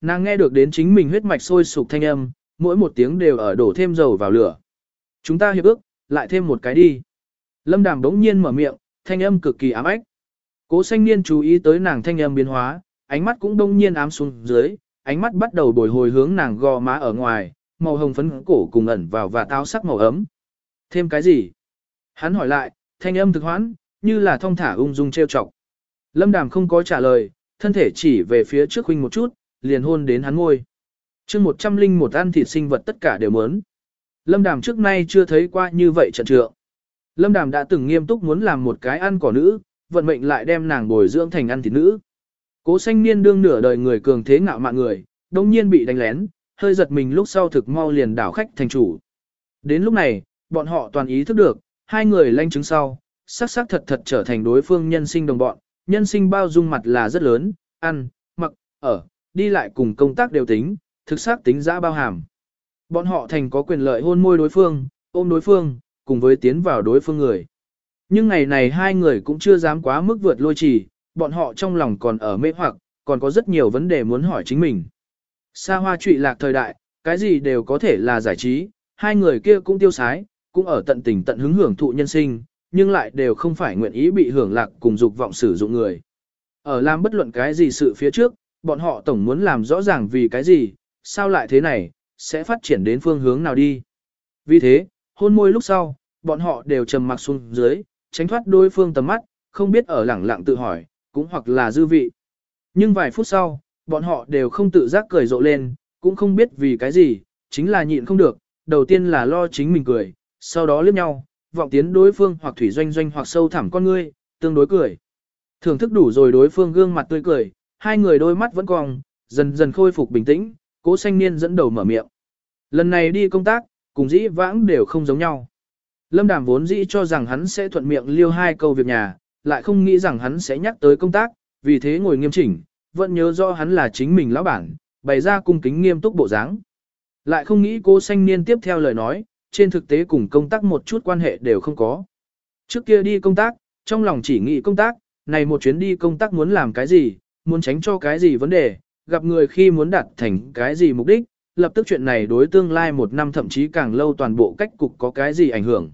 Nàng nghe được đến chính mình huyết mạch sôi sục thanh âm, mỗi một tiếng đều ở đổ thêm dầu vào lửa. Chúng ta hiệp ước, lại thêm một cái đi. Lâm đàm đống nhiên mở miệng, thanh âm cực kỳ ám ách. Cố xanh niên chú ý tới nàng thanh âm biến hóa, ánh mắt cũng đông nhiên ám xuống dưới, ánh mắt bắt đầu bồi hồi hướng nàng gò má ở ngoài, màu hồng phấn cổ cùng ẩn vào và táo sắc màu ấm. Thêm cái gì? Hắn hỏi lại, thanh âm thực hoãn, như là thong thả ung dung trêu chọc. Lâm đàm không có trả lời, thân thể chỉ về phía trước huynh một chút, liền hôn đến hắn ngôi. chương một trăm linh một ăn thịt sinh vật tất cả đều muốn. Lâm đàm trước nay chưa thấy qua như vậy trận trượng. Lâm đàm đã từng nghiêm túc muốn làm một cái ăn cỏ nữ, vận mệnh lại đem nàng bồi dưỡng thành ăn thịt nữ. Cố sanh niên đương nửa đời người cường thế ngạo mạn người, đồng nhiên bị đánh lén, hơi giật mình lúc sau thực mau liền đảo khách thành chủ. Đến lúc này, bọn họ toàn ý thức được, hai người lanh chứng sau, sắc sắc thật thật trở thành đối phương nhân sinh đồng bọn, nhân sinh bao dung mặt là rất lớn, ăn, mặc, ở, đi lại cùng công tác đều tính, thực xác tính giã bao hàm. Bọn họ thành có quyền lợi hôn môi đối phương, ôm đối phương, cùng với tiến vào đối phương người. Nhưng ngày này hai người cũng chưa dám quá mức vượt lôi trì, bọn họ trong lòng còn ở mê hoặc, còn có rất nhiều vấn đề muốn hỏi chính mình. Xa hoa trụy lạc thời đại, cái gì đều có thể là giải trí, hai người kia cũng tiêu sái, cũng ở tận tình tận hứng hưởng thụ nhân sinh, nhưng lại đều không phải nguyện ý bị hưởng lạc cùng dục vọng sử dụng người. Ở làm bất luận cái gì sự phía trước, bọn họ tổng muốn làm rõ ràng vì cái gì, sao lại thế này, sẽ phát triển đến phương hướng nào đi. Vì thế, hôn môi lúc sau, bọn họ đều trầm mặc xuống dưới, tránh thoát đối phương tầm mắt, không biết ở lẳng lặng tự hỏi, cũng hoặc là dư vị. Nhưng vài phút sau, bọn họ đều không tự giác cười rộ lên, cũng không biết vì cái gì, chính là nhịn không được, đầu tiên là lo chính mình cười, sau đó liếc nhau, vọng tiến đối phương hoặc thủy doanh doanh hoặc sâu thẳm con ngươi, tương đối cười. Thưởng thức đủ rồi đối phương gương mặt tươi cười, hai người đôi mắt vẫn còn, dần dần khôi phục bình tĩnh, cố xanh niên dẫn đầu mở miệng. Lần này đi công tác, cùng dĩ vãng đều không giống nhau. Lâm Đàm vốn dĩ cho rằng hắn sẽ thuận miệng liêu hai câu việc nhà, lại không nghĩ rằng hắn sẽ nhắc tới công tác, vì thế ngồi nghiêm chỉnh, vẫn nhớ rõ hắn là chính mình lão bản, bày ra cung kính nghiêm túc bộ dáng. Lại không nghĩ cô xanh niên tiếp theo lời nói, trên thực tế cùng công tác một chút quan hệ đều không có. Trước kia đi công tác, trong lòng chỉ nghĩ công tác, này một chuyến đi công tác muốn làm cái gì, muốn tránh cho cái gì vấn đề, gặp người khi muốn đạt thành cái gì mục đích, lập tức chuyện này đối tương lai một năm thậm chí càng lâu toàn bộ cách cục có cái gì ảnh hưởng.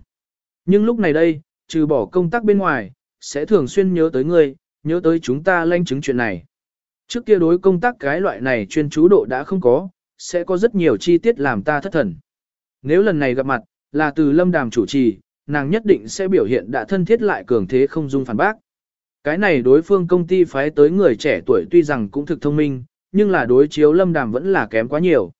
Nhưng lúc này đây, trừ bỏ công tác bên ngoài, sẽ thường xuyên nhớ tới ngươi, nhớ tới chúng ta lanh chứng chuyện này. Trước kia đối công tác cái loại này chuyên chú độ đã không có, sẽ có rất nhiều chi tiết làm ta thất thần. Nếu lần này gặp mặt, là từ lâm đàm chủ trì, nàng nhất định sẽ biểu hiện đã thân thiết lại cường thế không dung phản bác. Cái này đối phương công ty phái tới người trẻ tuổi tuy rằng cũng thực thông minh, nhưng là đối chiếu lâm đàm vẫn là kém quá nhiều.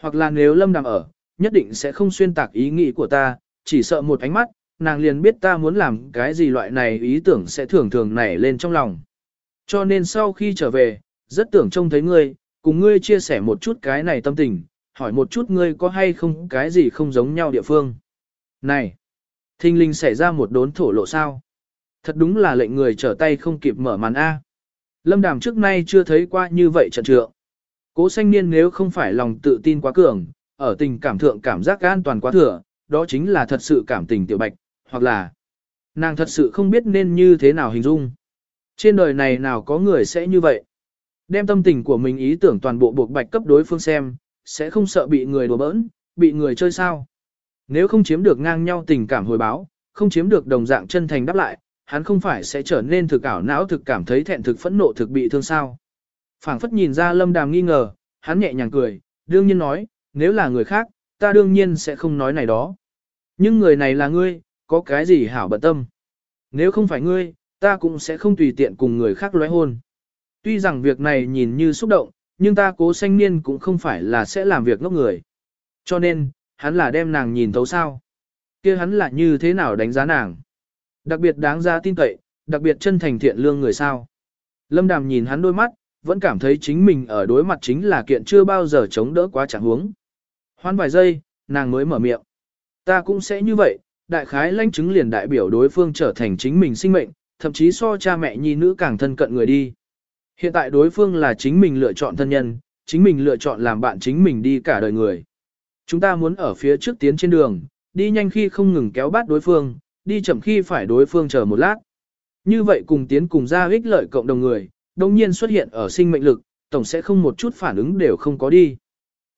Hoặc là nếu lâm đàm ở, nhất định sẽ không xuyên tạc ý nghĩ của ta, chỉ sợ một ánh mắt, nàng liền biết ta muốn làm cái gì loại này ý tưởng sẽ thường thường nảy lên trong lòng. Cho nên sau khi trở về, rất tưởng trông thấy ngươi, cùng ngươi chia sẻ một chút cái này tâm tình, hỏi một chút ngươi có hay không cái gì không giống nhau địa phương. Này, thinh linh xảy ra một đốn thổ lộ sao? Thật đúng là lệnh người trở tay không kịp mở màn A. Lâm Đàm trước nay chưa thấy qua như vậy trận trượng. Cố xanh niên nếu không phải lòng tự tin quá cường, ở tình cảm thượng cảm giác an toàn quá thừa, đó chính là thật sự cảm tình tiểu bạch, hoặc là nàng thật sự không biết nên như thế nào hình dung. Trên đời này nào có người sẽ như vậy. Đem tâm tình của mình ý tưởng toàn bộ buộc bạch cấp đối phương xem, sẽ không sợ bị người đùa bỡn, bị người chơi sao. Nếu không chiếm được ngang nhau tình cảm hồi báo, không chiếm được đồng dạng chân thành đáp lại, hắn không phải sẽ trở nên thực ảo não thực cảm thấy thẹn thực phẫn nộ thực bị thương sao. phảng phất nhìn ra lâm đàm nghi ngờ, hắn nhẹ nhàng cười, đương nhiên nói, nếu là người khác, ta đương nhiên sẽ không nói này đó. Nhưng người này là ngươi, có cái gì hảo bận tâm. Nếu không phải ngươi, ta cũng sẽ không tùy tiện cùng người khác lóe hôn. Tuy rằng việc này nhìn như xúc động, nhưng ta cố sanh niên cũng không phải là sẽ làm việc ngốc người. Cho nên, hắn là đem nàng nhìn thấu sao. kia hắn là như thế nào đánh giá nàng. Đặc biệt đáng ra tin cậy, đặc biệt chân thành thiện lương người sao. Lâm Đàm nhìn hắn đôi mắt, vẫn cảm thấy chính mình ở đối mặt chính là kiện chưa bao giờ chống đỡ quá chẳng huống. Hoan vài giây, nàng mới mở miệng. Ta cũng sẽ như vậy, đại khái lãnh chứng liền đại biểu đối phương trở thành chính mình sinh mệnh, thậm chí so cha mẹ nhi nữ càng thân cận người đi. Hiện tại đối phương là chính mình lựa chọn thân nhân, chính mình lựa chọn làm bạn chính mình đi cả đời người. Chúng ta muốn ở phía trước tiến trên đường, đi nhanh khi không ngừng kéo bát đối phương, đi chậm khi phải đối phương chờ một lát. Như vậy cùng tiến cùng ra ích lợi cộng đồng người, đồng nhiên xuất hiện ở sinh mệnh lực, tổng sẽ không một chút phản ứng đều không có đi.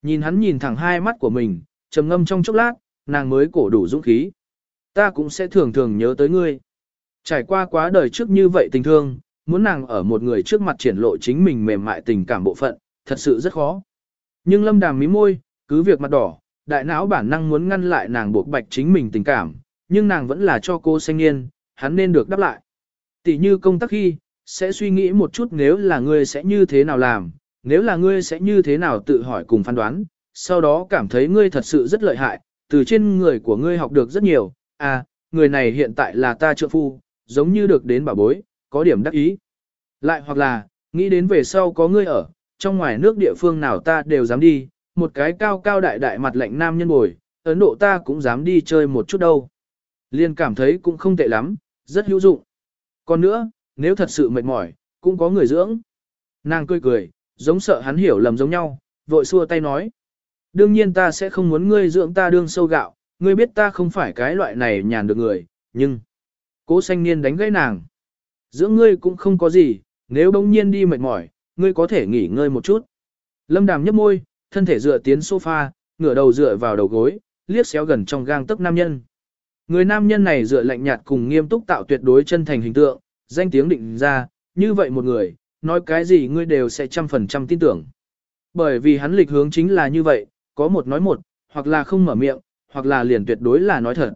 Nhìn hắn nhìn thẳng hai mắt của mình, trầm ngâm trong chốc lát, nàng mới cổ đủ dũng khí. Ta cũng sẽ thường thường nhớ tới ngươi. Trải qua quá đời trước như vậy tình thương, muốn nàng ở một người trước mặt triển lộ chính mình mềm mại tình cảm bộ phận, thật sự rất khó. Nhưng lâm đàm mí môi, cứ việc mặt đỏ, đại não bản năng muốn ngăn lại nàng buộc bạch chính mình tình cảm, nhưng nàng vẫn là cho cô xanh niên, hắn nên được đáp lại. Tỷ như công tác khi, sẽ suy nghĩ một chút nếu là ngươi sẽ như thế nào làm, nếu là ngươi sẽ như thế nào tự hỏi cùng phán đoán, sau đó cảm thấy ngươi thật sự rất lợi hại, từ trên người của ngươi học được rất nhiều, à, người này hiện tại là ta trợ phu, giống như được đến bảo bối, có điểm đắc ý. Lại hoặc là, nghĩ đến về sau có ngươi ở, trong ngoài nước địa phương nào ta đều dám đi, một cái cao cao đại đại mặt lạnh nam nhân bồi, Ấn Độ ta cũng dám đi chơi một chút đâu. Liên cảm thấy cũng không tệ lắm, rất hữu dụng. Còn nữa, nếu thật sự mệt mỏi, cũng có người dưỡng. Nàng cười cười, giống sợ hắn hiểu lầm giống nhau, vội xua tay nói. Đương nhiên ta sẽ không muốn ngươi dưỡng ta đương sâu gạo, ngươi biết ta không phải cái loại này nhàn được người, nhưng... Cố xanh niên đánh gãy nàng. Dưỡng ngươi cũng không có gì, nếu bỗng nhiên đi mệt mỏi, ngươi có thể nghỉ ngơi một chút. Lâm đàm nhấp môi, thân thể dựa tiến sofa, ngửa đầu dựa vào đầu gối, liếc xéo gần trong gang tấc nam nhân. Người nam nhân này dựa lạnh nhạt cùng nghiêm túc tạo tuyệt đối chân thành hình tượng, danh tiếng định ra, như vậy một người, nói cái gì ngươi đều sẽ trăm phần trăm tin tưởng. Bởi vì hắn lịch hướng chính là như vậy, có một nói một, hoặc là không mở miệng, hoặc là liền tuyệt đối là nói thật.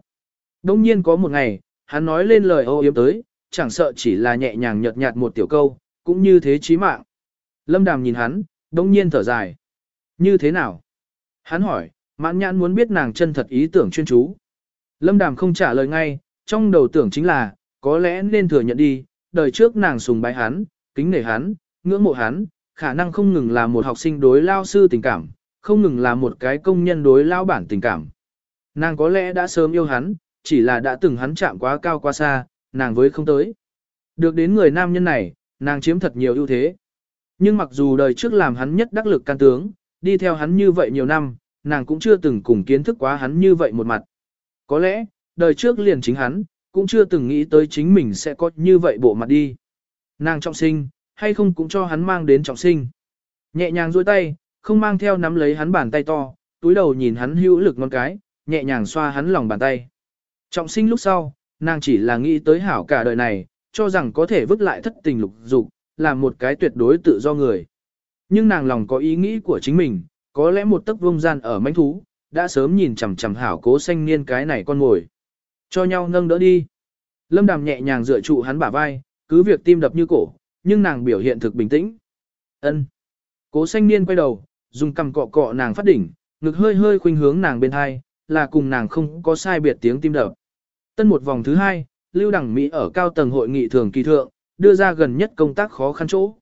Đông nhiên có một ngày, hắn nói lên lời ô yếm tới, chẳng sợ chỉ là nhẹ nhàng nhợt nhạt một tiểu câu, cũng như thế chí mạng. Lâm Đàm nhìn hắn, đông nhiên thở dài. Như thế nào? Hắn hỏi, mãn nhãn muốn biết nàng chân thật ý tưởng chuyên chú. Lâm Đàm không trả lời ngay, trong đầu tưởng chính là, có lẽ nên thừa nhận đi, đời trước nàng sùng bái hắn, kính nể hắn, ngưỡng mộ hắn, khả năng không ngừng là một học sinh đối lao sư tình cảm, không ngừng là một cái công nhân đối lao bản tình cảm. Nàng có lẽ đã sớm yêu hắn, chỉ là đã từng hắn chạm quá cao quá xa, nàng với không tới. Được đến người nam nhân này, nàng chiếm thật nhiều ưu thế. Nhưng mặc dù đời trước làm hắn nhất đắc lực can tướng, đi theo hắn như vậy nhiều năm, nàng cũng chưa từng cùng kiến thức quá hắn như vậy một mặt. Có lẽ, đời trước liền chính hắn, cũng chưa từng nghĩ tới chính mình sẽ có như vậy bộ mặt đi. Nàng trọng sinh, hay không cũng cho hắn mang đến trọng sinh. Nhẹ nhàng duỗi tay, không mang theo nắm lấy hắn bàn tay to, túi đầu nhìn hắn hữu lực ngón cái, nhẹ nhàng xoa hắn lòng bàn tay. Trọng sinh lúc sau, nàng chỉ là nghĩ tới hảo cả đời này, cho rằng có thể vứt lại thất tình lục dục, làm một cái tuyệt đối tự do người. Nhưng nàng lòng có ý nghĩ của chính mình, có lẽ một tấc vông gian ở manh thú, đã sớm nhìn chằm chằm hảo cố xanh niên cái này con ngồi. Cho nhau nâng đỡ đi. Lâm đàm nhẹ nhàng dựa trụ hắn bả vai, cứ việc tim đập như cổ, nhưng nàng biểu hiện thực bình tĩnh. ân Cố xanh niên quay đầu, dùng cầm cọ cọ nàng phát đỉnh, ngực hơi hơi khuynh hướng nàng bên hai, là cùng nàng không có sai biệt tiếng tim đập. Tân một vòng thứ hai, Lưu Đẳng Mỹ ở cao tầng hội nghị thường kỳ thượng, đưa ra gần nhất công tác khó khăn chỗ.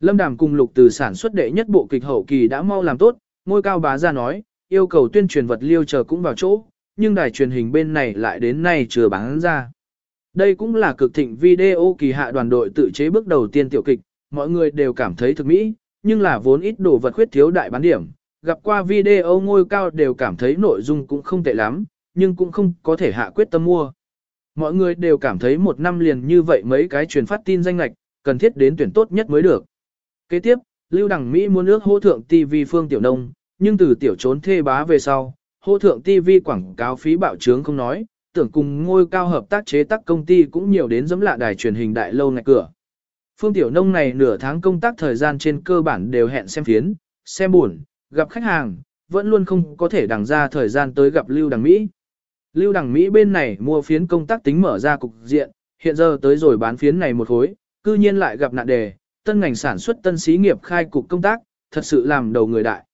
Lâm Đàm cùng Lục từ sản xuất đệ nhất bộ kịch hậu kỳ đã mau làm tốt, ngôi cao bá ra nói, yêu cầu tuyên truyền vật liêu chờ cũng vào chỗ, nhưng đài truyền hình bên này lại đến nay chưa bán ra. Đây cũng là cực thịnh video kỳ hạ đoàn đội tự chế bước đầu tiên tiểu kịch, mọi người đều cảm thấy thực mỹ, nhưng là vốn ít đồ vật khuyết thiếu đại bán điểm. Gặp qua video ngôi cao đều cảm thấy nội dung cũng không tệ lắm, nhưng cũng không có thể hạ quyết tâm mua. Mọi người đều cảm thấy một năm liền như vậy mấy cái truyền phát tin danh lạch, cần thiết đến tuyển tốt nhất mới được. Kế tiếp, Lưu Đằng Mỹ muốn ước hỗ thượng TV Phương Tiểu Nông, nhưng từ tiểu trốn thê bá về sau, hỗ thượng TV quảng cáo phí bạo trướng không nói, tưởng cùng ngôi cao hợp tác chế tác công ty cũng nhiều đến giống lạ đài truyền hình đại lâu ngạch cửa. Phương Tiểu Nông này nửa tháng công tác thời gian trên cơ bản đều hẹn xem phiến, xem buồn, gặp khách hàng, vẫn luôn không có thể đằng ra thời gian tới gặp Lưu Đằng Mỹ. Lưu Đằng Mỹ bên này mua phiến công tác tính mở ra cục diện, hiện giờ tới rồi bán phiến này một khối, cư nhiên lại gặp nạn đề, tân ngành sản xuất tân xí nghiệp khai cục công tác, thật sự làm đầu người đại.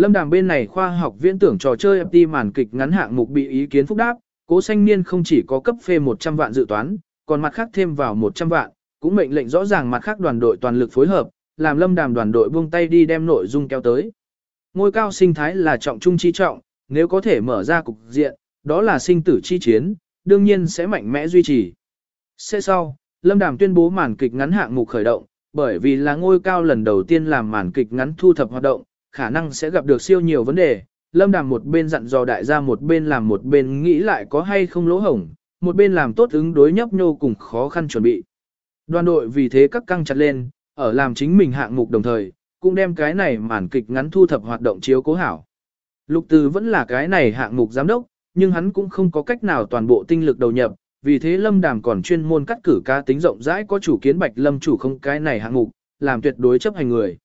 Lâm Đàm bên này khoa học viễn tưởng trò chơi FT màn kịch ngắn hạng mục bị ý kiến phúc đáp, cố xanh niên không chỉ có cấp phê 100 vạn dự toán, còn mặt khác thêm vào 100 vạn, cũng mệnh lệnh rõ ràng mặt khác đoàn đội toàn lực phối hợp, làm Lâm Đàm đoàn đội buông tay đi đem nội dung kéo tới. Ngôi cao sinh thái là trọng trung chi trọng, nếu có thể mở ra cục diện, đó là sinh tử chi chiến, đương nhiên sẽ mạnh mẽ duy trì. Sẽ sau, Lâm Đàm tuyên bố màn kịch ngắn hạng mục khởi động, bởi vì là ngôi cao lần đầu tiên làm màn kịch ngắn thu thập hoạt động, khả năng sẽ gặp được siêu nhiều vấn đề. Lâm Đàm một bên dặn dò đại gia một bên làm một bên nghĩ lại có hay không lỗ hổng, một bên làm tốt ứng đối nhấp nhô cùng khó khăn chuẩn bị. Đoàn đội vì thế các căng chặt lên, ở làm chính mình hạng mục đồng thời, cũng đem cái này màn kịch ngắn thu thập hoạt động chiếu cố hảo. Lục Từ vẫn là cái này hạng mục giám đốc, nhưng hắn cũng không có cách nào toàn bộ tinh lực đầu nhập, vì thế Lâm Đàm còn chuyên môn cắt cử ca tính rộng rãi có chủ kiến Bạch Lâm chủ không cái này hạng mục, làm tuyệt đối chấp hành người.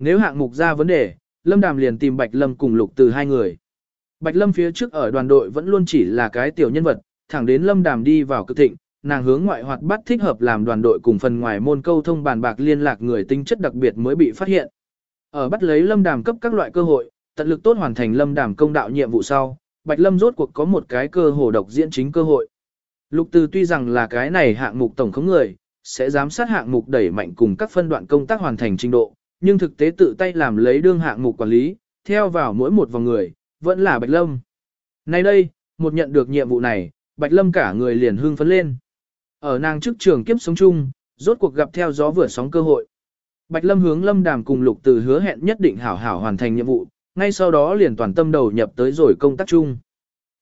Nếu hạng mục ra vấn đề, Lâm Đàm liền tìm Bạch Lâm cùng Lục Từ hai người. Bạch Lâm phía trước ở đoàn đội vẫn luôn chỉ là cái tiểu nhân vật, thẳng đến Lâm Đàm đi vào cực thịnh, nàng hướng ngoại hoạt bắt thích hợp làm đoàn đội cùng phần ngoài môn câu thông bàn bạc liên lạc người tinh chất đặc biệt mới bị phát hiện. Ở bắt lấy Lâm Đàm cấp các loại cơ hội, tận lực tốt hoàn thành Lâm Đàm công đạo nhiệm vụ sau, Bạch Lâm rốt cuộc có một cái cơ hồ độc diễn chính cơ hội. Lục Từ tuy rằng là cái này hạng mục tổng khống người, sẽ giám sát hạng mục đẩy mạnh cùng các phân đoạn công tác hoàn thành trình độ, nhưng thực tế tự tay làm lấy đương hạng mục quản lý, theo vào mỗi một vòng người, vẫn là Bạch Lâm. Nay đây, một nhận được nhiệm vụ này, Bạch Lâm cả người liền hưng phấn lên. Ở nàng trước trường kiếp sống chung, rốt cuộc gặp theo gió vừa sóng cơ hội. Bạch Lâm hướng Lâm Đàm cùng Lục Từ hứa hẹn nhất định hảo hảo hoàn thành nhiệm vụ, ngay sau đó liền toàn tâm đầu nhập tới rồi công tác chung.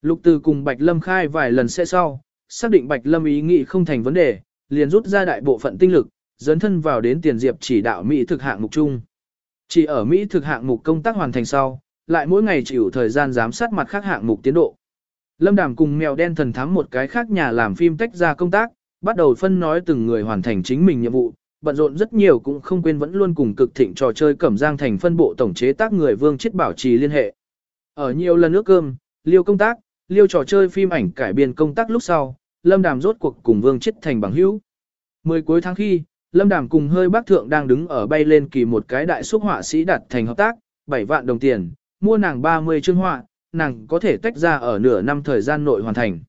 Lục Từ cùng Bạch Lâm khai vài lần sẽ sau, xác định Bạch Lâm ý nghĩ không thành vấn đề, liền rút ra đại bộ phận tinh lực, dấn thân vào đến tiền diệp chỉ đạo Mỹ thực hạng mục chung. Chỉ ở Mỹ thực hạng mục công tác hoàn thành sau, lại mỗi ngày chịu thời gian giám sát mặt khác hạng mục tiến độ. Lâm Đàm cùng mèo đen thần thám một cái khác nhà làm phim tách ra công tác, bắt đầu phân nói từng người hoàn thành chính mình nhiệm vụ, bận rộn rất nhiều cũng không quên vẫn luôn cùng cực thịnh trò chơi Cẩm Giang thành phân bộ tổng chế tác người Vương Chết bảo trì liên hệ. Ở nhiều lần nước cơm, liêu công tác, liêu trò chơi phim ảnh cải biên công tác lúc sau, Lâm Đàm rốt cuộc cùng Vương Chết thành bằng hữu. Mười cuối tháng khi, Lâm Đàm cùng hơi bác thượng đang đứng ở bay lên kỳ một cái đại xúc họa sĩ đặt thành hợp tác, 7 vạn đồng tiền, mua nàng 30 chương họa, nàng có thể tách ra ở nửa năm thời gian nội hoàn thành.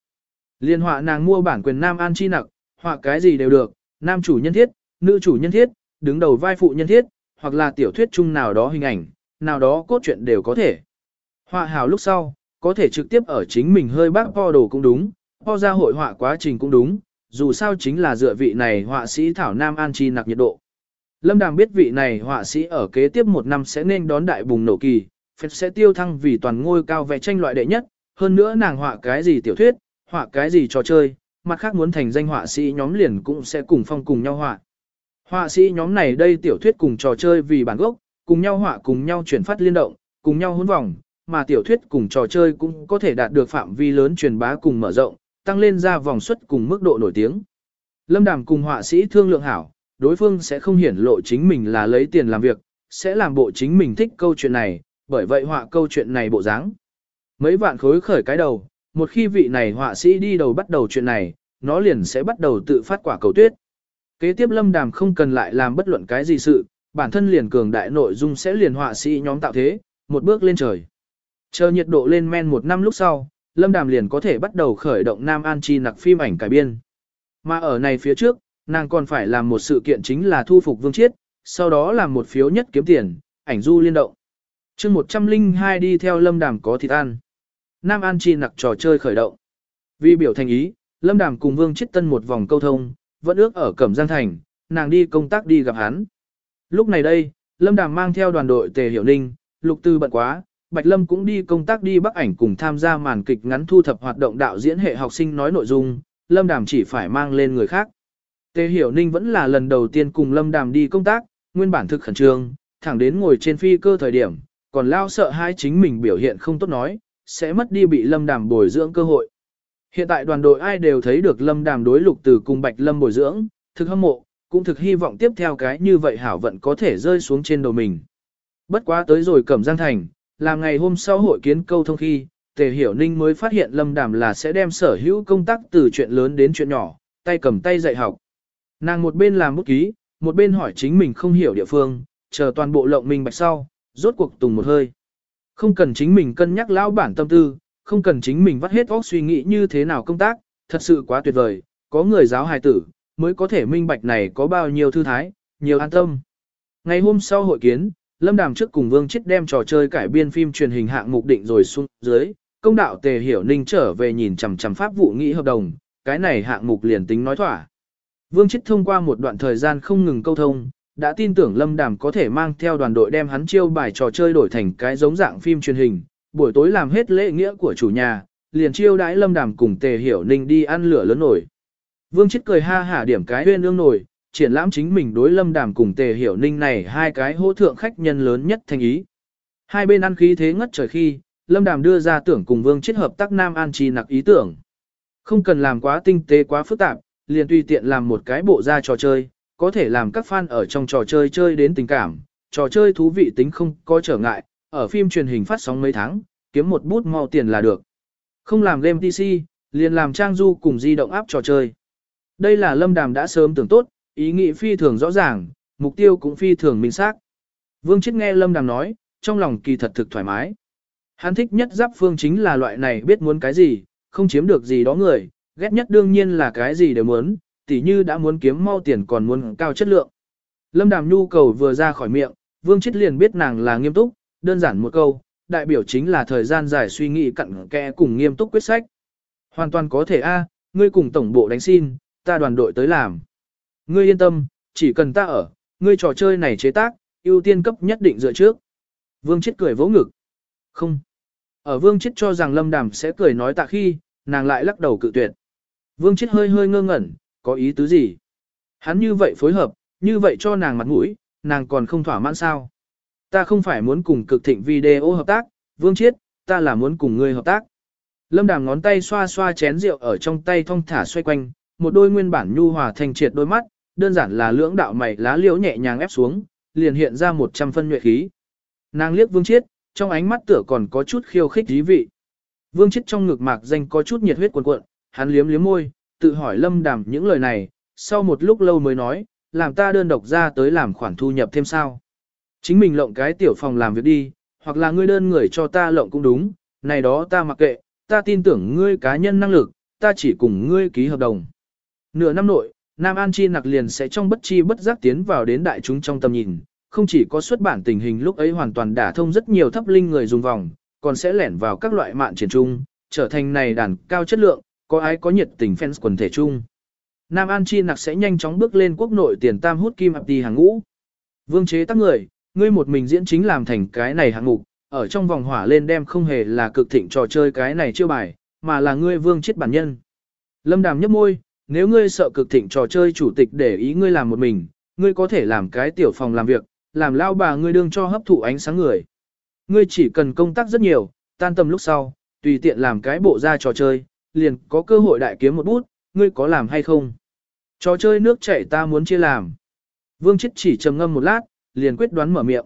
Liên họa nàng mua bản quyền Nam An Chi nặc, họa cái gì đều được, nam chủ nhân thiết, nữ chủ nhân thiết, đứng đầu vai phụ nhân thiết, hoặc là tiểu thuyết chung nào đó hình ảnh, nào đó cốt truyện đều có thể. Họa hào lúc sau, có thể trực tiếp ở chính mình hơi bác po đồ cũng đúng, po ra hội họa quá trình cũng đúng, dù sao chính là dựa vị này họa sĩ Thảo Nam An Chi nặc nhiệt độ. Lâm Đàm biết vị này họa sĩ ở kế tiếp một năm sẽ nên đón đại bùng nổ kỳ, phép sẽ tiêu thăng vì toàn ngôi cao vẽ tranh loại đệ nhất, hơn nữa nàng họa cái gì tiểu thuyết, họa cái gì trò chơi, mặt khác muốn thành danh họa sĩ nhóm liền cũng sẽ cùng phong cùng nhau họa. Họa sĩ nhóm này đây tiểu thuyết cùng trò chơi vì bản gốc, cùng nhau họa cùng nhau chuyển phát liên động, cùng nhau hỗn vòng, mà tiểu thuyết cùng trò chơi cũng có thể đạt được phạm vi lớn truyền bá cùng mở rộng, tăng lên ra vòng suất cùng mức độ nổi tiếng. Lâm Đàm cùng họa sĩ thương lượng hảo, đối phương sẽ không hiển lộ chính mình là lấy tiền làm việc, sẽ làm bộ chính mình thích câu chuyện này, bởi vậy họa câu chuyện này bộ dáng. Mấy vạn khối khởi cái đầu, một khi vị này họa sĩ đi đầu bắt đầu chuyện này, nó liền sẽ bắt đầu tự phát quả cầu tuyết. Kế tiếp lâm đàm không cần lại làm bất luận cái gì sự, bản thân liền cường đại nội dung sẽ liền họa sĩ nhóm tạo thế, một bước lên trời. Chờ nhiệt độ lên men một năm lúc sau, lâm đàm liền có thể bắt đầu khởi động Nam An Chi nặc phim ảnh cải biên. Mà ở này phía trước, nàng còn phải làm một sự kiện chính là thu phục vương chiết, sau đó làm một phiếu nhất kiếm tiền, ảnh du liên động chương 102 đi theo Lâm Đàm có thịt ăn. Nam An Chi nặc trò chơi khởi động. Vì biểu thành ý, Lâm Đàm cùng Vương Chiết Tân một vòng câu thông, vẫn ước ở Cẩm Giang Thành, nàng đi công tác đi gặp hắn. Lúc này đây, Lâm Đàm mang theo đoàn đội Tề Hiểu Ninh, Lục Tư bận quá, Bạch Lâm cũng đi công tác đi Bắc ảnh cùng tham gia màn kịch ngắn thu thập hoạt động đạo diễn hệ học sinh nói nội dung, Lâm Đàm chỉ phải mang lên người khác. Tề Hiểu Ninh vẫn là lần đầu tiên cùng Lâm Đàm đi công tác, nguyên bản thực khẩn trương, thẳng đến ngồi trên phi cơ thời điểm, còn lao sợ hai chính mình biểu hiện không tốt nói, sẽ mất đi bị lâm đàm bồi dưỡng cơ hội. Hiện tại đoàn đội ai đều thấy được lâm đàm đối lục từ cùng bạch lâm bồi dưỡng, thực hâm mộ, cũng thực hy vọng tiếp theo cái như vậy hảo vận có thể rơi xuống trên đầu mình. Bất quá tới rồi cẩm giang thành, làm ngày hôm sau hội kiến câu thông khi, tề hiểu ninh mới phát hiện lâm đàm là sẽ đem sở hữu công tác từ chuyện lớn đến chuyện nhỏ, tay cầm tay dạy học. Nàng một bên làm bút ký, một bên hỏi chính mình không hiểu địa phương, chờ toàn bộ lộng minh bạch sau, rốt cuộc tùng một hơi. Không cần chính mình cân nhắc lão bản tâm tư, không cần chính mình vắt hết óc suy nghĩ như thế nào công tác, thật sự quá tuyệt vời, có người giáo hài tử, mới có thể minh bạch này có bao nhiêu thư thái, nhiều an tâm. Ngày hôm sau hội kiến, Lâm Đàm trước cùng Vương Chết đem trò chơi cải biên phim truyền hình hạng mục định rồi xuống dưới, công đạo Tề Hiểu Ninh trở về nhìn chằm chằm pháp vụ nghị hợp đồng, cái này hạng mục liền tính nói thỏa. Vương Chết thông qua một đoạn thời gian không ngừng câu thông, đã tin tưởng Lâm Đàm có thể mang theo đoàn đội đem hắn chiêu bài trò chơi đổi thành cái giống dạng phim truyền hình, buổi tối làm hết lễ nghĩa của chủ nhà, liền chiêu đãi Lâm Đàm cùng Tề Hiểu Ninh đi ăn lửa lớn nổi. Vương Chết cười ha hả điểm cái huyên ương nổi, triển lãm chính mình đối lâm đàm cùng tề hiểu ninh này hai cái hỗ thượng khách nhân lớn nhất thành ý. Hai bên ăn khí thế ngất trời khi, lâm đàm đưa ra tưởng cùng vương chết hợp tác Nam An Chi nặc ý tưởng. Không cần làm quá tinh tế quá phức tạp, liền tùy tiện làm một cái bộ ra trò chơi, có thể làm các fan ở trong trò chơi chơi đến tình cảm, trò chơi thú vị tính không có trở ngại, ở phim truyền hình phát sóng mấy tháng, kiếm một bút mau tiền là được. Không làm game TC, liền làm trang du cùng di động áp trò chơi. Đây là Lâm Đàm đã sớm tưởng tốt, ý nghĩ phi thường rõ ràng, mục tiêu cũng phi thường minh xác. Vương Chết nghe Lâm Đàm nói, trong lòng kỳ thật thực thoải mái. Hắn thích nhất giáp phương chính là loại này biết muốn cái gì, không chiếm được gì đó người, ghét nhất đương nhiên là cái gì đều muốn, tỉ như đã muốn kiếm mau tiền còn muốn cao chất lượng. Lâm Đàm nhu cầu vừa ra khỏi miệng, Vương Chết liền biết nàng là nghiêm túc, đơn giản một câu, đại biểu chính là thời gian dài suy nghĩ cặn kẽ cùng nghiêm túc quyết sách. Hoàn toàn có thể a, ngươi cùng tổng bộ đánh xin, ta đoàn đội tới làm. Ngươi yên tâm, chỉ cần ta ở, ngươi trò chơi này chế tác, ưu tiên cấp nhất định dựa trước. Vương Chết cười vỗ ngực. Không. Ở Vương Chết cho rằng Lâm Đàm sẽ cười nói tạ khi, nàng lại lắc đầu cự tuyệt. Vương Chết hơi hơi ngơ ngẩn, có ý tứ gì? Hắn như vậy phối hợp, như vậy cho nàng mặt mũi, nàng còn không thỏa mãn sao? Ta không phải muốn cùng cực thịnh video hợp tác, Vương Chiết, ta là muốn cùng ngươi hợp tác. Lâm Đàm ngón tay xoa xoa chén rượu ở trong tay thong thả xoay quanh, một đôi nguyên bản nhu hòa thành triệt đôi mắt, đơn giản là lưỡng đạo mày lá liễu nhẹ nhàng ép xuống, liền hiện ra một trăm phân nhuệ khí. Nàng liếc Vương Chiết, trong ánh mắt tựa còn có chút khiêu khích dí vị. Vương Chiết trong ngực mạc danh có chút nhiệt huyết cuồn cuộn, hắn liếm liếm môi, tự hỏi Lâm Đàm những lời này, sau một lúc lâu mới nói, làm ta đơn độc ra tới làm khoản thu nhập thêm sao. Chính mình lộng cái tiểu phòng làm việc đi, hoặc là ngươi đơn người cho ta lộng cũng đúng, này đó ta mặc kệ, ta tin tưởng ngươi cá nhân năng lực, ta chỉ cùng ngươi ký hợp đồng. Nửa năm nội, Nam An Chi nặc liền sẽ trong bất chi bất giác tiến vào đến đại chúng trong tầm nhìn, không chỉ có xuất bản tình hình lúc ấy hoàn toàn đả thông rất nhiều thấp linh người dùng vòng, còn sẽ lẻn vào các loại mạng triển trung, trở thành này đàn cao chất lượng, có ai có nhiệt tình fans quần thể chung. Nam An Chi nặc sẽ nhanh chóng bước lên quốc nội tiền tam hút kim ập đi hàng ngũ. Vương chế tác người, ngươi một mình diễn chính làm thành cái này hạng mục, ở trong vòng hỏa lên đem không hề là cực thịnh trò chơi cái này chiêu bài, mà là ngươi vương chết bản nhân. Lâm Đàm nhấp môi, nếu ngươi sợ cực thịnh trò chơi chủ tịch để ý ngươi làm một mình, ngươi có thể làm cái tiểu phòng làm việc, làm lao bà ngươi đương cho hấp thụ ánh sáng người. Ngươi chỉ cần công tác rất nhiều, tan tầm lúc sau, tùy tiện làm cái bộ ra trò chơi, liền có cơ hội đại kiếm một bút, ngươi có làm hay không? Trò chơi nước chảy ta muốn chia làm. Vương chết chỉ trầm ngâm một lát, liền quyết đoán mở miệng.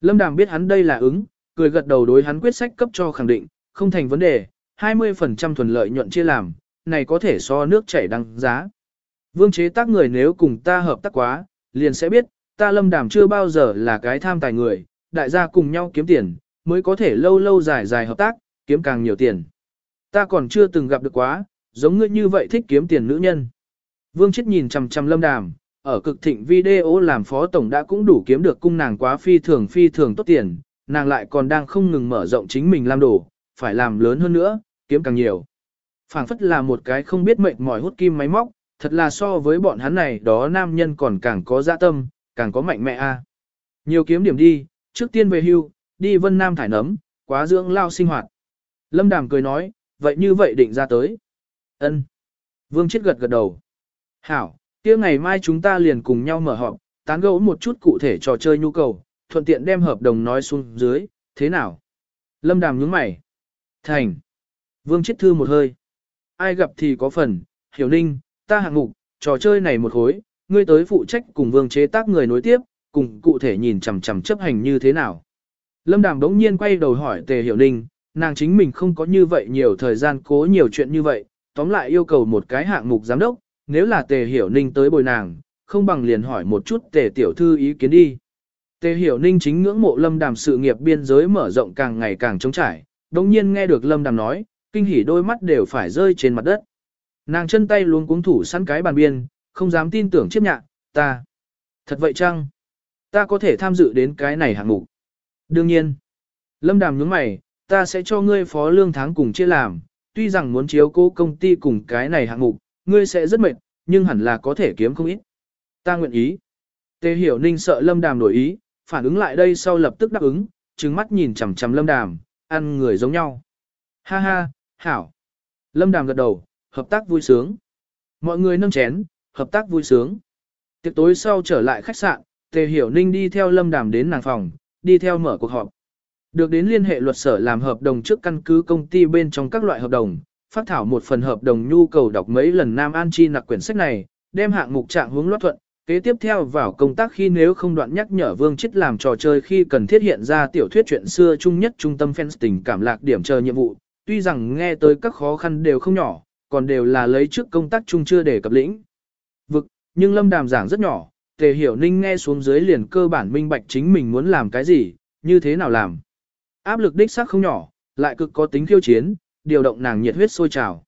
Lâm Đàm biết hắn đây là ứng, cười gật đầu đối hắn quyết sách cấp cho khẳng định, không thành vấn đề, 20% thuần lợi nhuận chia làm, này có thể so nước chảy đăng giá. Vương chế tác người nếu cùng ta hợp tác quá, liền sẽ biết, ta Lâm Đàm chưa bao giờ là cái tham tài người, đại gia cùng nhau kiếm tiền, mới có thể lâu lâu dài dài hợp tác, kiếm càng nhiều tiền. Ta còn chưa từng gặp được quá, giống ngươi như vậy thích kiếm tiền nữ nhân. Vương chết nhìn chằm chằm Lâm Đàm, ở cực thịnh video làm phó tổng đã cũng đủ kiếm được cung nàng quá phi thường phi thường tốt tiền, nàng lại còn đang không ngừng mở rộng chính mình làm đồ, phải làm lớn hơn nữa, kiếm càng nhiều phảng phất là một cái không biết mệnh mỏi hút kim máy móc, thật là so với bọn hắn này đó nam nhân còn càng có dạ tâm, càng có mạnh mẽ a. Nhiều kiếm điểm đi, trước tiên về hưu, đi vân nam thải nấm, quá dưỡng lao sinh hoạt. Lâm Đàm cười nói, vậy như vậy định ra tới. ân Vương chết gật gật đầu. Hảo, kia ngày mai chúng ta liền cùng nhau mở họp, tán gẫu một chút cụ thể trò chơi nhu cầu, thuận tiện đem hợp đồng nói xuống dưới, thế nào? Lâm Đàm nhướng mày. Thành. Vương chết thư một hơi. Ai gặp thì có phần, hiểu ninh, ta hạng mục, trò chơi này một khối, ngươi tới phụ trách cùng vương chế tác người nối tiếp, cùng cụ thể nhìn chằm chằm chấp hành như thế nào. Lâm Đàm đống nhiên quay đầu hỏi Tề Hiểu Ninh, nàng chính mình không có như vậy nhiều thời gian cố nhiều chuyện như vậy, tóm lại yêu cầu một cái hạng mục giám đốc, nếu là Tề Hiểu Ninh tới bồi nàng, không bằng liền hỏi một chút Tề Tiểu Thư ý kiến đi. Tề Hiểu Ninh chính ngưỡng mộ Lâm Đàm sự nghiệp biên giới mở rộng càng ngày càng trống trải, đống nhiên nghe được Lâm Đàm nói, kinh hỉ đôi mắt đều phải rơi trên mặt đất. Nàng chân tay luôn cuống thủ săn cái bàn biên, không dám tin tưởng chiếc nhạc, ta. Thật vậy chăng? Ta có thể tham dự đến cái này hạng mục. Đương nhiên. Lâm Đàm nhướng mày, ta sẽ cho ngươi phó lương tháng cùng chia làm, tuy rằng muốn chiếu cố công ty cùng cái này hạng mục, ngươi sẽ rất mệt, nhưng hẳn là có thể kiếm không ít. Ta nguyện ý. Tề hiểu ninh sợ lâm đàm đổi ý, phản ứng lại đây sau lập tức đáp ứng, trừng mắt nhìn chằm chằm lâm đàm, ăn người giống nhau. Ha ha, hảo. Lâm đàm gật đầu, hợp tác vui sướng. Mọi người nâng chén, hợp tác vui sướng. Tiệc tối sau trở lại khách sạn, Tề Hiểu Ninh đi theo Lâm Đàm đến nàng phòng, đi theo mở cuộc họp. Được đến liên hệ luật sở làm hợp đồng trước căn cứ công ty bên trong các loại hợp đồng, phát thảo một phần hợp đồng nhu cầu đọc mấy lần Nam An Chi nặc quyển sách này, đem hạng mục trạng hướng loát thuận, kế tiếp theo vào công tác khi nếu không đoạn nhắc nhở Vương Chết làm trò chơi khi cần thiết hiện ra tiểu thuyết chuyện xưa chung nhất trung tâm fans tình cảm lạc điểm chờ nhiệm vụ, tuy rằng nghe tới các khó khăn đều không nhỏ, còn đều là lấy trước công tác chung chưa để cập lĩnh. Vực, nhưng Lâm Đàm giảng rất nhỏ, Tề Hiểu Ninh nghe xuống dưới liền cơ bản minh bạch chính mình muốn làm cái gì, như thế nào làm. Áp lực đích xác không nhỏ, lại cực có tính khiêu chiến, điều động nàng nhiệt huyết sôi trào.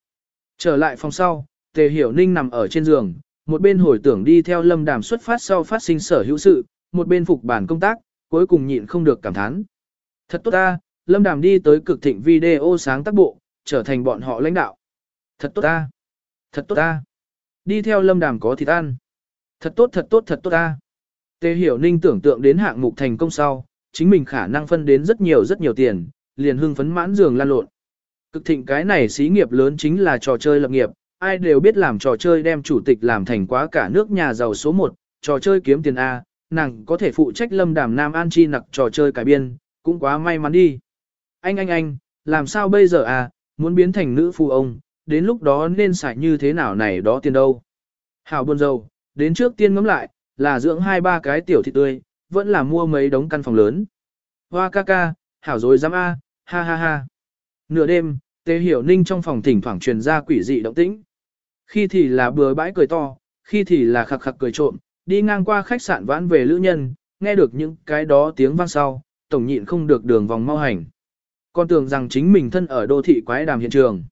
Trở lại phòng sau, Tề Hiểu Ninh nằm ở trên giường, một bên hồi tưởng đi theo Lâm Đàm xuất phát sau phát sinh sở hữu sự, một bên phục bản công tác, cuối cùng nhịn không được cảm thán. Thật tốt ta, Lâm Đàm đi tới cực thịnh video sáng tác bộ, trở thành bọn họ lãnh đạo. Thật tốt ta, thật tốt ta. Đi theo Lâm Đàm có thịt ăn. Thật tốt thật tốt thật tốt ta. Tề Hiểu Ninh tưởng tượng đến hạng mục thành công sau, chính mình khả năng phân đến rất nhiều rất nhiều tiền, liền hưng phấn mãn giường lan lộn. Cực thịnh cái này xí nghiệp lớn chính là trò chơi lập nghiệp, ai đều biết làm trò chơi đem chủ tịch làm thành quá cả nước nhà giàu số 1, trò chơi kiếm tiền A, nàng có thể phụ trách lâm đàm Nam An Chi nặc trò chơi cải biên, cũng quá may mắn đi. Anh anh anh, làm sao bây giờ à, muốn biến thành nữ phu ông, đến lúc đó nên xài như thế nào này đó tiền đâu. Hảo buồn dầu, đến trước tiên ngắm lại, là dưỡng hai ba cái tiểu thịt tươi, vẫn là mua mấy đống căn phòng lớn. Hoa ca ca, hảo rồi dám a, ha ha ha. Nửa đêm, Tề Hiểu Ninh trong phòng thỉnh thoảng truyền ra quỷ dị động tĩnh. Khi thì là bừa bãi cười to, khi thì là khặc khặc cười trộm, đi ngang qua khách sạn vãn về lữ nhân, nghe được những cái đó tiếng vang sau, tổng nhịn không được đường vòng mau hành. Còn tưởng rằng chính mình thân ở đô thị quái đàm hiện trường.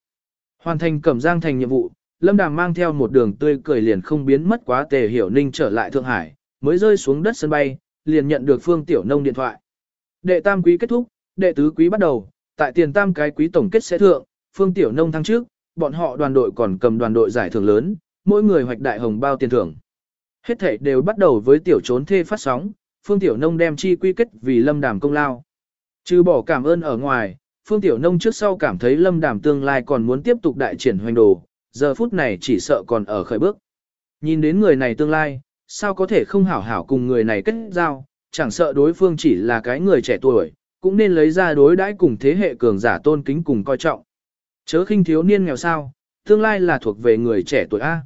Hoàn thành cẩm giang thành nhiệm vụ, Lâm Đàm mang theo một đường tươi cười liền không biến mất quá tề hiểu ninh trở lại Thượng Hải, mới rơi xuống đất sân bay, liền nhận được Phương Tiểu Nông điện thoại. Đệ tam quý kết thúc, đệ tứ quý bắt đầu, tại tiền tam cái quý tổng kết sẽ thượng, Phương Tiểu Nông thăng trước, bọn họ đoàn đội còn cầm đoàn đội giải thưởng lớn, mỗi người hoạch đại hồng bao tiền thưởng. Hết thảy đều bắt đầu với tiểu trốn thê phát sóng, Phương Tiểu Nông đem chi quy kết vì Lâm Đàm công lao. Trừ bỏ cảm ơn ở ngoài, Phương Tiểu Nông trước sau cảm thấy Lâm Đàm tương lai còn muốn tiếp tục đại triển hoành đồ, giờ phút này chỉ sợ còn ở khởi bước. Nhìn đến người này tương lai, sao có thể không hảo hảo cùng người này kết giao, chẳng sợ đối phương chỉ là cái người trẻ tuổi, cũng nên lấy ra đối đãi cùng thế hệ cường giả tôn kính cùng coi trọng. Chớ khinh thiếu niên nghèo sao, tương lai là thuộc về người trẻ tuổi A.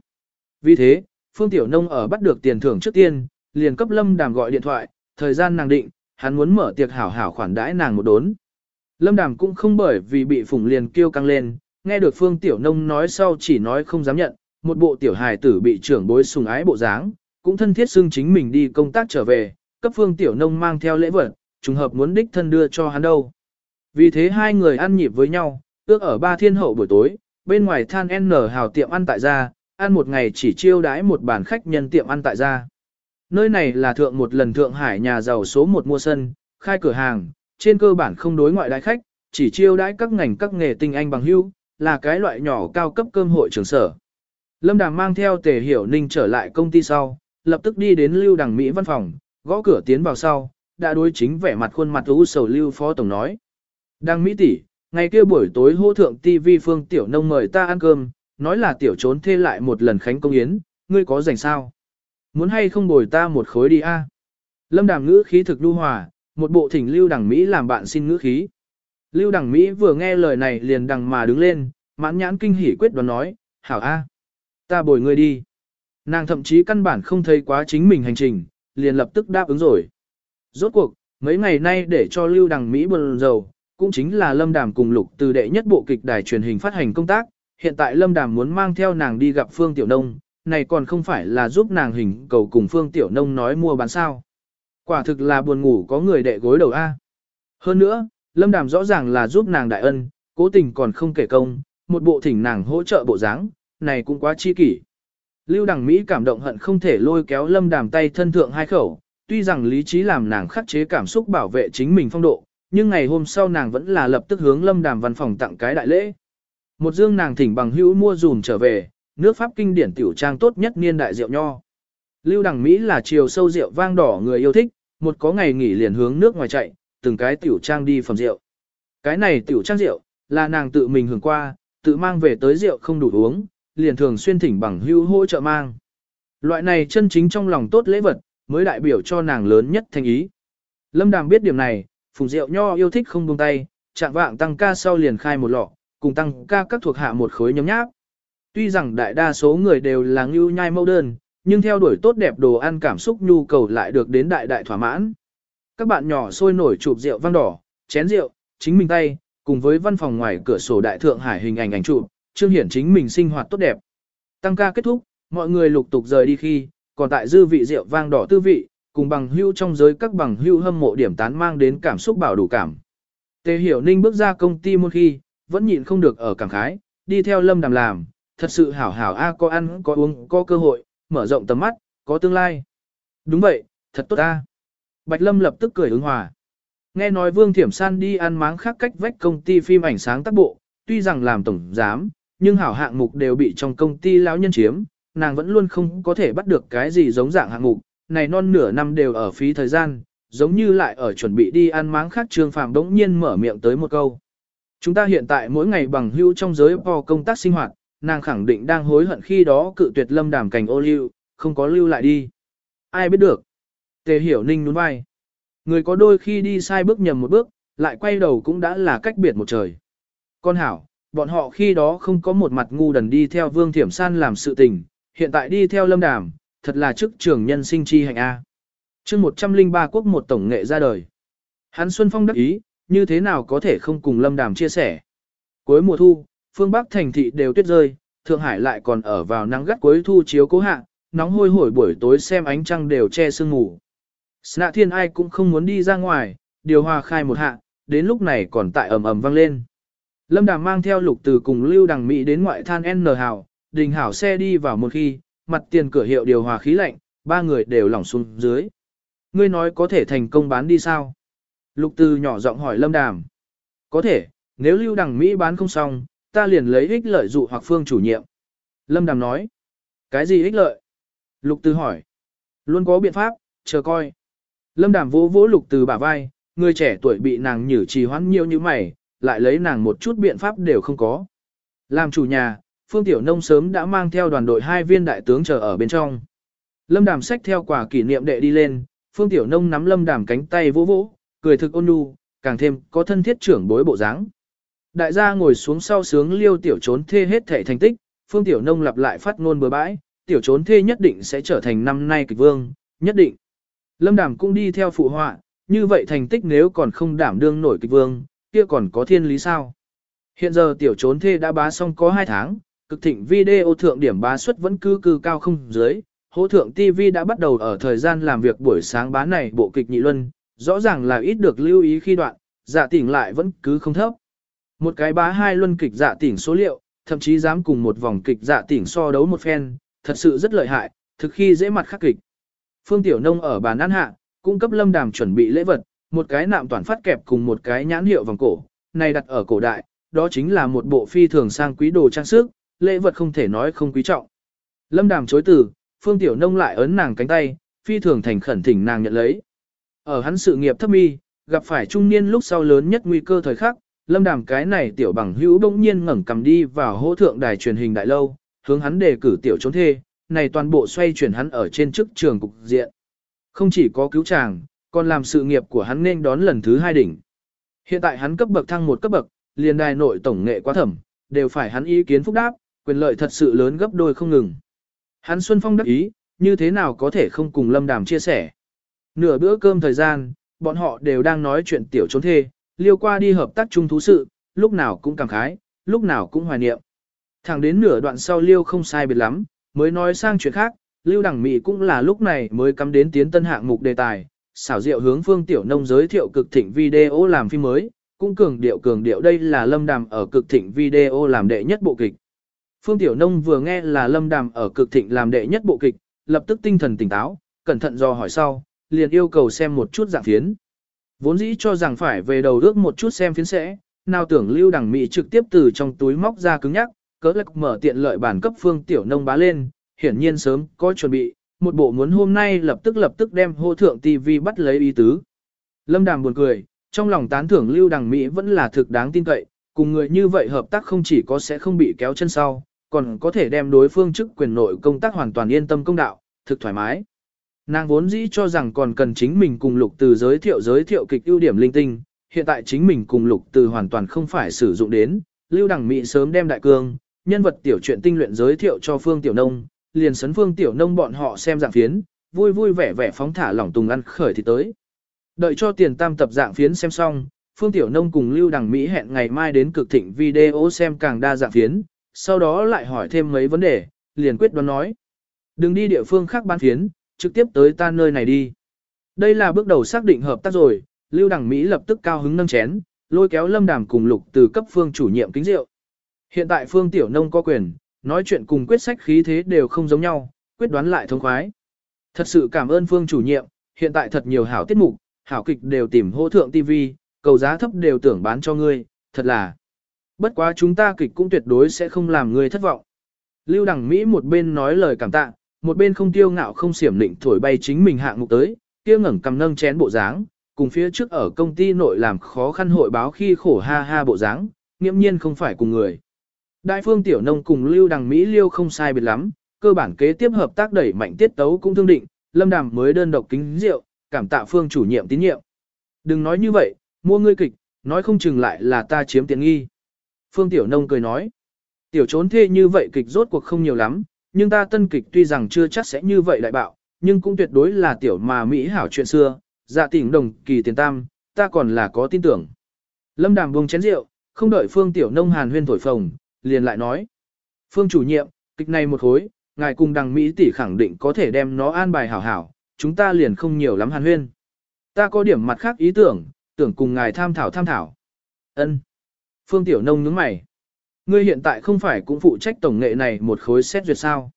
Vì thế, Phương Tiểu Nông ở bắt được tiền thưởng trước tiên, liền cấp Lâm Đàm gọi điện thoại, thời gian nàng định, hắn muốn mở tiệc hảo hảo khoản đãi nàng một đốn. Lâm Đàm cũng không bởi vì bị phủng liền kêu căng lên, nghe được Phương Tiểu Nông nói sau chỉ nói không dám nhận, một bộ tiểu hài tử bị trưởng bối sùng ái bộ dáng, cũng thân thiết xưng chính mình đi công tác trở về, cấp Phương Tiểu Nông mang theo lễ vật, trùng hợp muốn đích thân đưa cho hắn đâu. Vì thế hai người ăn nhịp với nhau, ước ở ba thiên hậu buổi tối, bên ngoài than N hào tiệm ăn tại gia, ăn một ngày chỉ chiêu đãi một bàn khách nhân tiệm ăn tại gia. Nơi này là thượng một lần Thượng Hải nhà giàu số một mua sân, khai cửa hàng, trên cơ bản không đối ngoại đái khách, chỉ chiêu đãi các ngành các nghề tinh anh bằng hữu là cái loại nhỏ cao cấp cơm hội trường sở. Lâm Đàm mang theo Tề Hiểu Ninh trở lại công ty sau, lập tức đi đến Lưu Đằng Mỹ văn phòng, gõ cửa tiến vào sau, đã đối chính vẻ mặt khuôn mặt u sầu Lưu Phó Tổng nói. Đăng Mỹ tỷ, ngày kia buổi tối hô thượng TV Phương Tiểu Nông mời ta ăn cơm, nói là Tiểu trốn thê lại một lần khánh công yến, ngươi có rảnh sao? Muốn hay không bồi ta một khối đi a? Lâm Đàm ngữ khí thực lưu hòa, một bộ thỉnh Lưu đẳng Mỹ làm bạn xin ngữ khí. Lưu đẳng Mỹ vừa nghe lời này liền đằng mà đứng lên, mãn nhãn kinh hỉ quyết đoán nói, hảo a, ta bồi ngươi đi. Nàng thậm chí căn bản không thấy quá chính mình hành trình, liền lập tức đáp ứng rồi. Rốt cuộc, mấy ngày nay để cho Lưu Đằng Mỹ bần dầu, cũng chính là Lâm Đàm cùng Lục từ đệ nhất bộ kịch đài truyền hình phát hành công tác, hiện tại Lâm Đàm muốn mang theo nàng đi gặp Phương Tiểu Nông, này còn không phải là giúp nàng hình cầu cùng Phương Tiểu Nông nói mua bán sao. Quả thực là buồn ngủ có người đệ gối đầu A. Hơn nữa, Lâm Đàm rõ ràng là giúp nàng đại ân, cố tình còn không kể công, một bộ thỉnh nàng hỗ trợ bộ dáng, này cũng quá chi kỷ. Lưu Đằng Mỹ cảm động hận không thể lôi kéo Lâm Đàm tay thân thượng hai khẩu, tuy rằng lý trí làm nàng khắc chế cảm xúc bảo vệ chính mình phong độ, nhưng ngày hôm sau nàng vẫn là lập tức hướng Lâm Đàm văn phòng tặng cái đại lễ. Một dương nàng thỉnh bằng hữu mua dùm trở về, nước Pháp kinh điển tiểu trang tốt nhất niên đại rượu nho. Lưu Đằng Mỹ là chiều sâu rượu vang đỏ người yêu thích, một có ngày nghỉ liền hướng nước ngoài chạy, từng cái tiểu trang đi phẩm rượu. Cái này tiểu trang rượu, là nàng tự mình hưởng qua, tự mang về tới rượu không đủ uống, liền thường xuyên thỉnh bằng hưu hỗ trợ mang. Loại này chân chính trong lòng tốt lễ vật, mới đại biểu cho nàng lớn nhất thành ý. Lâm Đàm biết điểm này, Phùng rượu Nho yêu thích không buông tay, chạm vạng tăng ca sau liền khai một lọ, cùng tăng ca các thuộc hạ một khối nhóm nháp. Tuy rằng đại đa số người đều là ngưu nhai mẫu đơn, nhưng theo đuổi tốt đẹp đồ ăn cảm xúc nhu cầu lại được đến đại đại thỏa mãn. Các bạn nhỏ sôi nổi chụp rượu vang đỏ, chén rượu, chính mình tay, cùng với văn phòng ngoài cửa sổ đại thượng hải hình ảnh ảnh chụp, trương hiển chính mình sinh hoạt tốt đẹp. Tăng ca kết thúc, mọi người lục tục rời đi khi, còn tại dư vị rượu vang đỏ tư vị, cùng bằng hưu trong giới các bằng hưu hâm mộ điểm tán mang đến cảm xúc bảo đủ cảm. Tề Hiểu Ninh bước ra công ty một khi, vẫn nhịn không được ở cảm khái, đi theo Lâm Đàm làm, thật sự hảo hảo a có ăn, có uống, có cơ hội, mở rộng tầm mắt, có tương lai. Đúng vậy, thật tốt a. Bạch Lâm lập tức cười ứng hòa. Nghe nói Vương Thiểm San đi ăn máng khác cách vách công ty phim ảnh sáng tác bộ, tuy rằng làm tổng giám, nhưng hảo hạng mục đều bị trong công ty lão nhân chiếm, nàng vẫn luôn không có thể bắt được cái gì giống dạng hạng mục, này non nửa năm đều ở phí thời gian, giống như lại ở chuẩn bị đi ăn máng khác Trương Phạm đống nhiên mở miệng tới một câu. Chúng ta hiện tại mỗi ngày bằng hữu trong giới po công tác sinh hoạt, nàng khẳng định đang hối hận khi đó cự tuyệt lâm đàm cảnh ô lưu, không có lưu lại đi. Ai biết được. Tề hiểu ninh nhún vai. Người có đôi khi đi sai bước nhầm một bước, lại quay đầu cũng đã là cách biệt một trời. Con hảo, bọn họ khi đó không có một mặt ngu đần đi theo Vương Thiểm San làm sự tình, hiện tại đi theo Lâm Đàm, thật là chức trưởng nhân sinh chi hạnh A. chương 103 quốc một tổng nghệ ra đời. Hắn Xuân Phong đắc ý, như thế nào có thể không cùng Lâm Đàm chia sẻ. Cuối mùa thu, phương Bắc thành thị đều tuyết rơi, Thượng Hải lại còn ở vào nắng gắt cuối thu chiếu cố hạ, nóng hôi hổi buổi tối xem ánh trăng đều che sương ngủ. Sna thiên ai cũng không muốn đi ra ngoài, điều hòa khai một hạ, đến lúc này còn tại ầm ầm vang lên. Lâm Đàm mang theo lục từ cùng Lưu Đằng Mỹ đến ngoại than N hào, đình hảo xe đi vào một khi, mặt tiền cửa hiệu điều hòa khí lạnh, ba người đều lỏng xuống dưới. Ngươi nói có thể thành công bán đi sao? Lục từ nhỏ giọng hỏi Lâm Đàm. Có thể, nếu Lưu Đằng Mỹ bán không xong, ta liền lấy ích lợi dụ hoặc phương chủ nhiệm. Lâm Đàm nói. Cái gì ích lợi? Lục từ hỏi. Luôn có biện pháp, chờ coi. Lâm Đàm vỗ vỗ lục từ bả vai, người trẻ tuổi bị nàng nhử trì hoãn nhiều như mày, lại lấy nàng một chút biện pháp đều không có. Làm chủ nhà, Phương Tiểu Nông sớm đã mang theo đoàn đội hai viên đại tướng chờ ở bên trong. Lâm Đàm xách theo quả kỷ niệm đệ đi lên, Phương Tiểu Nông nắm Lâm Đàm cánh tay vỗ vỗ, cười thực ôn nhu, càng thêm có thân thiết trưởng bối bộ dáng. Đại gia ngồi xuống sau sướng liêu tiểu trốn thê hết thể thành tích, Phương Tiểu Nông lặp lại phát ngôn bừa bãi, tiểu trốn thê nhất định sẽ trở thành năm nay kịch vương, nhất định. Lâm Đàm cũng đi theo phụ họa, như vậy thành tích nếu còn không đảm đương nổi kịch vương, kia còn có thiên lý sao? Hiện giờ tiểu trốn thê đã bá xong có 2 tháng, cực thịnh video thượng điểm bá suất vẫn cư cư cao không dưới, hỗ thượng TV đã bắt đầu ở thời gian làm việc buổi sáng bá này bộ kịch nhị luân, rõ ràng là ít được lưu ý khi đoạn, dạ tỉnh lại vẫn cứ không thấp. Một cái bá hai luân kịch dạ tỉnh số liệu, thậm chí dám cùng một vòng kịch dạ tỉnh so đấu một phen, thật sự rất lợi hại, thực khi dễ mặt khắc kịch. Phương Tiểu Nông ở bàn ăn hạ, cung cấp lâm đàm chuẩn bị lễ vật, một cái nạm toàn phát kẹp cùng một cái nhãn hiệu vòng cổ, này đặt ở cổ đại, đó chính là một bộ phi thường sang quý đồ trang sức, lễ vật không thể nói không quý trọng. Lâm đàm chối từ, Phương Tiểu Nông lại ấn nàng cánh tay, phi thường thành khẩn thỉnh nàng nhận lấy. Ở hắn sự nghiệp thấp mi, gặp phải trung niên lúc sau lớn nhất nguy cơ thời khắc, Lâm đàm cái này tiểu bằng hữu bỗng nhiên ngẩng cầm đi vào hỗ thượng đài truyền hình đại lâu, hướng hắn đề cử tiểu trốn thê, này toàn bộ xoay chuyển hắn ở trên chức trường cục diện. Không chỉ có cứu chàng, còn làm sự nghiệp của hắn nên đón lần thứ hai đỉnh. Hiện tại hắn cấp bậc thăng một cấp bậc, liền đài nội tổng nghệ quá thẩm, đều phải hắn ý kiến phúc đáp, quyền lợi thật sự lớn gấp đôi không ngừng. Hắn Xuân Phong đắc ý, như thế nào có thể không cùng Lâm Đàm chia sẻ. Nửa bữa cơm thời gian, bọn họ đều đang nói chuyện tiểu trốn thê, liêu qua đi hợp tác chung thú sự, lúc nào cũng cảm khái, lúc nào cũng hoài niệm. Thẳng đến nửa đoạn sau liêu không sai biệt lắm, mới nói sang chuyện khác, Lưu Đằng Mỹ cũng là lúc này mới cắm đến tiến tân hạng mục đề tài, xảo diệu hướng phương tiểu nông giới thiệu cực thịnh video làm phim mới, cũng cường điệu cường điệu đây là lâm đàm ở cực thịnh video làm đệ nhất bộ kịch. Phương tiểu nông vừa nghe là lâm đàm ở cực thịnh làm đệ nhất bộ kịch, lập tức tinh thần tỉnh táo, cẩn thận do hỏi sau, liền yêu cầu xem một chút dạng phiến. Vốn dĩ cho rằng phải về đầu ước một chút xem phiến sẽ, nào tưởng lưu đằng mỹ trực tiếp từ trong túi móc ra cứng nhắc, cỡ lắc mở tiện lợi bản cấp phương tiểu nông bá lên, hiển nhiên sớm có chuẩn bị, một bộ muốn hôm nay lập tức lập tức đem hô thượng TV bắt lấy ý tứ. Lâm Đàm buồn cười, trong lòng tán thưởng Lưu Đằng Mỹ vẫn là thực đáng tin cậy, cùng người như vậy hợp tác không chỉ có sẽ không bị kéo chân sau, còn có thể đem đối phương chức quyền nội công tác hoàn toàn yên tâm công đạo, thực thoải mái. Nàng vốn dĩ cho rằng còn cần chính mình cùng lục từ giới thiệu giới thiệu kịch ưu điểm linh tinh, hiện tại chính mình cùng lục từ hoàn toàn không phải sử dụng đến, lưu đẳng mỹ sớm đem đại cương, nhân vật tiểu truyện tinh luyện giới thiệu cho phương tiểu nông, liền sấn phương tiểu nông bọn họ xem dạng phiến, vui vui vẻ vẻ phóng thả lỏng tùng ăn khởi thì tới. Đợi cho tiền tam tập dạng phiến xem xong, phương tiểu nông cùng lưu đẳng mỹ hẹn ngày mai đến cực thịnh video xem càng đa dạng phiến, sau đó lại hỏi thêm mấy vấn đề, liền quyết đoán nói. Đừng đi địa phương khác bán phiến, trực tiếp tới ta nơi này đi. Đây là bước đầu xác định hợp tác rồi, Lưu Đằng Mỹ lập tức cao hứng nâng chén, lôi kéo Lâm Đàm cùng Lục từ cấp phương chủ nhiệm kính rượu. Hiện tại phương tiểu nông có quyền, nói chuyện cùng quyết sách khí thế đều không giống nhau, quyết đoán lại thông khoái. Thật sự cảm ơn phương chủ nhiệm, hiện tại thật nhiều hảo tiết mục, hảo kịch đều tìm hỗ thượng TV, cầu giá thấp đều tưởng bán cho ngươi, thật là. Bất quá chúng ta kịch cũng tuyệt đối sẽ không làm ngươi thất vọng. Lưu Đằng Mỹ một bên nói lời cảm tạ, một bên không tiêu ngạo không xiểm định thổi bay chính mình hạng mục tới, kia ngẩng cầm nâng chén bộ dáng, cùng phía trước ở công ty nội làm khó khăn hội báo khi khổ ha ha bộ dáng, nghiễm nhiên không phải cùng người. Đại phương tiểu nông cùng Lưu Đằng Mỹ Liêu không sai biệt lắm, cơ bản kế tiếp hợp tác đẩy mạnh tiết tấu cũng thương định, Lâm Đàm mới đơn độc kính rượu, cảm tạ phương chủ nhiệm tín nhiệm. Đừng nói như vậy, mua ngươi kịch, nói không chừng lại là ta chiếm tiện nghi. Phương Tiểu Nông cười nói, tiểu trốn thê như vậy kịch rốt cuộc không nhiều lắm, nhưng ta tân kịch tuy rằng chưa chắc sẽ như vậy đại bạo, nhưng cũng tuyệt đối là tiểu mà Mỹ hảo chuyện xưa, dạ tỉnh đồng kỳ tiền tam, ta còn là có tin tưởng. Lâm Đàm buông chén rượu, không đợi Phương Tiểu Nông hàn huyên thổi phồng, liền lại nói. Phương chủ nhiệm, kịch này một khối, ngài cùng đằng Mỹ tỷ khẳng định có thể đem nó an bài hảo hảo, chúng ta liền không nhiều lắm hàn huyên. Ta có điểm mặt khác ý tưởng, tưởng cùng ngài tham thảo tham thảo. Ân. Phương Tiểu Nông nhướng mày. Ngươi hiện tại không phải cũng phụ trách tổng nghệ này một khối xét duyệt sao.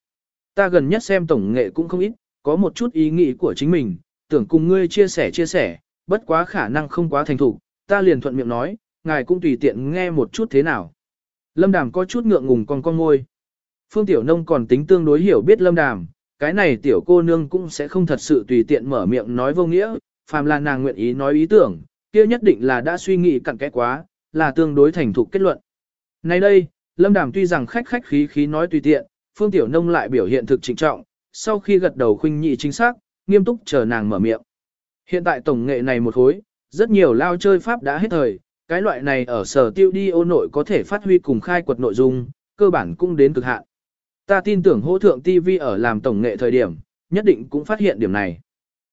Ta gần nhất xem tổng nghệ cũng không ít, có một chút ý nghĩ của chính mình, tưởng cùng ngươi chia sẻ chia sẻ, bất quá khả năng không quá thành thục, ta liền thuận miệng nói, ngài cũng tùy tiện nghe một chút thế nào. Lâm Đàm có chút ngượng ngùng con con ngôi. Phương Tiểu Nông còn tính tương đối hiểu biết Lâm Đàm, cái này tiểu cô nương cũng sẽ không thật sự tùy tiện mở miệng nói vô nghĩa, phàm là nàng nguyện ý nói ý tưởng, kia nhất định là đã suy nghĩ cặn kẽ quá, là tương đối thành thục kết luận. Nay đây, Lâm Đàm tuy rằng khách khách khí khí nói tùy tiện, Phương Tiểu Nông lại biểu hiện thực trịnh trọng, sau khi gật đầu khuynh nhị chính xác, nghiêm túc chờ nàng mở miệng. Hiện tại tổng nghệ này một hối, rất nhiều lao chơi pháp đã hết thời, cái loại này ở sở tiêu đi ô nội có thể phát huy cùng khai quật nội dung, cơ bản cũng đến cực hạn. Ta tin tưởng hỗ thượng TV ở làm tổng nghệ thời điểm, nhất định cũng phát hiện điểm này.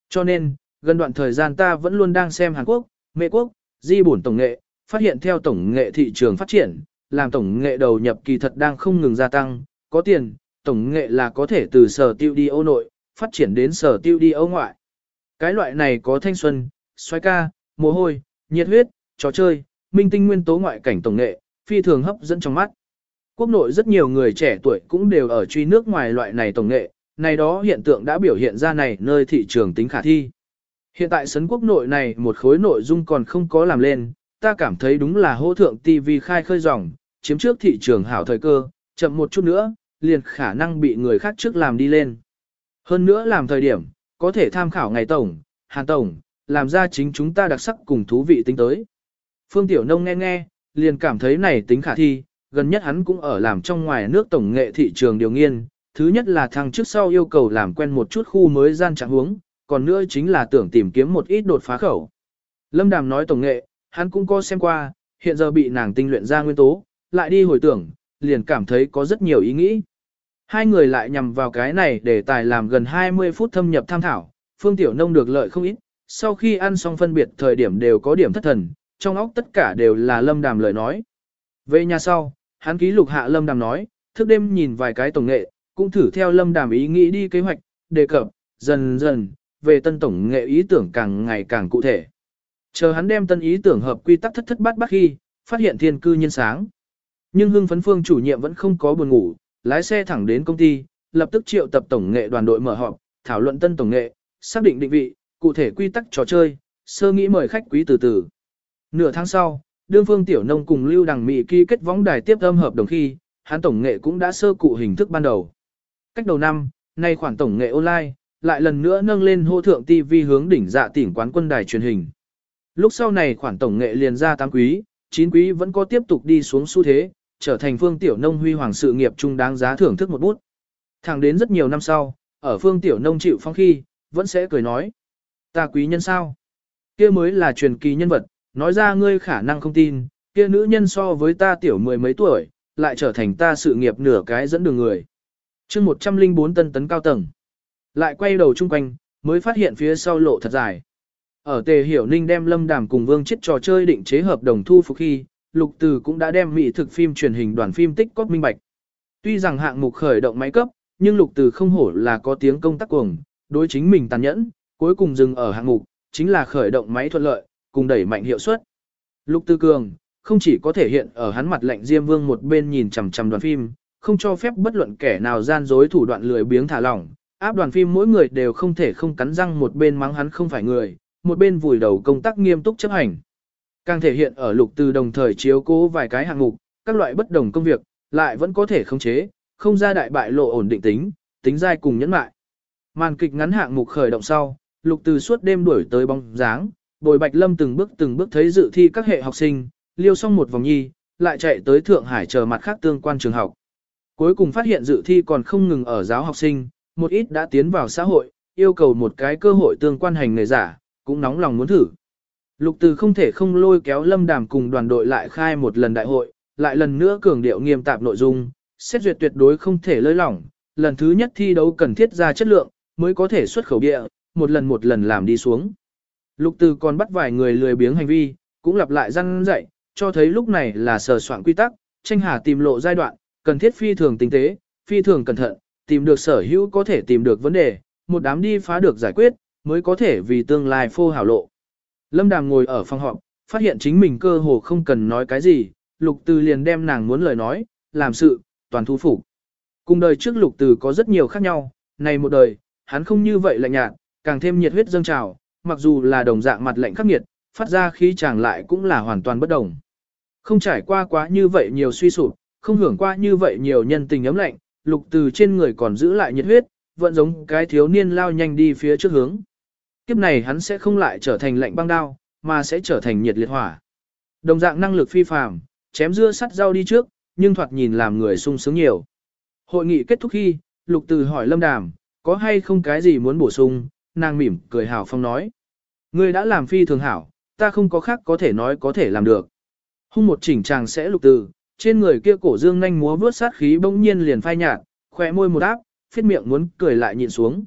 Cho nên, gần đoạn thời gian ta vẫn luôn đang xem Hàn Quốc, Mỹ Quốc, di bổn tổng nghệ, phát hiện theo tổng nghệ thị trường phát triển, làm tổng nghệ đầu nhập kỳ thật đang không ngừng gia tăng, có tiền, tổng nghệ là có thể từ sở tiêu đi ô nội, phát triển đến sở tiêu đi ô ngoại. Cái loại này có thanh xuân, xoay ca, mồ hôi, nhiệt huyết, trò chơi, minh tinh nguyên tố ngoại cảnh tổng nghệ, phi thường hấp dẫn trong mắt. Quốc nội rất nhiều người trẻ tuổi cũng đều ở truy nước ngoài loại này tổng nghệ, này đó hiện tượng đã biểu hiện ra này nơi thị trường tính khả thi. Hiện tại sấn quốc nội này một khối nội dung còn không có làm lên, ta cảm thấy đúng là hô thượng TV khai khơi dòng, chiếm trước thị trường hảo thời cơ, chậm một chút nữa, liền khả năng bị người khác trước làm đi lên. Hơn nữa làm thời điểm, có thể tham khảo ngày tổng, hàn tổng, làm ra chính chúng ta đặc sắc cùng thú vị tính tới. Phương Tiểu Nông nghe nghe, liền cảm thấy này tính khả thi, gần nhất hắn cũng ở làm trong ngoài nước tổng nghệ thị trường điều nghiên, thứ nhất là thằng trước sau yêu cầu làm quen một chút khu mới gian trạng huống, còn nữa chính là tưởng tìm kiếm một ít đột phá khẩu. Lâm Đàm nói tổng nghệ, hắn cũng có xem qua, hiện giờ bị nàng tinh luyện ra nguyên tố, lại đi hồi tưởng, liền cảm thấy có rất nhiều ý nghĩ. Hai người lại nhằm vào cái này để tài làm gần 20 phút thâm nhập tham thảo, Phương Tiểu Nông được lợi không ít, sau khi ăn xong phân biệt thời điểm đều có điểm thất thần, trong óc tất cả đều là Lâm Đàm lời nói. Về nhà sau, hắn ký lục hạ Lâm Đàm nói, thức đêm nhìn vài cái tổng nghệ, cũng thử theo Lâm Đàm ý nghĩ đi kế hoạch, đề cập, dần dần, về tân tổng nghệ ý tưởng càng ngày càng cụ thể. Chờ hắn đem tân ý tưởng hợp quy tắc thất thất bát bát khi, phát hiện thiên cư nhân sáng. Nhưng hưng phấn phương chủ nhiệm vẫn không có buồn ngủ, lái xe thẳng đến công ty, lập tức triệu tập tổng nghệ đoàn đội mở họp, thảo luận tân tổng nghệ, xác định định vị, cụ thể quy tắc trò chơi, sơ nghĩ mời khách quý từ từ. Nửa tháng sau, đương phương tiểu nông cùng lưu đằng mỹ ký kết võng đài tiếp âm hợp đồng khi, hắn tổng nghệ cũng đã sơ cụ hình thức ban đầu. Cách đầu năm, nay khoản tổng nghệ online, lại lần nữa nâng lên hô thượng TV hướng đỉnh dạ tỉnh quán quân đài truyền hình. Lúc sau này khoản tổng nghệ liền ra 8 quý, 9 quý vẫn có tiếp tục đi xuống xu thế, trở thành phương tiểu nông huy hoàng sự nghiệp trung đáng giá thưởng thức một bút. Thẳng đến rất nhiều năm sau, ở phương tiểu nông chịu phong khi, vẫn sẽ cười nói. Ta quý nhân sao? kia mới là truyền kỳ nhân vật, nói ra ngươi khả năng không tin, kia nữ nhân so với ta tiểu mười mấy tuổi, lại trở thành ta sự nghiệp nửa cái dẫn đường người. chương 104 tân tấn cao tầng. Lại quay đầu chung quanh, mới phát hiện phía sau lộ thật dài. Ở tề hiểu ninh đem lâm đàm cùng vương chết trò chơi định chế hợp đồng thu phục khi, lục từ cũng đã đem mỹ thực phim truyền hình đoàn phim tích cóp minh bạch. Tuy rằng hạng mục khởi động máy cấp, nhưng lục từ không hổ là có tiếng công tác cuồng, đối chính mình tàn nhẫn, cuối cùng dừng ở hạng mục, chính là khởi động máy thuận lợi, cùng đẩy mạnh hiệu suất. Lục Tư Cường, không chỉ có thể hiện ở hắn mặt lạnh Diêm Vương một bên nhìn chằm chằm đoàn phim, không cho phép bất luận kẻ nào gian dối thủ đoạn lười biếng thả lỏng, áp đoàn phim mỗi người đều không thể không cắn răng một bên mắng hắn không phải người, một bên vùi đầu công tác nghiêm túc chấp hành. Càng thể hiện ở Lục từ đồng thời chiếu cố vài cái hạng mục, các loại bất đồng công việc, lại vẫn có thể khống chế, không ra đại bại lộ ổn định tính, tính dai cùng nhẫn mại. Màn kịch ngắn hạng mục khởi động sau, Lục Từ suốt đêm đuổi tới bóng dáng, Bồi Bạch Lâm từng bước từng bước thấy dự thi các hệ học sinh, liêu xong một vòng nhi, lại chạy tới Thượng Hải chờ mặt khác tương quan trường học. Cuối cùng phát hiện dự thi còn không ngừng ở giáo học sinh, một ít đã tiến vào xã hội, yêu cầu một cái cơ hội tương quan hành nghề giả, cũng nóng lòng muốn thử. Lục Từ không thể không lôi kéo Lâm Đàm cùng đoàn đội lại khai một lần đại hội, lại lần nữa cường điệu nghiêm tạp nội dung, xét duyệt tuyệt đối không thể lơi lỏng, lần thứ nhất thi đấu cần thiết ra chất lượng, mới có thể xuất khẩu địa, một lần một lần làm đi xuống. Lục từ còn bắt vài người lười biếng hành vi, cũng lặp lại răng dạy, cho thấy lúc này là sờ soạn quy tắc, tranh hà tìm lộ giai đoạn, cần thiết phi thường tinh tế, phi thường cẩn thận, tìm được sở hữu có thể tìm được vấn đề, một đám đi phá được giải quyết, mới có thể vì tương lai phô hảo lộ. Lâm Đàm ngồi ở phòng họp, phát hiện chính mình cơ hồ không cần nói cái gì, Lục Từ liền đem nàng muốn lời nói, làm sự, toàn thu phục. Cùng đời trước Lục Từ có rất nhiều khác nhau, này một đời, hắn không như vậy lạnh nhạt, càng thêm nhiệt huyết dâng trào, mặc dù là đồng dạng mặt lạnh khắc nghiệt, phát ra khí chàng lại cũng là hoàn toàn bất đồng. Không trải qua quá như vậy nhiều suy sụp, không hưởng qua như vậy nhiều nhân tình ấm lạnh, lục từ trên người còn giữ lại nhiệt huyết, vẫn giống cái thiếu niên lao nhanh đi phía trước hướng. Kiếp này hắn sẽ không lại trở thành lạnh băng đao, mà sẽ trở thành nhiệt liệt hỏa. Đồng dạng năng lực phi phàm, chém dưa sắt rau đi trước, nhưng thoạt nhìn làm người sung sướng nhiều. Hội nghị kết thúc khi, lục từ hỏi Lâm Đàm, có hay không cái gì muốn bổ sung, nàng mỉm cười hào phong nói. Ngươi đã làm phi thường hảo, ta không có khác có thể nói có thể làm được. Hung một chỉnh chàng sẽ lục từ, trên người kia cổ dương nhanh múa vướt sát khí bỗng nhiên liền phai nhạt, khỏe môi một áp, phết miệng muốn cười lại nhịn xuống.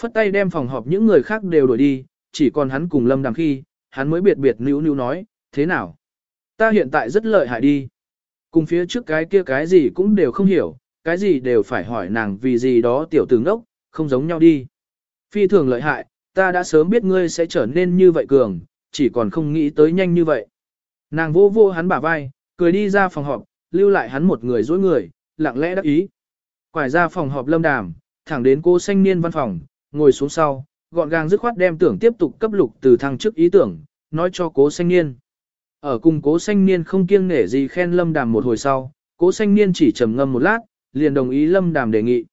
Phất tay đem phòng họp những người khác đều đuổi đi, chỉ còn hắn cùng lâm Đàm khi, hắn mới biệt biệt níu níu nói, thế nào? Ta hiện tại rất lợi hại đi. Cùng phía trước cái kia cái gì cũng đều không hiểu, cái gì đều phải hỏi nàng vì gì đó tiểu tướng đốc, không giống nhau đi. Phi thường lợi hại, ta đã sớm biết ngươi sẽ trở nên như vậy cường, chỉ còn không nghĩ tới nhanh như vậy. Nàng vô vô hắn bả vai, cười đi ra phòng họp, lưu lại hắn một người dối người, lặng lẽ đắc ý. Quải ra phòng họp lâm đàm, thẳng đến cô xanh niên văn phòng, ngồi xuống sau, gọn gàng dứt khoát đem tưởng tiếp tục cấp lục từ thăng trước ý tưởng, nói cho cố xanh niên. Ở cùng cố xanh niên không kiêng nể gì khen lâm đàm một hồi sau, cố xanh niên chỉ trầm ngâm một lát, liền đồng ý lâm đàm đề nghị.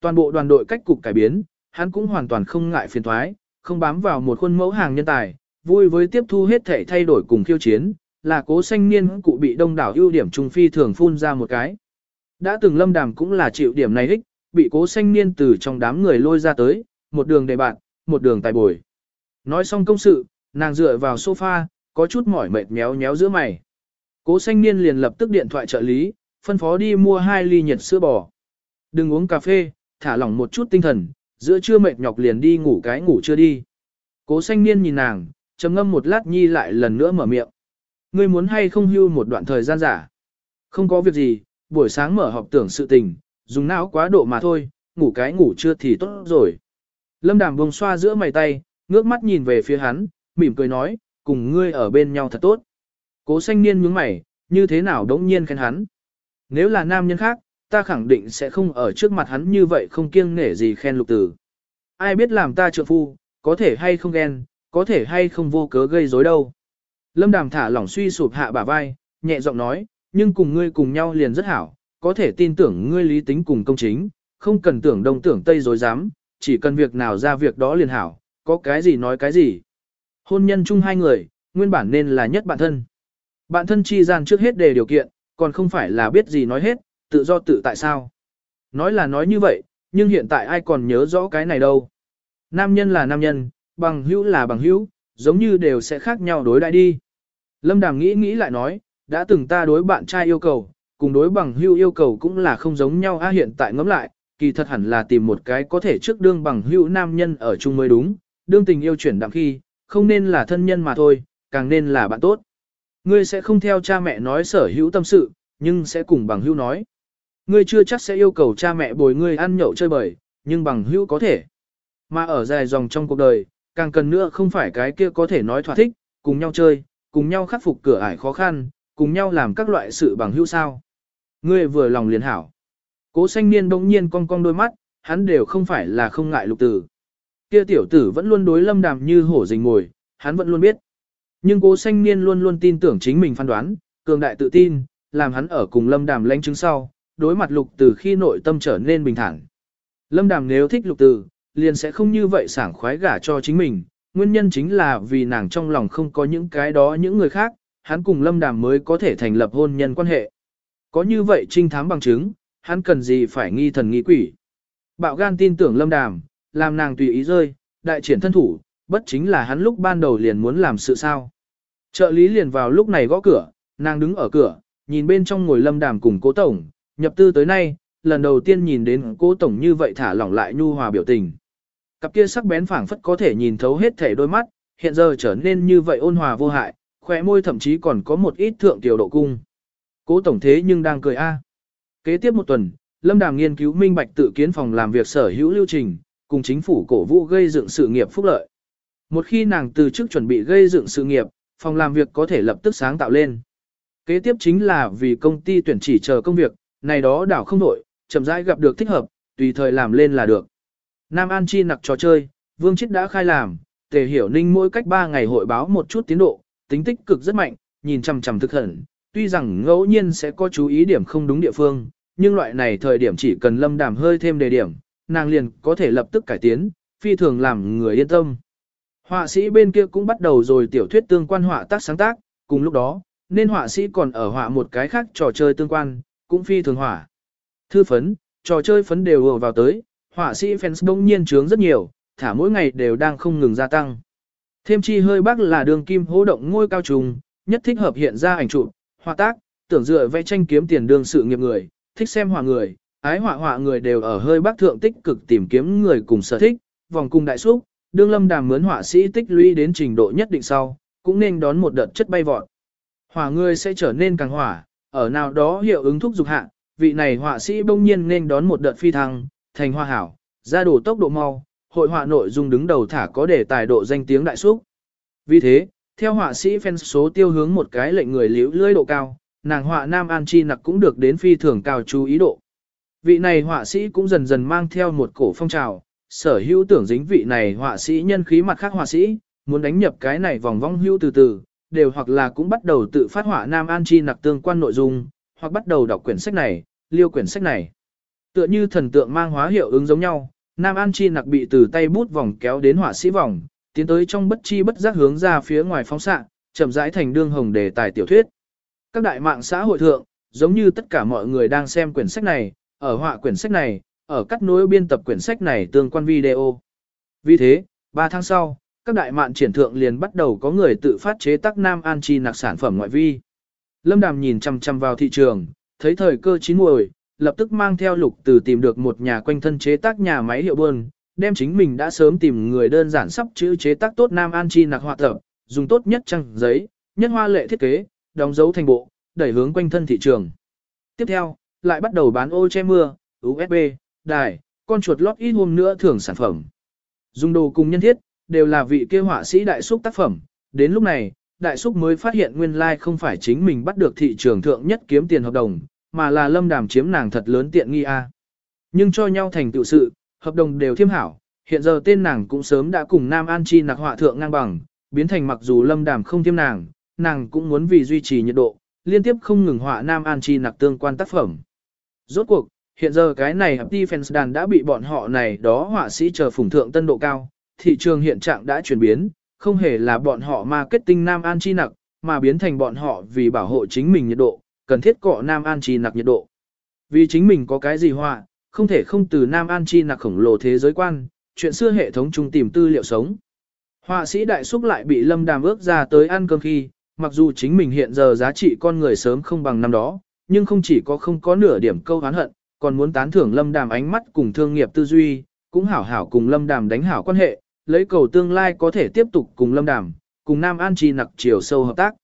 Toàn bộ đoàn đội cách cục cải biến, hắn cũng hoàn toàn không ngại phiền thoái, không bám vào một khuôn mẫu hàng nhân tài, vui với tiếp thu hết thể thay đổi cùng khiêu chiến, là cố xanh niên cụ bị đông đảo ưu điểm trung phi thường phun ra một cái. Đã từng lâm đàm cũng là chịu điểm này ích, bị cố xanh niên từ trong đám người lôi ra tới, một đường đề bạn, một đường tài bồi. Nói xong công sự, nàng dựa vào sofa, có chút mỏi mệt méo méo giữa mày. Cố xanh niên liền lập tức điện thoại trợ lý, phân phó đi mua hai ly nhiệt sữa bò. Đừng uống cà phê, thả lỏng một chút tinh thần, giữa trưa mệt nhọc liền đi ngủ cái ngủ chưa đi. Cố xanh niên nhìn nàng, trầm ngâm một lát nhi lại lần nữa mở miệng. Ngươi muốn hay không hưu một đoạn thời gian giả? Không có việc gì, buổi sáng mở họp tưởng sự tình, dùng não quá độ mà thôi, ngủ cái ngủ chưa thì tốt rồi. Lâm đàm bông xoa giữa mày tay, ngước mắt nhìn về phía hắn, mỉm cười nói, cùng ngươi ở bên nhau thật tốt. Cố xanh niên nhướng mày, như thế nào đống nhiên khen hắn. Nếu là nam nhân khác, ta khẳng định sẽ không ở trước mặt hắn như vậy không kiêng nể gì khen lục tử. Ai biết làm ta trượng phu, có thể hay không ghen, có thể hay không vô cớ gây rối đâu. Lâm đàm thả lỏng suy sụp hạ bả vai, nhẹ giọng nói, nhưng cùng ngươi cùng nhau liền rất hảo, có thể tin tưởng ngươi lý tính cùng công chính, không cần tưởng đông tưởng tây dối dám, chỉ cần việc nào ra việc đó liền hảo, có cái gì nói cái gì. Hôn nhân chung hai người, nguyên bản nên là nhất bạn thân. Bạn thân chi gian trước hết đề điều kiện, còn không phải là biết gì nói hết, tự do tự tại sao. Nói là nói như vậy, nhưng hiện tại ai còn nhớ rõ cái này đâu. Nam nhân là nam nhân, bằng hữu là bằng hữu, giống như đều sẽ khác nhau đối đại đi. Lâm Đàm nghĩ nghĩ lại nói, đã từng ta đối bạn trai yêu cầu, cùng đối bằng hữu yêu cầu cũng là không giống nhau a hiện tại ngẫm lại, kỳ thật hẳn là tìm một cái có thể trước đương bằng hữu nam nhân ở chung mới đúng, đương tình yêu chuyển đặng khi, không nên là thân nhân mà thôi, càng nên là bạn tốt. Ngươi sẽ không theo cha mẹ nói sở hữu tâm sự, nhưng sẽ cùng bằng hữu nói. Ngươi chưa chắc sẽ yêu cầu cha mẹ bồi ngươi ăn nhậu chơi bời, nhưng bằng hữu có thể. Mà ở dài dòng trong cuộc đời, càng cần nữa không phải cái kia có thể nói thỏa thích, cùng nhau chơi, cùng nhau khắc phục cửa ải khó khăn, cùng nhau làm các loại sự bằng hữu sao. Ngươi vừa lòng liền hảo. Cố xanh niên bỗng nhiên cong cong đôi mắt, hắn đều không phải là không ngại lục tử. Kia tiểu tử vẫn luôn đối lâm đàm như hổ rình ngồi, hắn vẫn luôn biết. Nhưng cố xanh niên luôn luôn tin tưởng chính mình phán đoán, cường đại tự tin, làm hắn ở cùng lâm đàm lãnh chứng sau, đối mặt lục tử khi nội tâm trở nên bình thản. Lâm đàm nếu thích lục tử, liền sẽ không như vậy sảng khoái gả cho chính mình, nguyên nhân chính là vì nàng trong lòng không có những cái đó những người khác, hắn cùng lâm đàm mới có thể thành lập hôn nhân quan hệ. Có như vậy trinh thám bằng chứng, hắn cần gì phải nghi thần nghi quỷ. Bạo gan tin tưởng lâm đàm, làm nàng tùy ý rơi, đại triển thân thủ, bất chính là hắn lúc ban đầu liền muốn làm sự sao. Trợ lý liền vào lúc này gõ cửa, nàng đứng ở cửa, nhìn bên trong ngồi lâm đàm cùng cố tổng, nhập tư tới nay, lần đầu tiên nhìn đến cố tổng như vậy thả lỏng lại nhu hòa biểu tình. Cặp kia sắc bén phảng phất có thể nhìn thấu hết thể đôi mắt, hiện giờ trở nên như vậy ôn hòa vô hại, khỏe môi thậm chí còn có một ít thượng tiểu độ cung. Cố tổng thế nhưng đang cười a. Kế tiếp một tuần, Lâm Đàm nghiên cứu minh bạch tự kiến phòng làm việc sở hữu lưu trình, cùng chính phủ cổ vũ gây dựng sự nghiệp phúc lợi. Một khi nàng từ chức chuẩn bị gây dựng sự nghiệp, phòng làm việc có thể lập tức sáng tạo lên. Kế tiếp chính là vì công ty tuyển chỉ chờ công việc, này đó đảo không đổi, chậm rãi gặp được thích hợp, tùy thời làm lên là được. Nam An Chi nặc trò chơi, Vương Chích đã khai làm, Tề Hiểu Ninh mỗi cách 3 ngày hội báo một chút tiến độ, tính tích cực rất mạnh, nhìn chằm chằm thực hẩn tuy rằng ngẫu nhiên sẽ có chú ý điểm không đúng địa phương, nhưng loại này thời điểm chỉ cần lâm đàm hơi thêm đề điểm, nàng liền có thể lập tức cải tiến, phi thường làm người yên tâm. Họa sĩ bên kia cũng bắt đầu rồi tiểu thuyết tương quan họa tác sáng tác, cùng lúc đó, nên họa sĩ còn ở họa một cái khác trò chơi tương quan, cũng phi thường họa. Thư phấn, trò chơi phấn đều vừa vào tới, họa sĩ fans đông nhiên trướng rất nhiều, thả mỗi ngày đều đang không ngừng gia tăng. Thêm chi hơi bác là đường kim hố động ngôi cao trùng, nhất thích hợp hiện ra ảnh chụp, họa tác, tưởng dựa vẽ tranh kiếm tiền đương sự nghiệp người, thích xem họa người, ái họa họa người đều ở hơi bác thượng tích cực tìm kiếm người cùng sở thích, vòng cung đại xúc, đương lâm đàm mướn họa sĩ tích lũy đến trình độ nhất định sau, cũng nên đón một đợt chất bay vọt. Hỏa người sẽ trở nên càng hỏa, ở nào đó hiệu ứng thúc dục hạ, vị này họa sĩ bỗng nhiên nên đón một đợt phi thăng, thành hoa hảo, ra đủ tốc độ mau, hội họa nội dung đứng đầu thả có đề tài độ danh tiếng đại xúc. Vì thế, theo họa sĩ fan số tiêu hướng một cái lệnh người liễu lưỡi độ cao, nàng họa Nam An Chi nặc cũng được đến phi thường cao chú ý độ. Vị này họa sĩ cũng dần dần mang theo một cổ phong trào, sở hữu tưởng dính vị này họa sĩ nhân khí mặt khác họa sĩ, muốn đánh nhập cái này vòng vong hữu từ từ, đều hoặc là cũng bắt đầu tự phát họa Nam An Chi nặc tương quan nội dung, hoặc bắt đầu đọc quyển sách này, liêu quyển sách này. Tựa như thần tượng mang hóa hiệu ứng giống nhau, Nam An Chi nặc bị từ tay bút vòng kéo đến họa sĩ vòng, tiến tới trong bất chi bất giác hướng ra phía ngoài phóng xạ, chậm rãi thành đương hồng đề tài tiểu thuyết. Các đại mạng xã hội thượng, giống như tất cả mọi người đang xem quyển sách này, ở họa quyển sách này, ở cắt nối biên tập quyển sách này tương quan video. Vì thế, 3 tháng sau, các đại mạng triển thượng liền bắt đầu có người tự phát chế tác Nam An Chi nặc sản phẩm ngoại vi. Lâm Đàm nhìn chăm chăm vào thị trường, thấy thời cơ chín muồi, lập tức mang theo lục từ tìm được một nhà quanh thân chế tác nhà máy hiệu buôn, đem chính mình đã sớm tìm người đơn giản sắp chữ chế tác tốt Nam An Chi nặc họa tập, dùng tốt nhất trang giấy, nhất hoa lệ thiết kế, đóng dấu thành bộ, đẩy hướng quanh thân thị trường. Tiếp theo, lại bắt đầu bán ô che mưa, USB, đài, con chuột lót ít hôm nữa thưởng sản phẩm. Dùng đồ cùng nhân thiết, đều là vị kia họa sĩ đại xúc tác phẩm. Đến lúc này, đại xúc mới phát hiện nguyên lai like không phải chính mình bắt được thị trường thượng nhất kiếm tiền hợp đồng, mà là lâm đàm chiếm nàng thật lớn tiện nghi a. Nhưng cho nhau thành tựu sự, hợp đồng đều thiêm hảo, hiện giờ tên nàng cũng sớm đã cùng Nam An Chi nạc họa thượng ngang bằng, biến thành mặc dù lâm đàm không thiêm nàng, nàng cũng muốn vì duy trì nhiệt độ, liên tiếp không ngừng họa Nam An Chi nạc tương quan tác phẩm. Rốt cuộc, hiện giờ cái này defense đàn đã bị bọn họ này đó họa sĩ chờ phủng thượng tân độ cao, thị trường hiện trạng đã chuyển biến, không hề là bọn họ marketing Nam An Chi nặc, mà biến thành bọn họ vì bảo hộ chính mình nhiệt độ, cần thiết cọ Nam An Chi nặc nhiệt độ. Vì chính mình có cái gì họa, không thể không từ Nam An Chi nạc khổng lồ thế giới quan, chuyện xưa hệ thống trung tìm tư liệu sống. Họa sĩ đại xúc lại bị lâm đàm ước ra tới ăn cơm khi, mặc dù chính mình hiện giờ giá trị con người sớm không bằng năm đó, nhưng không chỉ có không có nửa điểm câu hán hận, còn muốn tán thưởng lâm đàm ánh mắt cùng thương nghiệp tư duy, cũng hảo hảo cùng lâm đàm đánh hảo quan hệ, lấy cầu tương lai có thể tiếp tục cùng lâm đàm, cùng Nam An Chi nặc chiều sâu hợp tác.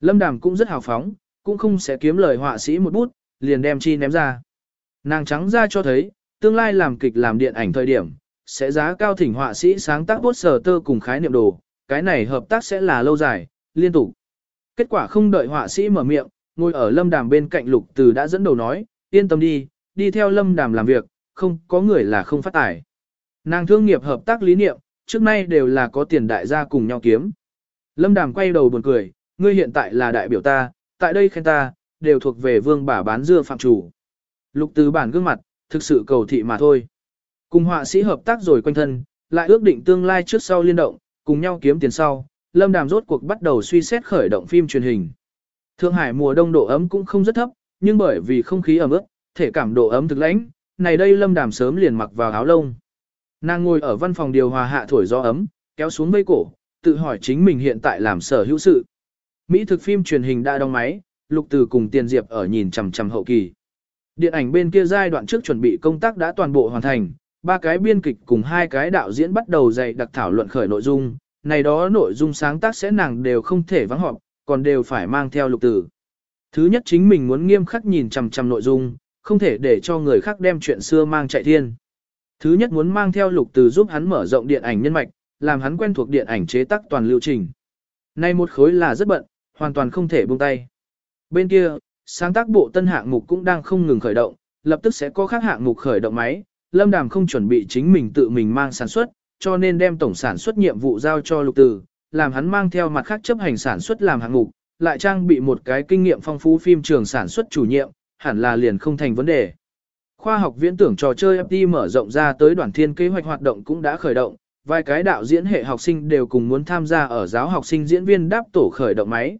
Lâm đàm cũng rất hào phóng, cũng không sẽ kiếm lời họa sĩ một bút, liền đem chi ném ra. Nàng trắng ra cho thấy, tương lai làm kịch làm điện ảnh thời điểm, sẽ giá cao thỉnh họa sĩ sáng tác bốt sở tơ cùng khái niệm đồ, cái này hợp tác sẽ là lâu dài, liên tục. Kết quả không đợi họa sĩ mở miệng, ngồi ở lâm đàm bên cạnh lục từ đã dẫn đầu nói, yên tâm đi, đi theo lâm đàm làm việc, không có người là không phát tài. Nàng thương nghiệp hợp tác lý niệm, trước nay đều là có tiền đại gia cùng nhau kiếm. Lâm đàm quay đầu buồn cười, ngươi hiện tại là đại biểu ta, tại đây khen ta, đều thuộc về vương bà bán dưa phạm chủ. Lục từ bản gương mặt, thực sự cầu thị mà thôi. Cùng họa sĩ hợp tác rồi quanh thân, lại ước định tương lai trước sau liên động, cùng nhau kiếm tiền sau, Lâm Đàm rốt cuộc bắt đầu suy xét khởi động phim truyền hình. Thượng Hải mùa đông độ ấm cũng không rất thấp, nhưng bởi vì không khí ẩm ướt, thể cảm độ ấm thực lãnh, này đây Lâm Đàm sớm liền mặc vào áo lông. Nàng ngồi ở văn phòng điều hòa hạ thổi gió ấm, kéo xuống mây cổ, tự hỏi chính mình hiện tại làm sở hữu sự. Mỹ thực phim truyền hình đã đóng máy, Lục Từ cùng Tiền Diệp ở nhìn chằm chằm hậu kỳ. Điện ảnh bên kia giai đoạn trước chuẩn bị công tác đã toàn bộ hoàn thành, ba cái biên kịch cùng hai cái đạo diễn bắt đầu dạy đặc thảo luận khởi nội dung, này đó nội dung sáng tác sẽ nàng đều không thể vắng họp, còn đều phải mang theo lục tử. Thứ nhất chính mình muốn nghiêm khắc nhìn chằm chằm nội dung, không thể để cho người khác đem chuyện xưa mang chạy thiên. Thứ nhất muốn mang theo lục từ giúp hắn mở rộng điện ảnh nhân mạch, làm hắn quen thuộc điện ảnh chế tác toàn lưu trình. Nay một khối là rất bận, hoàn toàn không thể buông tay. Bên kia, sáng tác bộ tân hạng mục cũng đang không ngừng khởi động, lập tức sẽ có khác hạng mục khởi động máy, Lâm Đàm không chuẩn bị chính mình tự mình mang sản xuất, cho nên đem tổng sản xuất nhiệm vụ giao cho Lục Tử, làm hắn mang theo mặt khác chấp hành sản xuất làm hạng mục, lại trang bị một cái kinh nghiệm phong phú phim trường sản xuất chủ nhiệm, hẳn là liền không thành vấn đề. Khoa học viễn tưởng trò chơi FT mở rộng ra tới đoàn thiên kế hoạch hoạt động cũng đã khởi động, vài cái đạo diễn hệ học sinh đều cùng muốn tham gia ở giáo học sinh diễn viên đáp tổ khởi động máy.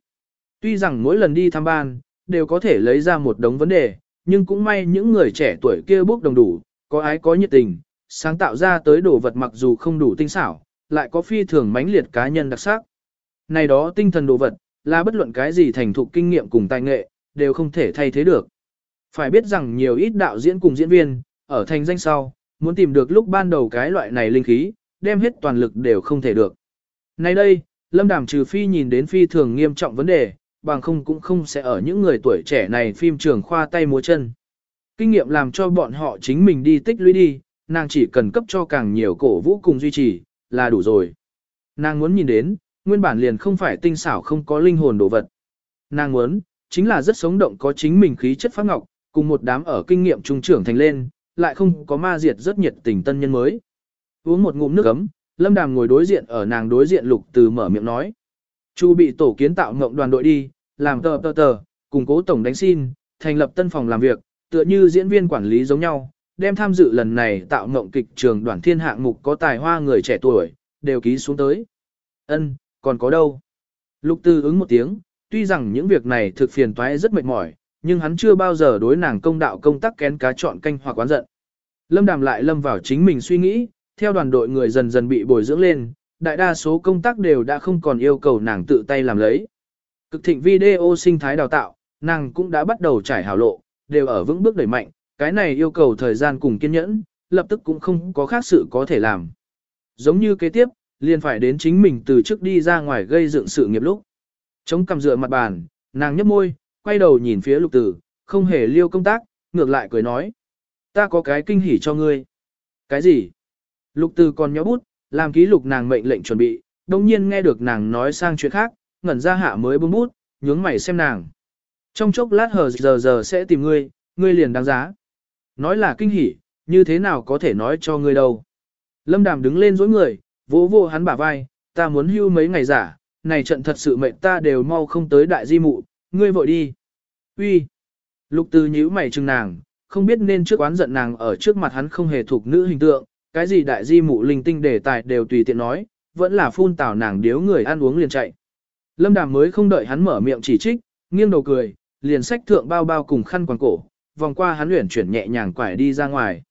Tuy rằng mỗi lần đi thăm ban, đều có thể lấy ra một đống vấn đề, nhưng cũng may những người trẻ tuổi kia bốc đồng đủ, có ái có nhiệt tình, sáng tạo ra tới đồ vật mặc dù không đủ tinh xảo, lại có phi thường mãnh liệt cá nhân đặc sắc. Này đó tinh thần đồ vật, là bất luận cái gì thành thục kinh nghiệm cùng tài nghệ, đều không thể thay thế được. Phải biết rằng nhiều ít đạo diễn cùng diễn viên, ở thành danh sau, muốn tìm được lúc ban đầu cái loại này linh khí, đem hết toàn lực đều không thể được. Nay đây, Lâm Đàm trừ phi nhìn đến phi thường nghiêm trọng vấn đề, bằng không cũng không sẽ ở những người tuổi trẻ này phim trường khoa tay múa chân. Kinh nghiệm làm cho bọn họ chính mình đi tích lũy đi, nàng chỉ cần cấp cho càng nhiều cổ vũ cùng duy trì, là đủ rồi. Nàng muốn nhìn đến, nguyên bản liền không phải tinh xảo không có linh hồn đồ vật. Nàng muốn, chính là rất sống động có chính mình khí chất pháp ngọc, cùng một đám ở kinh nghiệm trung trưởng thành lên, lại không có ma diệt rất nhiệt tình tân nhân mới. Uống một ngụm nước ấm, Lâm Đàm ngồi đối diện ở nàng đối diện Lục Từ mở miệng nói. Chu bị tổ kiến tạo ngộng đoàn đội đi, làm tờ tờ tờ, củng cố tổng đánh xin, thành lập tân phòng làm việc, tựa như diễn viên quản lý giống nhau, đem tham dự lần này tạo ngộng kịch trường đoàn thiên hạng mục có tài hoa người trẻ tuổi, đều ký xuống tới. Ân, còn có đâu? Lục tư ứng một tiếng, tuy rằng những việc này thực phiền toái rất mệt mỏi, nhưng hắn chưa bao giờ đối nàng công đạo công tác kén cá chọn canh hoặc quán giận. Lâm đàm lại lâm vào chính mình suy nghĩ, theo đoàn đội người dần dần bị bồi dưỡng lên, đại đa số công tác đều đã không còn yêu cầu nàng tự tay làm lấy. Cực thịnh video sinh thái đào tạo, nàng cũng đã bắt đầu trải hảo lộ, đều ở vững bước đẩy mạnh, cái này yêu cầu thời gian cùng kiên nhẫn, lập tức cũng không có khác sự có thể làm. Giống như kế tiếp, liền phải đến chính mình từ trước đi ra ngoài gây dựng sự nghiệp lúc. Chống cầm dựa mặt bàn, nàng nhấp môi, quay đầu nhìn phía lục tử, không hề liêu công tác, ngược lại cười nói. Ta có cái kinh hỉ cho ngươi. Cái gì? Lục tử còn nhó bút, làm ký lục nàng mệnh lệnh chuẩn bị, đồng nhiên nghe được nàng nói sang chuyện khác, ngẩn ra hạ mới bưng bút, nhướng mày xem nàng. Trong chốc lát hờ giờ giờ sẽ tìm ngươi, ngươi liền đáng giá. Nói là kinh hỉ, như thế nào có thể nói cho ngươi đâu. Lâm Đàm đứng lên dối người, vỗ vỗ hắn bả vai, ta muốn hưu mấy ngày giả, này trận thật sự mệnh ta đều mau không tới đại di mụ, ngươi vội đi. Uy. Lục từ nhíu mày chừng nàng, không biết nên trước oán giận nàng ở trước mặt hắn không hề thuộc nữ hình tượng, cái gì đại di mụ linh tinh đề tài đều tùy tiện nói, vẫn là phun tào nàng điếu người ăn uống liền chạy. Lâm Đàm mới không đợi hắn mở miệng chỉ trích, nghiêng đầu cười, liền sách thượng bao bao cùng khăn quàng cổ, vòng qua hắn luyện chuyển nhẹ nhàng quải đi ra ngoài.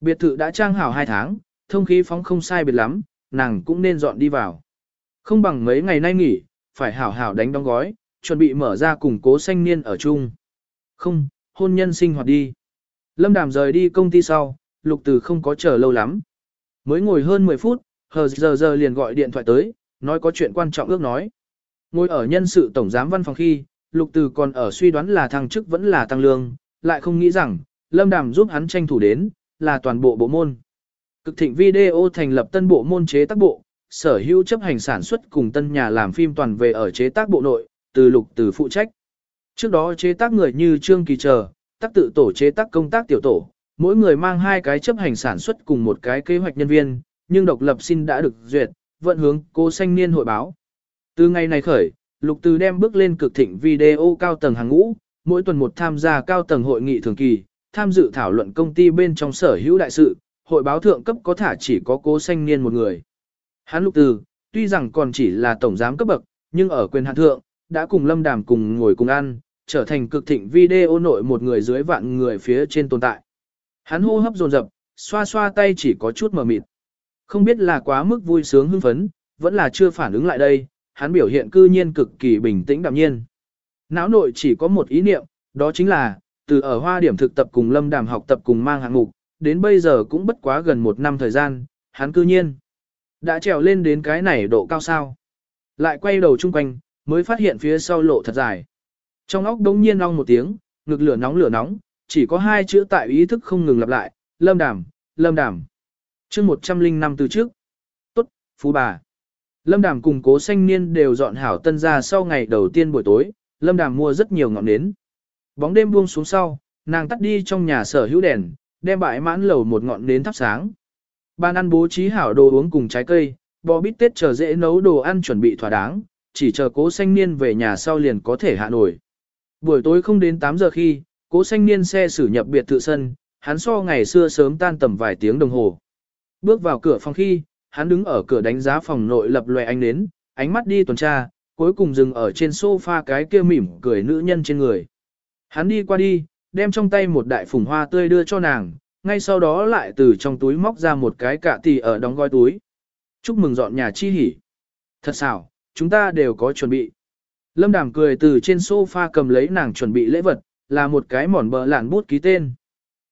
Biệt thự đã trang hảo hai tháng, thông khí phóng không sai biệt lắm, nàng cũng nên dọn đi vào. Không bằng mấy ngày nay nghỉ, phải hảo hảo đánh đóng gói, chuẩn bị mở ra cùng cố sanh niên ở chung. Không, hôn nhân sinh hoạt đi. Lâm Đàm rời đi công ty sau, Lục Từ không có chờ lâu lắm. Mới ngồi hơn 10 phút, hờ giờ giờ liền gọi điện thoại tới, nói có chuyện quan trọng ước nói. Ngồi ở nhân sự tổng giám văn phòng khi, Lục Từ còn ở suy đoán là thăng chức vẫn là tăng lương, lại không nghĩ rằng, Lâm Đàm giúp hắn tranh thủ đến, là toàn bộ bộ môn. Cực thịnh video thành lập tân bộ môn chế tác bộ, sở hữu chấp hành sản xuất cùng tân nhà làm phim toàn về ở chế tác bộ nội, từ Lục Từ phụ trách. Trước đó chế tác người như Trương Kỳ Chờ, tác tự tổ chế tác công tác tiểu tổ, mỗi người mang hai cái chấp hành sản xuất cùng một cái kế hoạch nhân viên, nhưng độc lập xin đã được duyệt, vận hướng cô xanh niên hội báo. Từ ngày này khởi, Lục Từ đem bước lên cực thịnh video cao tầng hàng ngũ, mỗi tuần một tham gia cao tầng hội nghị thường kỳ, tham dự thảo luận công ty bên trong sở hữu đại sự, hội báo thượng cấp có thả chỉ có cố xanh niên một người. Hắn Lục Từ, tuy rằng còn chỉ là tổng giám cấp bậc, nhưng ở quyền hạn thượng, đã cùng Lâm Đàm cùng ngồi cùng ăn, trở thành cực thịnh video nội một người dưới vạn người phía trên tồn tại. Hắn hô hấp dồn dập, xoa xoa tay chỉ có chút mờ mịt. Không biết là quá mức vui sướng hưng phấn, vẫn là chưa phản ứng lại đây, hắn biểu hiện cư nhiên cực kỳ bình tĩnh đạm nhiên. Não nội chỉ có một ý niệm, đó chính là, từ ở hoa điểm thực tập cùng lâm đàm học tập cùng mang hạng mục, đến bây giờ cũng bất quá gần một năm thời gian, hắn cư nhiên đã trèo lên đến cái này độ cao sao. Lại quay đầu chung quanh, mới phát hiện phía sau lộ thật dài. Trong óc đống nhiên ong một tiếng, ngực lửa nóng lửa nóng, chỉ có hai chữ tại ý thức không ngừng lặp lại, lâm đàm, lâm đàm. chương 105 từ trước. Tốt, phú bà. Lâm đàm cùng cố xanh niên đều dọn hảo tân ra sau ngày đầu tiên buổi tối, lâm đàm mua rất nhiều ngọn nến. Bóng đêm buông xuống sau, nàng tắt đi trong nhà sở hữu đèn, đem bãi mãn lầu một ngọn nến thắp sáng. Ban ăn bố trí hảo đồ uống cùng trái cây, bò bít tết chờ dễ nấu đồ ăn chuẩn bị thỏa đáng, chỉ chờ cố xanh niên về nhà sau liền có thể hạ nổi. Buổi tối không đến 8 giờ khi, cố xanh niên xe xử nhập biệt thự sân, hắn so ngày xưa sớm tan tầm vài tiếng đồng hồ. Bước vào cửa phòng khi, hắn đứng ở cửa đánh giá phòng nội lập loè ánh nến, ánh mắt đi tuần tra, cuối cùng dừng ở trên sofa cái kia mỉm cười nữ nhân trên người. Hắn đi qua đi, đem trong tay một đại phùng hoa tươi đưa cho nàng, ngay sau đó lại từ trong túi móc ra một cái cạ tì ở đóng gói túi. Chúc mừng dọn nhà chi hỉ. Thật xảo, chúng ta đều có chuẩn bị. Lâm Đàm cười từ trên sofa cầm lấy nàng chuẩn bị lễ vật, là một cái mỏn bờ lạn bút ký tên.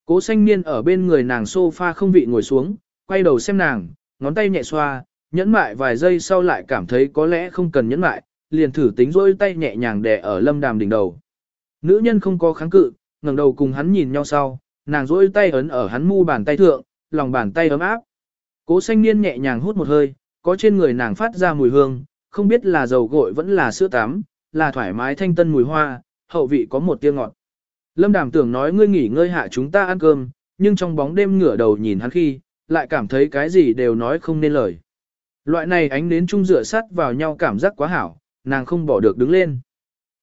Cố xanh niên ở bên người nàng sofa không vị ngồi xuống, quay đầu xem nàng, ngón tay nhẹ xoa, nhẫn mại vài giây sau lại cảm thấy có lẽ không cần nhẫn mại, liền thử tính rôi tay nhẹ nhàng đè ở lâm đàm đỉnh đầu. Nữ nhân không có kháng cự, ngẩng đầu cùng hắn nhìn nhau sau, nàng rôi tay ấn ở hắn mu bàn tay thượng, lòng bàn tay ấm áp. Cố xanh niên nhẹ nhàng hút một hơi, có trên người nàng phát ra mùi hương, không biết là dầu gội vẫn là sữa tắm, là thoải mái thanh tân mùi hoa, hậu vị có một tia ngọt. Lâm Đàm tưởng nói ngươi nghỉ ngơi hạ chúng ta ăn cơm, nhưng trong bóng đêm ngửa đầu nhìn hắn khi, lại cảm thấy cái gì đều nói không nên lời. Loại này ánh đến chung rửa sắt vào nhau cảm giác quá hảo, nàng không bỏ được đứng lên.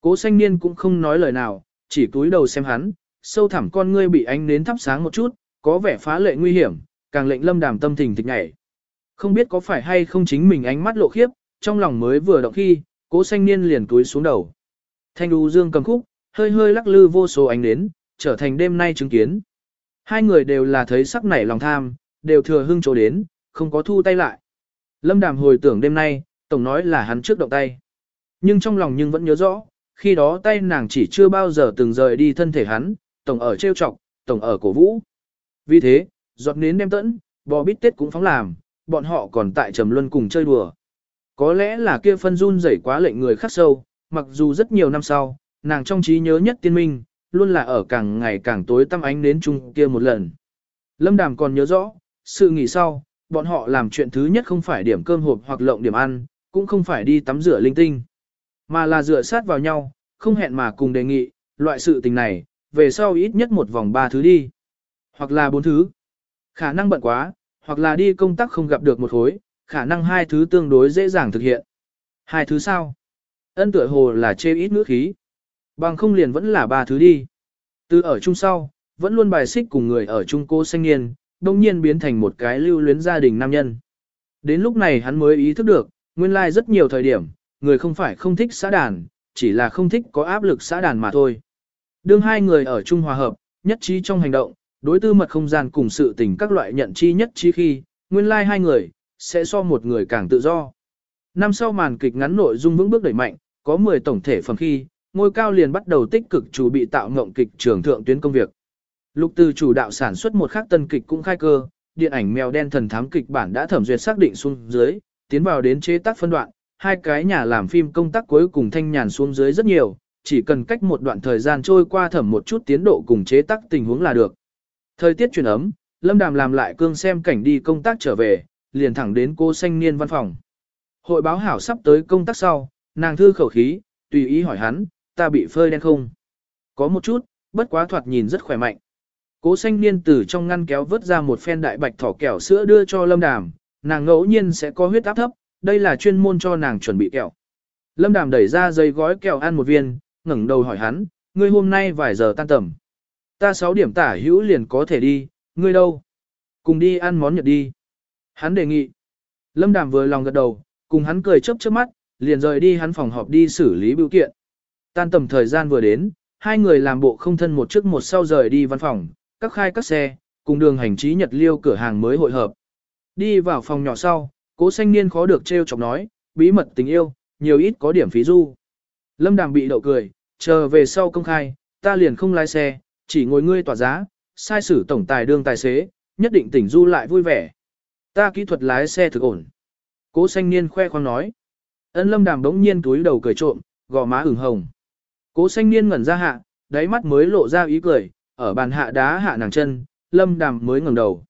Cố xanh niên cũng không nói lời nào, chỉ túi đầu xem hắn, sâu thẳm con ngươi bị ánh nến thắp sáng một chút, có vẻ phá lệ nguy hiểm, càng lệnh lâm đàm tâm thình thịch nhảy. Không biết có phải hay không chính mình ánh mắt lộ khiếp, trong lòng mới vừa động khi, cố xanh niên liền túi xuống đầu. Thanh đu dương cầm khúc, hơi hơi lắc lư vô số ánh nến, trở thành đêm nay chứng kiến. Hai người đều là thấy sắc nảy lòng tham, đều thừa hưng chỗ đến, không có thu tay lại. Lâm Đàm hồi tưởng đêm nay, tổng nói là hắn trước động tay. Nhưng trong lòng nhưng vẫn nhớ rõ, khi đó tay nàng chỉ chưa bao giờ từng rời đi thân thể hắn, tổng ở trêu chọc, tổng ở cổ vũ. Vì thế, giọt nến đem tẫn, bò bít tết cũng phóng làm, bọn họ còn tại trầm luân cùng chơi đùa. Có lẽ là kia phân run rẩy quá lệnh người khắc sâu, mặc dù rất nhiều năm sau, nàng trong trí nhớ nhất tiên minh, luôn là ở càng ngày càng tối tăm ánh đến chung kia một lần. Lâm Đàm còn nhớ rõ, sự nghỉ sau, bọn họ làm chuyện thứ nhất không phải điểm cơm hộp hoặc lộng điểm ăn, cũng không phải đi tắm rửa linh tinh, mà là rửa sát vào nhau, không hẹn mà cùng đề nghị, loại sự tình này, về sau ít nhất một vòng ba thứ đi, hoặc là bốn thứ. Khả năng bận quá, hoặc là đi công tác không gặp được một khối, khả năng hai thứ tương đối dễ dàng thực hiện. Hai thứ sao? Ân tựa hồ là chê ít ngữ khí. Bằng không liền vẫn là ba thứ đi. Từ ở chung sau, vẫn luôn bài xích cùng người ở chung cô xanh niên, đồng nhiên biến thành một cái lưu luyến gia đình nam nhân. Đến lúc này hắn mới ý thức được, nguyên lai like rất nhiều thời điểm, người không phải không thích xã đàn, chỉ là không thích có áp lực xã đàn mà thôi. Đương hai người ở chung hòa hợp, nhất trí trong hành động, đối tư mật không gian cùng sự tình các loại nhận chi nhất trí khi, nguyên lai like hai người, sẽ so một người càng tự do. Năm sau màn kịch ngắn nội dung vững bước đẩy mạnh, có 10 tổng thể phần khi, ngôi cao liền bắt đầu tích cực chủ bị tạo ngộng kịch trường thượng tuyến công việc. Lục từ chủ đạo sản xuất một khắc tân kịch cũng khai cơ, điện ảnh mèo đen thần thám kịch bản đã thẩm duyệt xác định xuống dưới, tiến vào đến chế tác phân đoạn, hai cái nhà làm phim công tác cuối cùng thanh nhàn xuống dưới rất nhiều, chỉ cần cách một đoạn thời gian trôi qua thẩm một chút tiến độ cùng chế tác tình huống là được. Thời tiết chuyển ấm, Lâm Đàm làm lại cương xem cảnh đi công tác trở về, liền thẳng đến cô xanh niên văn phòng. Hội báo hảo sắp tới công tác sau, nàng thư khẩu khí, tùy ý hỏi hắn, ta bị phơi đen không? Có một chút, bất quá thoạt nhìn rất khỏe mạnh. Cố xanh niên từ trong ngăn kéo vớt ra một phen đại bạch thỏ kẹo sữa đưa cho Lâm Đàm, nàng ngẫu nhiên sẽ có huyết áp thấp, đây là chuyên môn cho nàng chuẩn bị kẹo. Lâm Đàm đẩy ra dây gói kẹo ăn một viên, ngẩng đầu hỏi hắn, ngươi hôm nay vài giờ tan tầm. Ta 6 điểm tả hữu liền có thể đi, ngươi đâu? Cùng đi ăn món nhật đi. Hắn đề nghị. Lâm Đàm vừa lòng gật đầu, cùng hắn cười chớp chớp mắt, liền rời đi hắn phòng họp đi xử lý biểu kiện. Tan tầm thời gian vừa đến, hai người làm bộ không thân một trước một sau rời đi văn phòng, các khai các xe, cùng đường hành trí nhật liêu cửa hàng mới hội hợp. Đi vào phòng nhỏ sau, cố xanh niên khó được trêu chọc nói, bí mật tình yêu, nhiều ít có điểm phí du. Lâm Đàm bị đậu cười, chờ về sau công khai, ta liền không lái xe, chỉ ngồi ngươi tỏa giá, sai sử tổng tài đương tài xế, nhất định tỉnh du lại vui vẻ. Ta kỹ thuật lái xe thực ổn. Cố xanh niên khoe khoang nói. Ân lâm đàm đống nhiên túi đầu cười trộm, gò má ửng hồng. Cố xanh niên ngẩn ra hạ, đáy mắt mới lộ ra ý cười, ở bàn hạ đá hạ nàng chân, lâm đàm mới ngẩng đầu.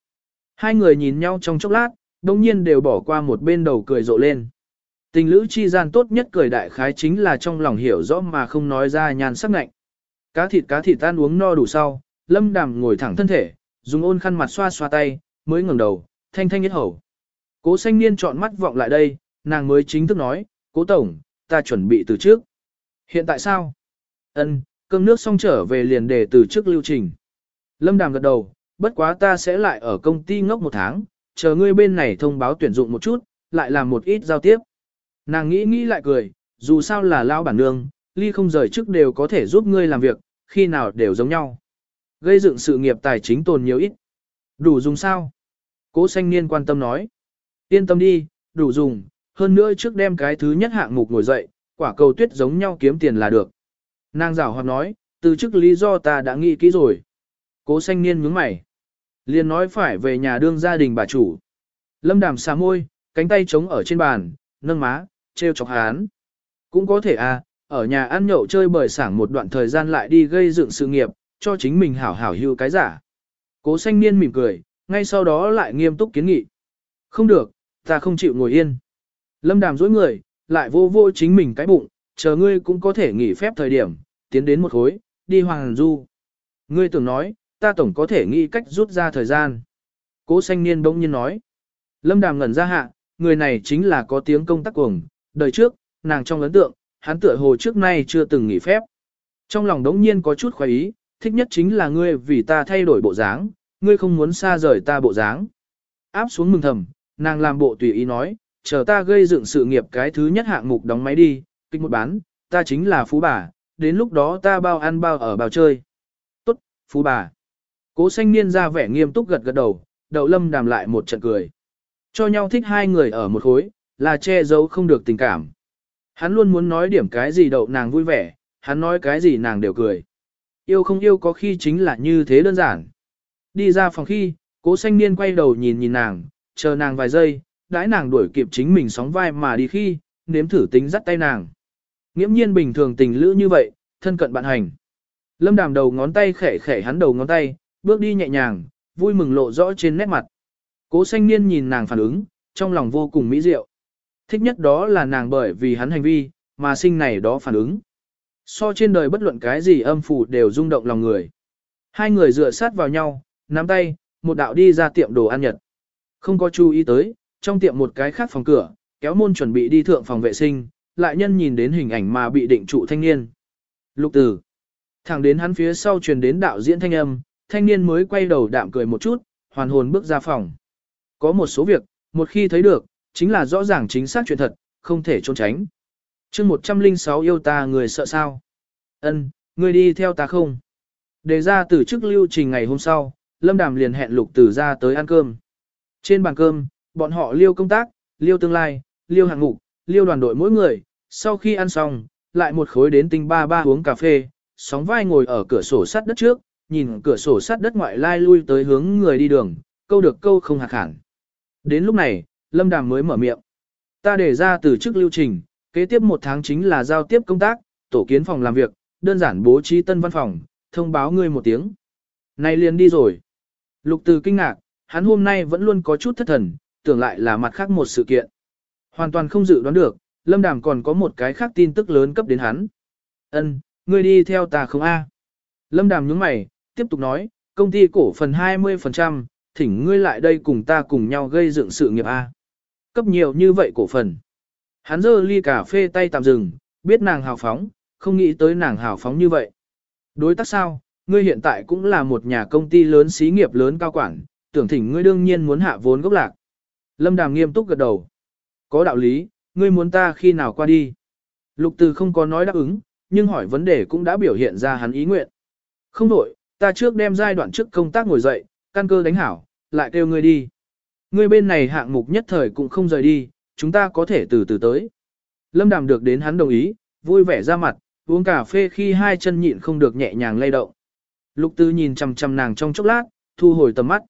Hai người nhìn nhau trong chốc lát, đồng nhiên đều bỏ qua một bên đầu cười rộ lên. Tình lữ chi gian tốt nhất cười đại khái chính là trong lòng hiểu rõ mà không nói ra nhàn sắc ngạnh. Cá thịt cá thịt tan uống no đủ sau, lâm đàm ngồi thẳng thân thể, dùng ôn khăn mặt xoa xoa tay, mới ngẩng đầu, thanh thanh nhất hầu. Cố xanh niên chọn mắt vọng lại đây, nàng mới chính thức nói, cố tổng, ta chuẩn bị từ trước. Hiện tại sao? Ân, cơm nước xong trở về liền để từ trước lưu trình. Lâm đàm gật đầu, bất quá ta sẽ lại ở công ty ngốc một tháng, chờ ngươi bên này thông báo tuyển dụng một chút, lại làm một ít giao tiếp. Nàng nghĩ nghĩ lại cười, dù sao là lao bản nương, ly không rời trước đều có thể giúp ngươi làm việc, khi nào đều giống nhau. Gây dựng sự nghiệp tài chính tồn nhiều ít. Đủ dùng sao? Cố xanh niên quan tâm nói. Yên tâm đi, đủ dùng, hơn nữa trước đem cái thứ nhất hạng mục ngồi dậy, quả cầu tuyết giống nhau kiếm tiền là được. Nàng rào hoặc nói, từ chức lý do ta đã nghĩ kỹ rồi. Cố xanh niên nhướng mày. liền nói phải về nhà đương gia đình bà chủ. Lâm đàm xà môi, cánh tay trống ở trên bàn, nâng má, treo chọc hán. Cũng có thể à, ở nhà ăn nhậu chơi bời sảng một đoạn thời gian lại đi gây dựng sự nghiệp, cho chính mình hảo hảo hưu cái giả. Cố xanh niên mỉm cười, ngay sau đó lại nghiêm túc kiến nghị. Không được, ta không chịu ngồi yên. Lâm đàm dối người, lại vô vô chính mình cái bụng, chờ ngươi cũng có thể nghỉ phép thời điểm, tiến đến một khối, đi hoàng du. Ngươi tưởng nói, ta tổng có thể nghĩ cách rút ra thời gian. Cố xanh niên bỗng nhiên nói. Lâm đàm ngẩn ra hạ, người này chính là có tiếng công tác cuồng, đời trước, nàng trong ấn tượng, hắn tựa hồ trước nay chưa từng nghỉ phép. Trong lòng đống nhiên có chút khoái ý, thích nhất chính là ngươi vì ta thay đổi bộ dáng, ngươi không muốn xa rời ta bộ dáng. Áp xuống mừng thầm, nàng làm bộ tùy ý nói, chờ ta gây dựng sự nghiệp cái thứ nhất hạng mục đóng máy đi, kịch một bán, ta chính là phú bà, đến lúc đó ta bao ăn bao ở bao chơi. Tốt, phú bà. Cố xanh niên ra vẻ nghiêm túc gật gật đầu, đậu lâm đàm lại một trận cười. Cho nhau thích hai người ở một khối, là che giấu không được tình cảm. Hắn luôn muốn nói điểm cái gì đậu nàng vui vẻ, hắn nói cái gì nàng đều cười. Yêu không yêu có khi chính là như thế đơn giản. Đi ra phòng khi, cố xanh niên quay đầu nhìn nhìn nàng, chờ nàng vài giây, đãi nàng đuổi kịp chính mình sóng vai mà đi khi, nếm thử tính dắt tay nàng. Nghiễm nhiên bình thường tình lữ như vậy, thân cận bạn hành. Lâm đàm đầu ngón tay khẽ khẽ hắn đầu ngón tay, bước đi nhẹ nhàng, vui mừng lộ rõ trên nét mặt. Cố xanh niên nhìn nàng phản ứng, trong lòng vô cùng mỹ diệu. Thích nhất đó là nàng bởi vì hắn hành vi, mà sinh này đó phản ứng. So trên đời bất luận cái gì âm phủ đều rung động lòng người. Hai người dựa sát vào nhau, nắm tay, một đạo đi ra tiệm đồ ăn nhật. Không có chú ý tới, trong tiệm một cái khác phòng cửa, kéo môn chuẩn bị đi thượng phòng vệ sinh, lại nhân nhìn đến hình ảnh mà bị định trụ thanh niên. Lục tử. Thẳng đến hắn phía sau truyền đến đạo diễn thanh âm, thanh niên mới quay đầu đạm cười một chút, hoàn hồn bước ra phòng. Có một số việc, một khi thấy được, chính là rõ ràng chính xác chuyện thật, không thể trốn tránh. chương 106 yêu ta người sợ sao? ân ngươi đi theo ta không? Đề ra từ chức lưu trình ngày hôm sau, Lâm Đàm liền hẹn Lục tử ra tới ăn cơm. Trên bàn cơm, bọn họ liêu công tác, liêu tương lai, liêu hạng ngục, liêu đoàn đội mỗi người, sau khi ăn xong, lại một khối đến tinh ba ba uống cà phê, sóng vai ngồi ở cửa sổ sắt đất trước, nhìn cửa sổ sắt đất ngoại lai lui tới hướng người đi đường, câu được câu không hạc hẳn. Đến lúc này, Lâm Đàm mới mở miệng. Ta để ra từ chức lưu trình, kế tiếp một tháng chính là giao tiếp công tác, tổ kiến phòng làm việc, đơn giản bố trí tân văn phòng, thông báo ngươi một tiếng. Này liền đi rồi. Lục từ kinh ngạc, hắn hôm nay vẫn luôn có chút thất thần, tưởng lại là mặt khác một sự kiện. Hoàn toàn không dự đoán được, Lâm Đàm còn có một cái khác tin tức lớn cấp đến hắn. Ân, ngươi đi theo ta không a? Lâm Đàm nhướng mày, tiếp tục nói, công ty cổ phần 20%, thỉnh ngươi lại đây cùng ta cùng nhau gây dựng sự nghiệp a. Cấp nhiều như vậy cổ phần. Hắn giơ ly cà phê tay tạm dừng, biết nàng hào phóng, không nghĩ tới nàng hào phóng như vậy. Đối tác sao, ngươi hiện tại cũng là một nhà công ty lớn xí nghiệp lớn cao quản, tưởng thỉnh ngươi đương nhiên muốn hạ vốn gốc lạc. Lâm Đàm nghiêm túc gật đầu. Có đạo lý, ngươi muốn ta khi nào qua đi. Lục Từ không có nói đáp ứng, nhưng hỏi vấn đề cũng đã biểu hiện ra hắn ý nguyện. Không đổi, ta trước đem giai đoạn trước công tác ngồi dậy, căn cơ đánh hảo, lại kêu ngươi đi. Ngươi bên này hạng mục nhất thời cũng không rời đi, chúng ta có thể từ từ tới. Lâm Đàm được đến hắn đồng ý, vui vẻ ra mặt, uống cà phê khi hai chân nhịn không được nhẹ nhàng lay động. Lục Tư nhìn chằm chằm nàng trong chốc lát, thu hồi tầm mắt.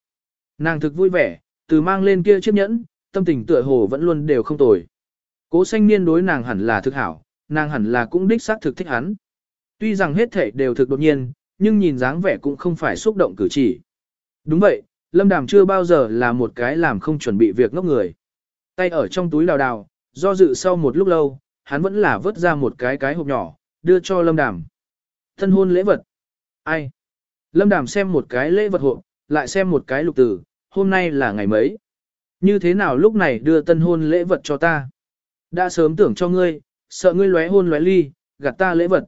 Nàng thực vui vẻ, từ mang lên kia chiếc nhẫn, tâm tình tựa hồ vẫn luôn đều không tồi. Cố xanh niên đối nàng hẳn là thực hảo, nàng hẳn là cũng đích xác thực thích hắn. Tuy rằng hết thể đều thực đột nhiên, nhưng nhìn dáng vẻ cũng không phải xúc động cử chỉ. Đúng vậy, Lâm Đàm chưa bao giờ là một cái làm không chuẩn bị việc ngốc người. Tay ở trong túi đào đào, do dự sau một lúc lâu, hắn vẫn là vớt ra một cái cái hộp nhỏ, đưa cho Lâm Đàm. Thân hôn lễ vật. Ai? Lâm Đàm xem một cái lễ vật hộp, lại xem một cái lục tử, hôm nay là ngày mấy. Như thế nào lúc này đưa tân hôn lễ vật cho ta? Đã sớm tưởng cho ngươi, sợ ngươi lóe hôn lóe ly, gạt ta lễ vật.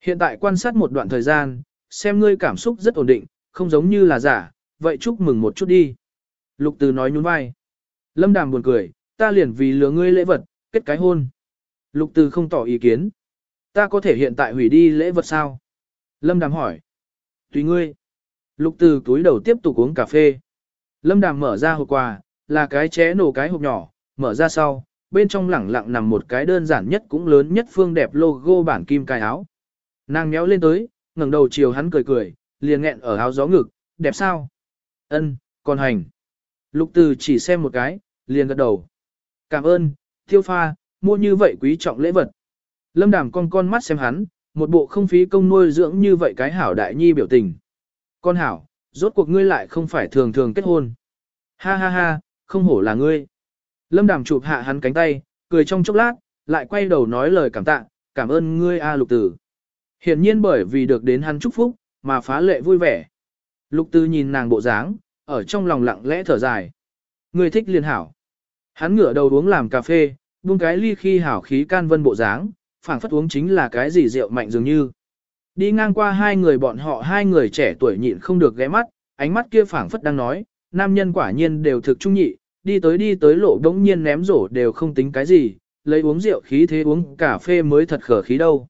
Hiện tại quan sát một đoạn thời gian, xem ngươi cảm xúc rất ổn định, không giống như là giả, vậy chúc mừng một chút đi. Lục Từ nói nhún vai. Lâm Đàm buồn cười, ta liền vì lừa ngươi lễ vật, kết cái hôn. Lục Từ không tỏ ý kiến. Ta có thể hiện tại hủy đi lễ vật sao? Lâm Đàm hỏi. Tùy ngươi. Lục Từ túi đầu tiếp tục uống cà phê. Lâm Đàm mở ra hộp quà, là cái ché nổ cái hộp nhỏ, mở ra sau, bên trong lẳng lặng nằm một cái đơn giản nhất cũng lớn nhất phương đẹp logo bản kim cài áo. Nàng méo lên tới, ngẩng đầu chiều hắn cười cười, liền nghẹn ở áo gió ngực, đẹp sao? Ân, còn hành. Lục từ chỉ xem một cái, liền gật đầu. Cảm ơn, tiêu pha, mua như vậy quý trọng lễ vật. Lâm đàm con con mắt xem hắn, một bộ không phí công nuôi dưỡng như vậy cái hảo đại nhi biểu tình. Con hảo, rốt cuộc ngươi lại không phải thường thường kết hôn. Ha ha ha, không hổ là ngươi. Lâm đàm chụp hạ hắn cánh tay, cười trong chốc lát, lại quay đầu nói lời cảm tạ, cảm ơn ngươi A lục tử. Hiển nhiên bởi vì được đến hắn chúc phúc, mà phá lệ vui vẻ. Lục tư nhìn nàng bộ dáng, ở trong lòng lặng lẽ thở dài. Ngươi thích liên hảo. Hắn ngửa đầu uống làm cà phê, buông cái ly khi hảo khí can vân bộ dáng, phảng phất uống chính là cái gì rượu mạnh dường như. Đi ngang qua hai người bọn họ hai người trẻ tuổi nhịn không được ghé mắt, ánh mắt kia phảng phất đang nói, nam nhân quả nhiên đều thực trung nhị, đi tới đi tới lộ đống nhiên ném rổ đều không tính cái gì, lấy uống rượu khí thế uống cà phê mới thật khở khí đâu.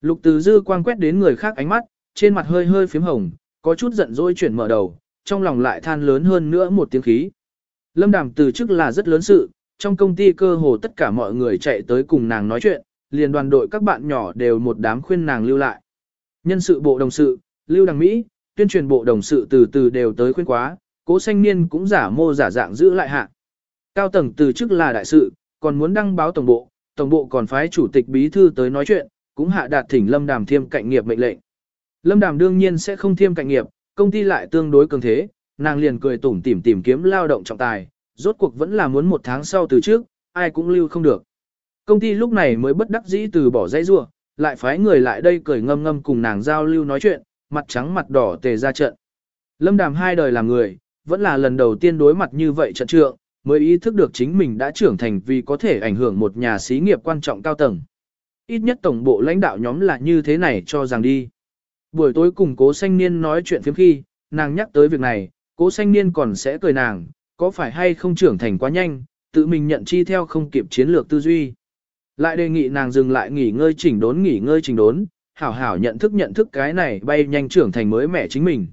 Lục từ dư quang quét đến người khác ánh mắt, trên mặt hơi hơi phím hồng, có chút giận dỗi chuyển mở đầu, trong lòng lại than lớn hơn nữa một tiếng khí. Lâm Đàm từ chức là rất lớn sự, trong công ty cơ hồ tất cả mọi người chạy tới cùng nàng nói chuyện, liền đoàn đội các bạn nhỏ đều một đám khuyên nàng lưu lại. Nhân sự bộ đồng sự, lưu đằng Mỹ, tuyên truyền bộ đồng sự từ từ đều tới khuyên quá, cố xanh niên cũng giả mô giả dạng giữ lại hạ. Cao tầng từ chức là đại sự, còn muốn đăng báo tổng bộ, tổng bộ còn phái chủ tịch bí thư tới nói chuyện, cũng hạ đạt thỉnh Lâm Đàm thiêm cạnh nghiệp mệnh lệnh. Lâm Đàm đương nhiên sẽ không thiêm cạnh nghiệp, công ty lại tương đối cường thế, nàng liền cười tủm tỉm tìm kiếm lao động trọng tài, rốt cuộc vẫn là muốn một tháng sau từ trước, ai cũng lưu không được. Công ty lúc này mới bất đắc dĩ từ bỏ dây rua, lại phái người lại đây cười ngâm ngâm cùng nàng giao lưu nói chuyện, mặt trắng mặt đỏ tề ra trận. Lâm Đàm hai đời làm người, vẫn là lần đầu tiên đối mặt như vậy trận trượng, mới ý thức được chính mình đã trưởng thành vì có thể ảnh hưởng một nhà xí nghiệp quan trọng cao tầng. Ít nhất tổng bộ lãnh đạo nhóm là như thế này cho rằng đi. Buổi tối cùng cố sanh niên nói chuyện phiếm khi, nàng nhắc tới việc này, cố sanh niên còn sẽ cười nàng, có phải hay không trưởng thành quá nhanh, tự mình nhận chi theo không kịp chiến lược tư duy. Lại đề nghị nàng dừng lại nghỉ ngơi chỉnh đốn nghỉ ngơi chỉnh đốn, hảo hảo nhận thức nhận thức cái này bay nhanh trưởng thành mới mẻ chính mình.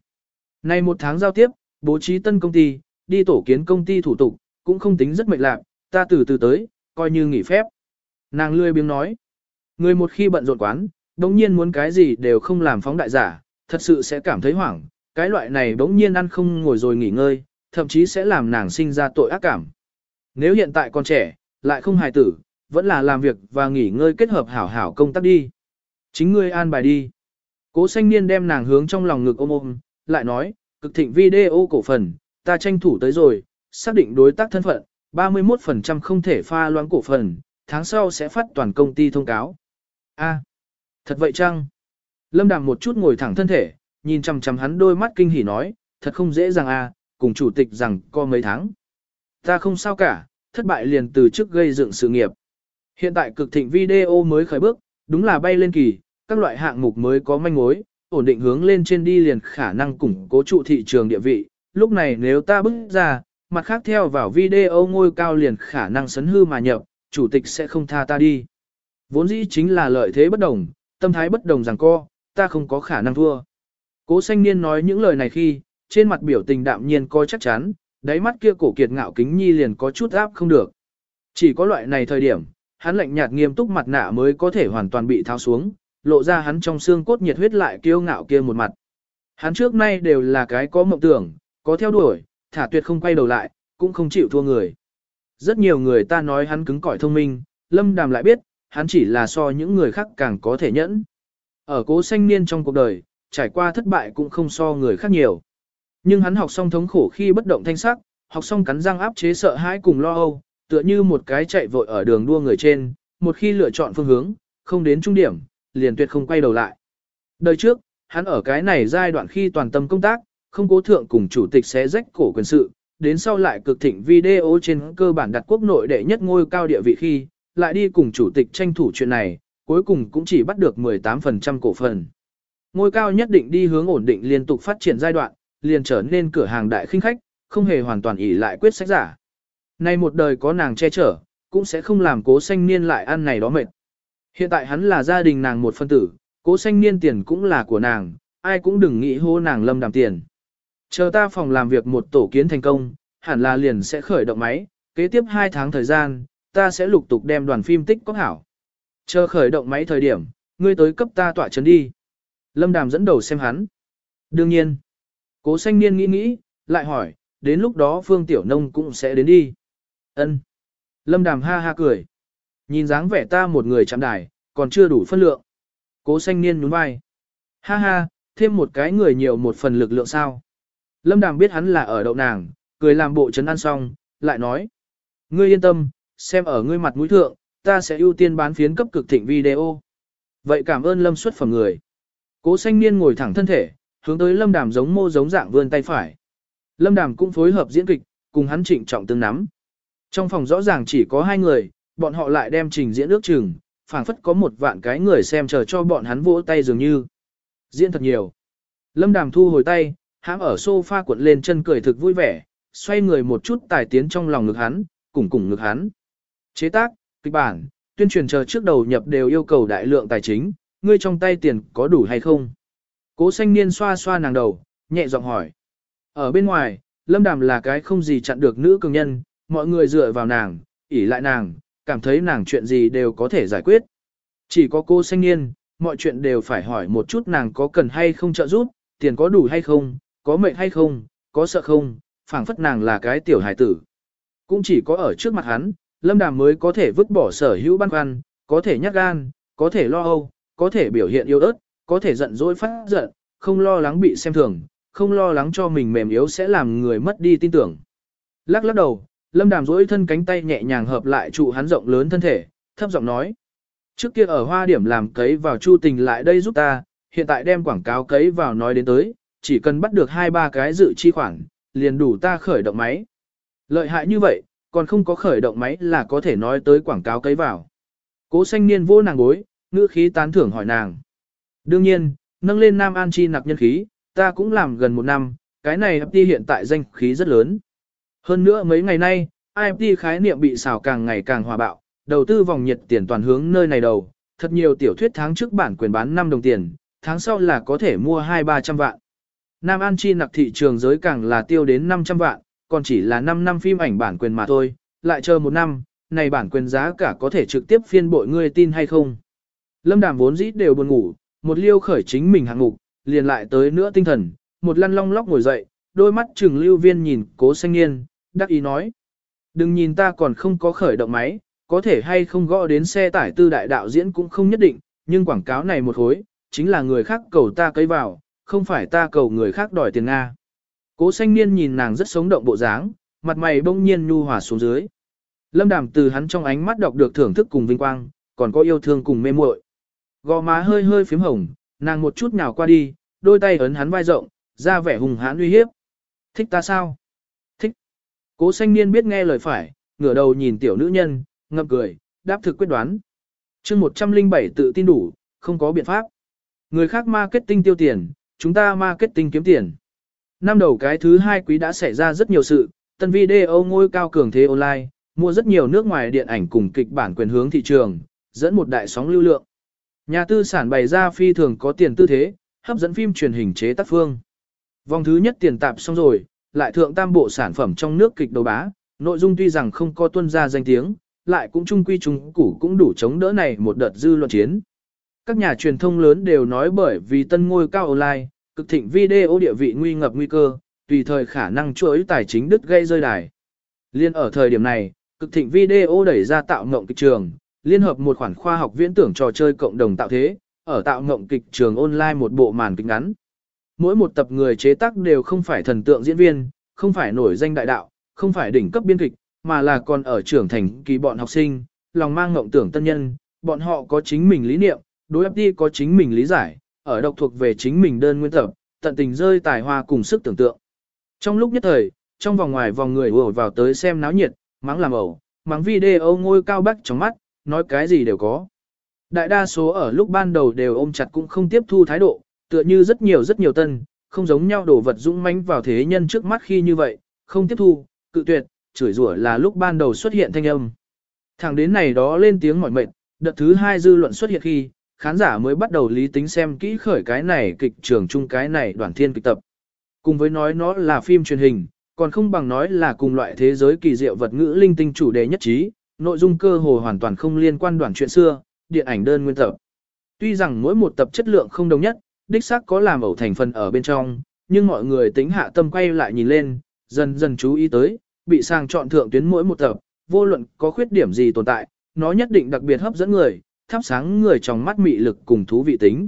Nay một tháng giao tiếp, bố trí tân công ty, đi tổ kiến công ty thủ tục, cũng không tính rất mệt lạc, ta từ từ tới, coi như nghỉ phép. Nàng lươi biếng nói, người một khi bận rộn quán, đống nhiên muốn cái gì đều không làm phóng đại giả, thật sự sẽ cảm thấy hoảng, cái loại này đống nhiên ăn không ngồi rồi nghỉ ngơi, thậm chí sẽ làm nàng sinh ra tội ác cảm. Nếu hiện tại còn trẻ, lại không hài tử, vẫn là làm việc và nghỉ ngơi kết hợp hảo hảo công tác đi. Chính ngươi an bài đi. Cố xanh niên đem nàng hướng trong lòng ngực ôm ôm, lại nói, cực thịnh video cổ phần, ta tranh thủ tới rồi, xác định đối tác thân phận, 31% không thể pha loãng cổ phần, tháng sau sẽ phát toàn công ty thông cáo. A, thật vậy chăng? Lâm Đàm một chút ngồi thẳng thân thể, nhìn chằm chằm hắn đôi mắt kinh hỉ nói, thật không dễ dàng a, cùng chủ tịch rằng có mấy tháng. Ta không sao cả, thất bại liền từ trước gây dựng sự nghiệp. Hiện tại cực thịnh video mới khởi bước, đúng là bay lên kỳ, các loại hạng mục mới có manh mối, ổn định hướng lên trên đi liền khả năng củng cố trụ thị trường địa vị. Lúc này nếu ta bước ra, mặt khác theo vào video ngôi cao liền khả năng sấn hư mà nhập, chủ tịch sẽ không tha ta đi. Vốn dĩ chính là lợi thế bất đồng, tâm thái bất đồng rằng co, ta không có khả năng thua. Cố xanh niên nói những lời này khi, trên mặt biểu tình đạm nhiên coi chắc chắn, đáy mắt kia cổ kiệt ngạo kính nhi liền có chút áp không được. Chỉ có loại này thời điểm, hắn lạnh nhạt nghiêm túc mặt nạ mới có thể hoàn toàn bị tháo xuống, lộ ra hắn trong xương cốt nhiệt huyết lại kiêu ngạo kia một mặt. Hắn trước nay đều là cái có mộng tưởng, có theo đuổi, thả tuyệt không quay đầu lại, cũng không chịu thua người. Rất nhiều người ta nói hắn cứng cỏi thông minh, lâm đàm lại biết, hắn chỉ là so những người khác càng có thể nhẫn. Ở cố sanh niên trong cuộc đời, trải qua thất bại cũng không so người khác nhiều. Nhưng hắn học xong thống khổ khi bất động thanh sắc, học xong cắn răng áp chế sợ hãi cùng lo âu, tựa như một cái chạy vội ở đường đua người trên, một khi lựa chọn phương hướng, không đến trung điểm, liền tuyệt không quay đầu lại. Đời trước, hắn ở cái này giai đoạn khi toàn tâm công tác, không cố thượng cùng chủ tịch xé rách cổ quyền sự, đến sau lại cực thịnh video trên cơ bản đặt quốc nội đệ nhất ngôi cao địa vị khi, lại đi cùng chủ tịch tranh thủ chuyện này, cuối cùng cũng chỉ bắt được 18% cổ phần. Ngôi cao nhất định đi hướng ổn định liên tục phát triển giai đoạn, liền trở nên cửa hàng đại khinh khách, không hề hoàn toàn ỷ lại quyết sách giả. Nay một đời có nàng che chở, cũng sẽ không làm cố xanh niên lại ăn này đó mệt. Hiện tại hắn là gia đình nàng một phân tử, cố xanh niên tiền cũng là của nàng, ai cũng đừng nghĩ hô nàng lâm đàm tiền. Chờ ta phòng làm việc một tổ kiến thành công, hẳn là liền sẽ khởi động máy, kế tiếp 2 tháng thời gian, ta sẽ lục tục đem đoàn phim tích có hảo. Chờ khởi động máy thời điểm, ngươi tới cấp ta tỏa chấn đi. Lâm đàm dẫn đầu xem hắn. Đương nhiên, cố xanh niên nghĩ nghĩ, lại hỏi, đến lúc đó Phương Tiểu Nông cũng sẽ đến đi. Ân. Lâm đàm ha ha cười. Nhìn dáng vẻ ta một người chạm đài, còn chưa đủ phân lượng. Cố xanh niên nhún vai. Ha ha, thêm một cái người nhiều một phần lực lượng sao. Lâm đàm biết hắn là ở đậu nàng, cười làm bộ chấn ăn xong, lại nói. Ngươi yên tâm, xem ở ngươi mặt mũi thượng, ta sẽ ưu tiên bán phiến cấp cực thịnh video. Vậy cảm ơn Lâm xuất phẩm người. Cố xanh niên ngồi thẳng thân thể, hướng tới Lâm đàm giống mô giống dạng vươn tay phải. Lâm đàm cũng phối hợp diễn kịch, cùng hắn trịnh trọng tương nắm. Trong phòng rõ ràng chỉ có hai người, bọn họ lại đem trình diễn ước chừng, phảng phất có một vạn cái người xem chờ cho bọn hắn vỗ tay dường như. Diễn thật nhiều. Lâm Đàm thu hồi tay, hãm ở sofa cuộn lên chân cười thực vui vẻ, xoay người một chút tài tiến trong lòng ngực hắn, cùng cùng ngực hắn. Chế tác, kịch bản, tuyên truyền chờ trước đầu nhập đều yêu cầu đại lượng tài chính, ngươi trong tay tiền có đủ hay không? Cố xanh niên xoa xoa nàng đầu, nhẹ giọng hỏi. Ở bên ngoài, Lâm Đàm là cái không gì chặn được nữ cường nhân, mọi người dựa vào nàng, ỉ lại nàng, cảm thấy nàng chuyện gì đều có thể giải quyết. Chỉ có cô xanh niên, mọi chuyện đều phải hỏi một chút nàng có cần hay không trợ giúp, tiền có đủ hay không, có mệnh hay không, có sợ không, phảng phất nàng là cái tiểu hải tử. Cũng chỉ có ở trước mặt hắn, Lâm Đàm mới có thể vứt bỏ sở hữu băn khoăn, có thể nhát gan, có thể lo âu, có thể biểu hiện yếu ớt, có thể giận dỗi phát giận, không lo lắng bị xem thường, không lo lắng cho mình mềm yếu sẽ làm người mất đi tin tưởng. Lắc lắc đầu, Lâm Đàm duỗi thân cánh tay nhẹ nhàng hợp lại trụ hắn rộng lớn thân thể, thấp giọng nói. Trước kia ở hoa điểm làm cấy vào chu tình lại đây giúp ta, hiện tại đem quảng cáo cấy vào nói đến tới, chỉ cần bắt được hai ba cái dự chi khoản, liền đủ ta khởi động máy. Lợi hại như vậy, còn không có khởi động máy là có thể nói tới quảng cáo cấy vào. Cố xanh niên vô nàng gối, ngữ khí tán thưởng hỏi nàng. Đương nhiên, nâng lên Nam An Chi nặc nhân khí, ta cũng làm gần một năm, cái này hấp đi hiện tại danh khí rất lớn. Hơn nữa mấy ngày nay, IMT khái niệm bị xào càng ngày càng hòa bạo, đầu tư vòng nhiệt tiền toàn hướng nơi này đầu, thật nhiều tiểu thuyết tháng trước bản quyền bán 5 đồng tiền, tháng sau là có thể mua 2-300 vạn. Nam An Chi nặc thị trường giới càng là tiêu đến 500 vạn, còn chỉ là 5 năm phim ảnh bản quyền mà thôi, lại chờ một năm, này bản quyền giá cả có thể trực tiếp phiên bội ngươi tin hay không. Lâm Đàm vốn dĩ đều buồn ngủ, một liêu khởi chính mình hạng mục, liền lại tới nữa tinh thần, một lăn long lóc ngồi dậy, đôi mắt trừng lưu viên nhìn cố xanh niên, đắc ý nói. Đừng nhìn ta còn không có khởi động máy, có thể hay không gõ đến xe tải tư đại đạo diễn cũng không nhất định, nhưng quảng cáo này một hối, chính là người khác cầu ta cấy vào, không phải ta cầu người khác đòi tiền Nga. Cố xanh niên nhìn nàng rất sống động bộ dáng, mặt mày bỗng nhiên nhu hòa xuống dưới. Lâm Đàm từ hắn trong ánh mắt đọc được thưởng thức cùng vinh quang, còn có yêu thương cùng mê muội. Gò má hơi hơi phím hồng, nàng một chút nào qua đi, đôi tay ấn hắn vai rộng, ra vẻ hùng hãn uy hiếp. Thích ta sao? Cố xanh niên biết nghe lời phải, ngửa đầu nhìn tiểu nữ nhân, ngậm cười, đáp thực quyết đoán. chương 107 tự tin đủ, không có biện pháp. Người khác marketing tiêu tiền, chúng ta marketing kiếm tiền. Năm đầu cái thứ hai quý đã xảy ra rất nhiều sự, tân video ngôi cao cường thế online, mua rất nhiều nước ngoài điện ảnh cùng kịch bản quyền hướng thị trường, dẫn một đại sóng lưu lượng. Nhà tư sản bày ra phi thường có tiền tư thế, hấp dẫn phim truyền hình chế tác phương. Vòng thứ nhất tiền tạp xong rồi, lại thượng tam bộ sản phẩm trong nước kịch đấu bá, nội dung tuy rằng không có tuân ra danh tiếng, lại cũng trung quy trung củ cũng đủ chống đỡ này một đợt dư luận chiến. Các nhà truyền thông lớn đều nói bởi vì tân ngôi cao online, cực thịnh video địa vị nguy ngập nguy cơ, tùy thời khả năng chuỗi tài chính đứt gây rơi đài. Liên ở thời điểm này, cực thịnh video đẩy ra tạo ngộng kịch trường, liên hợp một khoản khoa học viễn tưởng trò chơi cộng đồng tạo thế, ở tạo ngộng kịch trường online một bộ màn kịch ngắn. Mỗi một tập người chế tác đều không phải thần tượng diễn viên, không phải nổi danh đại đạo, không phải đỉnh cấp biên kịch, mà là còn ở trưởng thành kỳ bọn học sinh, lòng mang ngộng tưởng tân nhân, bọn họ có chính mình lý niệm, đối FD có chính mình lý giải, ở độc thuộc về chính mình đơn nguyên tập, tận tình rơi tài hoa cùng sức tưởng tượng. Trong lúc nhất thời, trong vòng ngoài vòng người ùa vào tới xem náo nhiệt, mắng làm ẩu, mắng video ngôi cao bắc trong mắt, nói cái gì đều có. Đại đa số ở lúc ban đầu đều ôm chặt cũng không tiếp thu thái độ, tựa như rất nhiều rất nhiều tân, không giống nhau đổ vật dũng mãnh vào thế nhân trước mắt khi như vậy, không tiếp thu, cự tuyệt, chửi rủa là lúc ban đầu xuất hiện thanh âm. Thẳng đến này đó lên tiếng mỏi mệt, đợt thứ hai dư luận xuất hiện khi, khán giả mới bắt đầu lý tính xem kỹ khởi cái này kịch trường chung cái này đoàn thiên kịch tập. Cùng với nói nó là phim truyền hình, còn không bằng nói là cùng loại thế giới kỳ diệu vật ngữ linh tinh chủ đề nhất trí, nội dung cơ hồ hoàn toàn không liên quan đoàn chuyện xưa, điện ảnh đơn nguyên tập. Tuy rằng mỗi một tập chất lượng không đồng nhất, đích xác có làm ẩu thành phần ở bên trong, nhưng mọi người tính hạ tâm quay lại nhìn lên, dần dần chú ý tới, bị sang chọn thượng tuyến mỗi một tập, vô luận có khuyết điểm gì tồn tại, nó nhất định đặc biệt hấp dẫn người, thắp sáng người trong mắt mị lực cùng thú vị tính.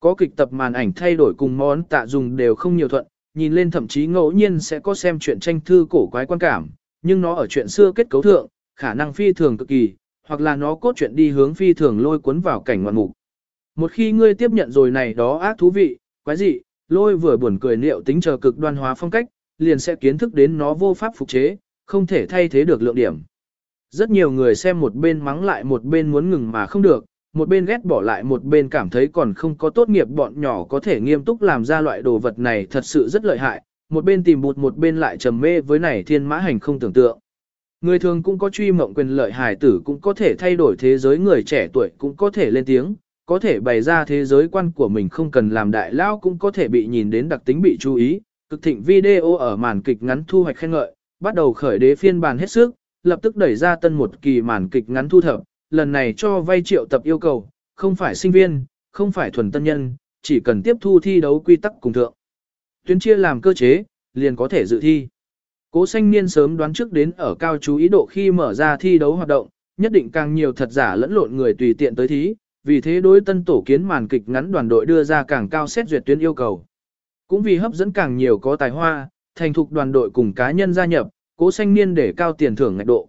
Có kịch tập màn ảnh thay đổi cùng món tạ dùng đều không nhiều thuận, nhìn lên thậm chí ngẫu nhiên sẽ có xem chuyện tranh thư cổ quái quan cảm, nhưng nó ở chuyện xưa kết cấu thượng, khả năng phi thường cực kỳ, hoặc là nó cốt chuyện đi hướng phi thường lôi cuốn vào cảnh ngoạn mục. Một khi ngươi tiếp nhận rồi này đó ác thú vị, quái dị, lôi vừa buồn cười liệu tính chờ cực đoan hóa phong cách, liền sẽ kiến thức đến nó vô pháp phục chế, không thể thay thế được lượng điểm. Rất nhiều người xem một bên mắng lại một bên muốn ngừng mà không được, một bên ghét bỏ lại một bên cảm thấy còn không có tốt nghiệp bọn nhỏ có thể nghiêm túc làm ra loại đồ vật này thật sự rất lợi hại, một bên tìm bụt một bên lại trầm mê với này thiên mã hành không tưởng tượng. Người thường cũng có truy mộng quyền lợi hài tử cũng có thể thay đổi thế giới người trẻ tuổi cũng có thể lên tiếng, có thể bày ra thế giới quan của mình không cần làm đại lao cũng có thể bị nhìn đến đặc tính bị chú ý. Cực thịnh video ở màn kịch ngắn thu hoạch khen ngợi, bắt đầu khởi đế phiên bản hết sức, lập tức đẩy ra tân một kỳ màn kịch ngắn thu thập, lần này cho vay triệu tập yêu cầu, không phải sinh viên, không phải thuần tân nhân, chỉ cần tiếp thu thi đấu quy tắc cùng thượng. Tuyến chia làm cơ chế, liền có thể dự thi. Cố xanh niên sớm đoán trước đến ở cao chú ý độ khi mở ra thi đấu hoạt động, nhất định càng nhiều thật giả lẫn lộn người tùy tiện tới thí, vì thế đối tân tổ kiến màn kịch ngắn đoàn đội đưa ra càng cao xét duyệt tuyến yêu cầu. Cũng vì hấp dẫn càng nhiều có tài hoa, thành thục đoàn đội cùng cá nhân gia nhập, cố xanh niên để cao tiền thưởng ngạch độ.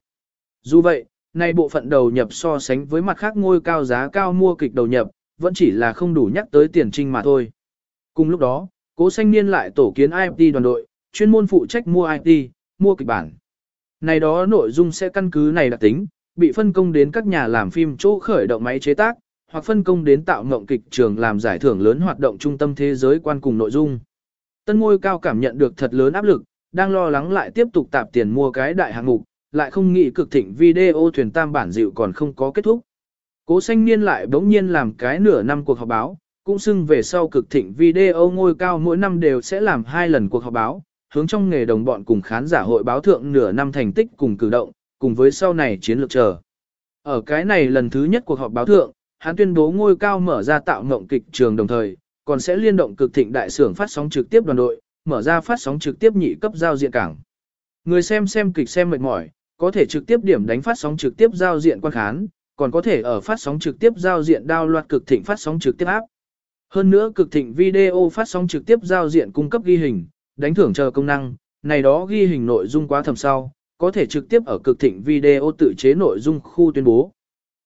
Dù vậy, nay bộ phận đầu nhập so sánh với mặt khác ngôi cao giá cao mua kịch đầu nhập, vẫn chỉ là không đủ nhắc tới tiền trinh mà thôi. Cùng lúc đó, cố xanh niên lại tổ kiến IFT đoàn đội, chuyên môn phụ trách mua IT, mua kịch bản. Này đó nội dung sẽ căn cứ này đặc tính, bị phân công đến các nhà làm phim chỗ khởi động máy chế tác, hoặc phân công đến tạo ngộng kịch trường làm giải thưởng lớn hoạt động trung tâm thế giới quan cùng nội dung. Tân ngôi cao cảm nhận được thật lớn áp lực, đang lo lắng lại tiếp tục tạp tiền mua cái đại hạng mục, lại không nghĩ cực thịnh video thuyền tam bản dịu còn không có kết thúc. Cố xanh niên lại bỗng nhiên làm cái nửa năm cuộc họp báo, cũng xưng về sau cực thịnh video ngôi cao mỗi năm đều sẽ làm hai lần cuộc họp báo, hướng trong nghề đồng bọn cùng khán giả hội báo thượng nửa năm thành tích cùng cử động, cùng với sau này chiến lược chờ. Ở cái này lần thứ nhất cuộc họp báo thượng, hắn tuyên bố ngôi cao mở ra tạo ngộng kịch trường đồng thời, còn sẽ liên động cực thịnh đại xưởng phát sóng trực tiếp đoàn đội, mở ra phát sóng trực tiếp nhị cấp giao diện cảng. Người xem xem kịch xem mệt mỏi, có thể trực tiếp điểm đánh phát sóng trực tiếp giao diện quan khán, còn có thể ở phát sóng trực tiếp giao diện đao loạt cực thịnh phát sóng trực tiếp áp. Hơn nữa cực thịnh video phát sóng trực tiếp giao diện cung cấp ghi hình, đánh thưởng chờ công năng, này đó ghi hình nội dung quá thầm sau, có thể trực tiếp ở cực thịnh video tự chế nội dung khu tuyên bố.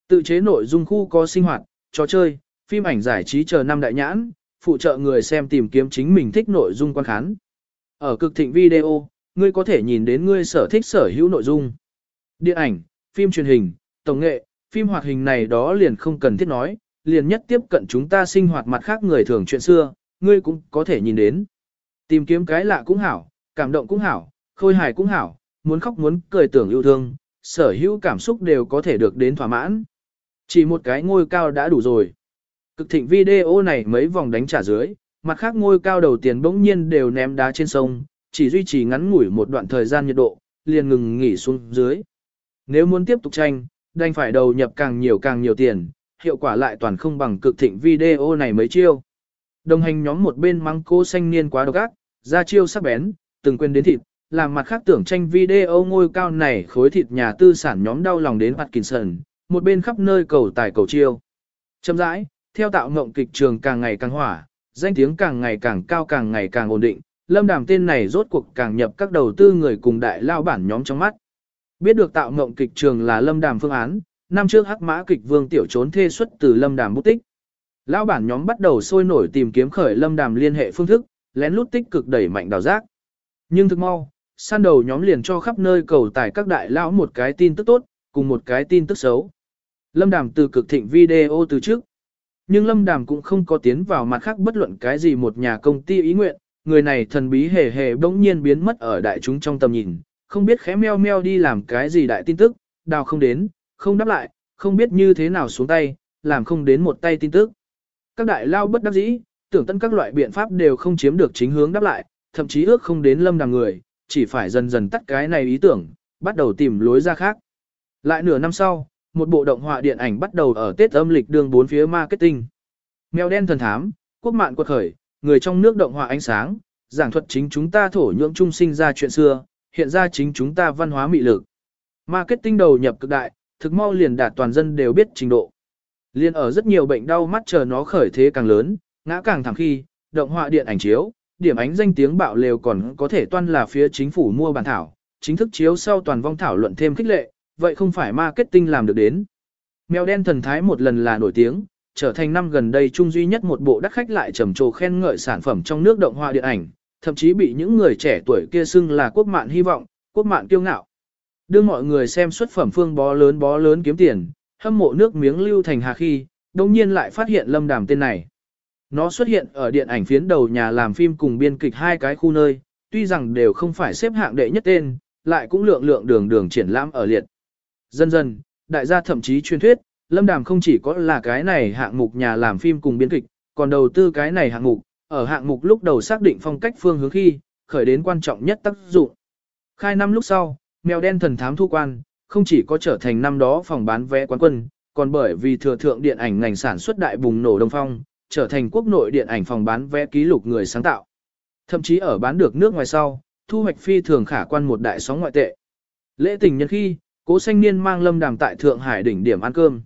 Tự chế nội dung khu có sinh hoạt, trò chơi, phim ảnh giải trí chờ năm đại nhãn, phụ trợ người xem tìm kiếm chính mình thích nội dung quan khán. Ở cực thịnh video, ngươi có thể nhìn đến ngươi sở thích sở hữu nội dung. Điện ảnh, phim truyền hình, tổng nghệ, phim hoạt hình này đó liền không cần thiết nói, liền nhất tiếp cận chúng ta sinh hoạt mặt khác người thường chuyện xưa, ngươi cũng có thể nhìn đến. Tìm kiếm cái lạ cũng hảo, cảm động cũng hảo, khôi hài cũng hảo, muốn khóc muốn cười tưởng yêu thương, sở hữu cảm xúc đều có thể được đến thỏa mãn. Chỉ một cái ngôi cao đã đủ rồi. Cực thịnh video này mấy vòng đánh trả dưới, mặt khác ngôi cao đầu tiền bỗng nhiên đều ném đá trên sông, chỉ duy trì ngắn ngủi một đoạn thời gian nhiệt độ, liền ngừng nghỉ xuống dưới. Nếu muốn tiếp tục tranh, đành phải đầu nhập càng nhiều càng nhiều tiền, hiệu quả lại toàn không bằng cực thịnh video này mấy chiêu. Đồng hành nhóm một bên mắng cô xanh niên quá độc ác, ra chiêu sắc bén, từng quên đến thịt, làm mặt khác tưởng tranh video ngôi cao này khối thịt nhà tư sản nhóm đau lòng đến Parkinson, một bên khắp nơi cầu tài cầu chiêu. Chậm rãi, theo tạo ngộng kịch trường càng ngày càng hỏa, danh tiếng càng ngày càng cao càng ngày càng ổn định, lâm đàm tên này rốt cuộc càng nhập các đầu tư người cùng đại lao bản nhóm trong mắt. Biết được tạo ngộng kịch trường là lâm đàm phương án, năm trước hắc mã kịch vương tiểu trốn thê xuất từ lâm đàm bút tích. Lão bản nhóm bắt đầu sôi nổi tìm kiếm khởi lâm đàm liên hệ phương thức, lén lút tích cực đẩy mạnh đào giác. Nhưng thực mau, san đầu nhóm liền cho khắp nơi cầu tài các đại lão một cái tin tức tốt, cùng một cái tin tức xấu. Lâm đàm từ cực thịnh video từ trước. Nhưng Lâm đàm cũng không có tiến vào mặt khác bất luận cái gì một nhà công ty ý nguyện, người này thần bí hề hề bỗng nhiên biến mất ở đại chúng trong tầm nhìn, không biết khẽ meo meo đi làm cái gì đại tin tức, đào không đến, không đáp lại, không biết như thế nào xuống tay, làm không đến một tay tin tức. Các đại lao bất đắc dĩ, tưởng tận các loại biện pháp đều không chiếm được chính hướng đáp lại, thậm chí ước không đến lâm đàm người, chỉ phải dần dần tắt cái này ý tưởng, bắt đầu tìm lối ra khác. Lại nửa năm sau, một bộ động họa điện ảnh bắt đầu ở Tết âm lịch đường bốn phía marketing. Mèo đen thần thám, quốc mạn quật khởi, người trong nước động họa ánh sáng, giảng thuật chính chúng ta thổ nhưỡng trung sinh ra chuyện xưa, hiện ra chính chúng ta văn hóa mị lực. Marketing đầu nhập cực đại, thực mau liền đạt toàn dân đều biết trình độ. Liên ở rất nhiều bệnh đau mắt chờ nó khởi thế càng lớn, ngã càng thẳng khi, động họa điện ảnh chiếu, điểm ánh danh tiếng bạo lều còn có thể toan là phía chính phủ mua bản thảo, chính thức chiếu sau toàn vong thảo luận thêm khích lệ, vậy không phải marketing làm được đến. Mèo đen thần thái một lần là nổi tiếng, trở thành năm gần đây chung duy nhất một bộ đắt khách lại trầm trồ khen ngợi sản phẩm trong nước động họa điện ảnh, thậm chí bị những người trẻ tuổi kia xưng là quốc mạn hy vọng, quốc mạn kiêu ngạo. Đưa mọi người xem xuất phẩm phương bó lớn bó lớn kiếm tiền, hâm mộ nước miếng lưu thành hà khi, đồng nhiên lại phát hiện lâm đàm tên này. Nó xuất hiện ở điện ảnh phiến đầu nhà làm phim cùng biên kịch hai cái khu nơi, tuy rằng đều không phải xếp hạng đệ nhất tên, lại cũng lượng lượng đường đường triển lãm ở liệt. Dần dần, đại gia thậm chí truyền thuyết, Lâm Đàm không chỉ có là cái này hạng mục nhà làm phim cùng biên kịch, còn đầu tư cái này hạng mục, ở hạng mục lúc đầu xác định phong cách phương hướng khi, khởi đến quan trọng nhất tác dụng. Khai năm lúc sau, mèo đen thần thám thu quan, không chỉ có trở thành năm đó phòng bán vé quán quân, còn bởi vì thừa thượng điện ảnh ngành sản xuất đại bùng nổ đông phong, trở thành quốc nội điện ảnh phòng bán vé ký lục người sáng tạo. Thậm chí ở bán được nước ngoài sau, thu hoạch phi thường khả quan một đại sóng ngoại tệ. Lễ tình nhân khi, cố xanh niên mang lâm đàm tại Thượng Hải đỉnh điểm ăn cơm.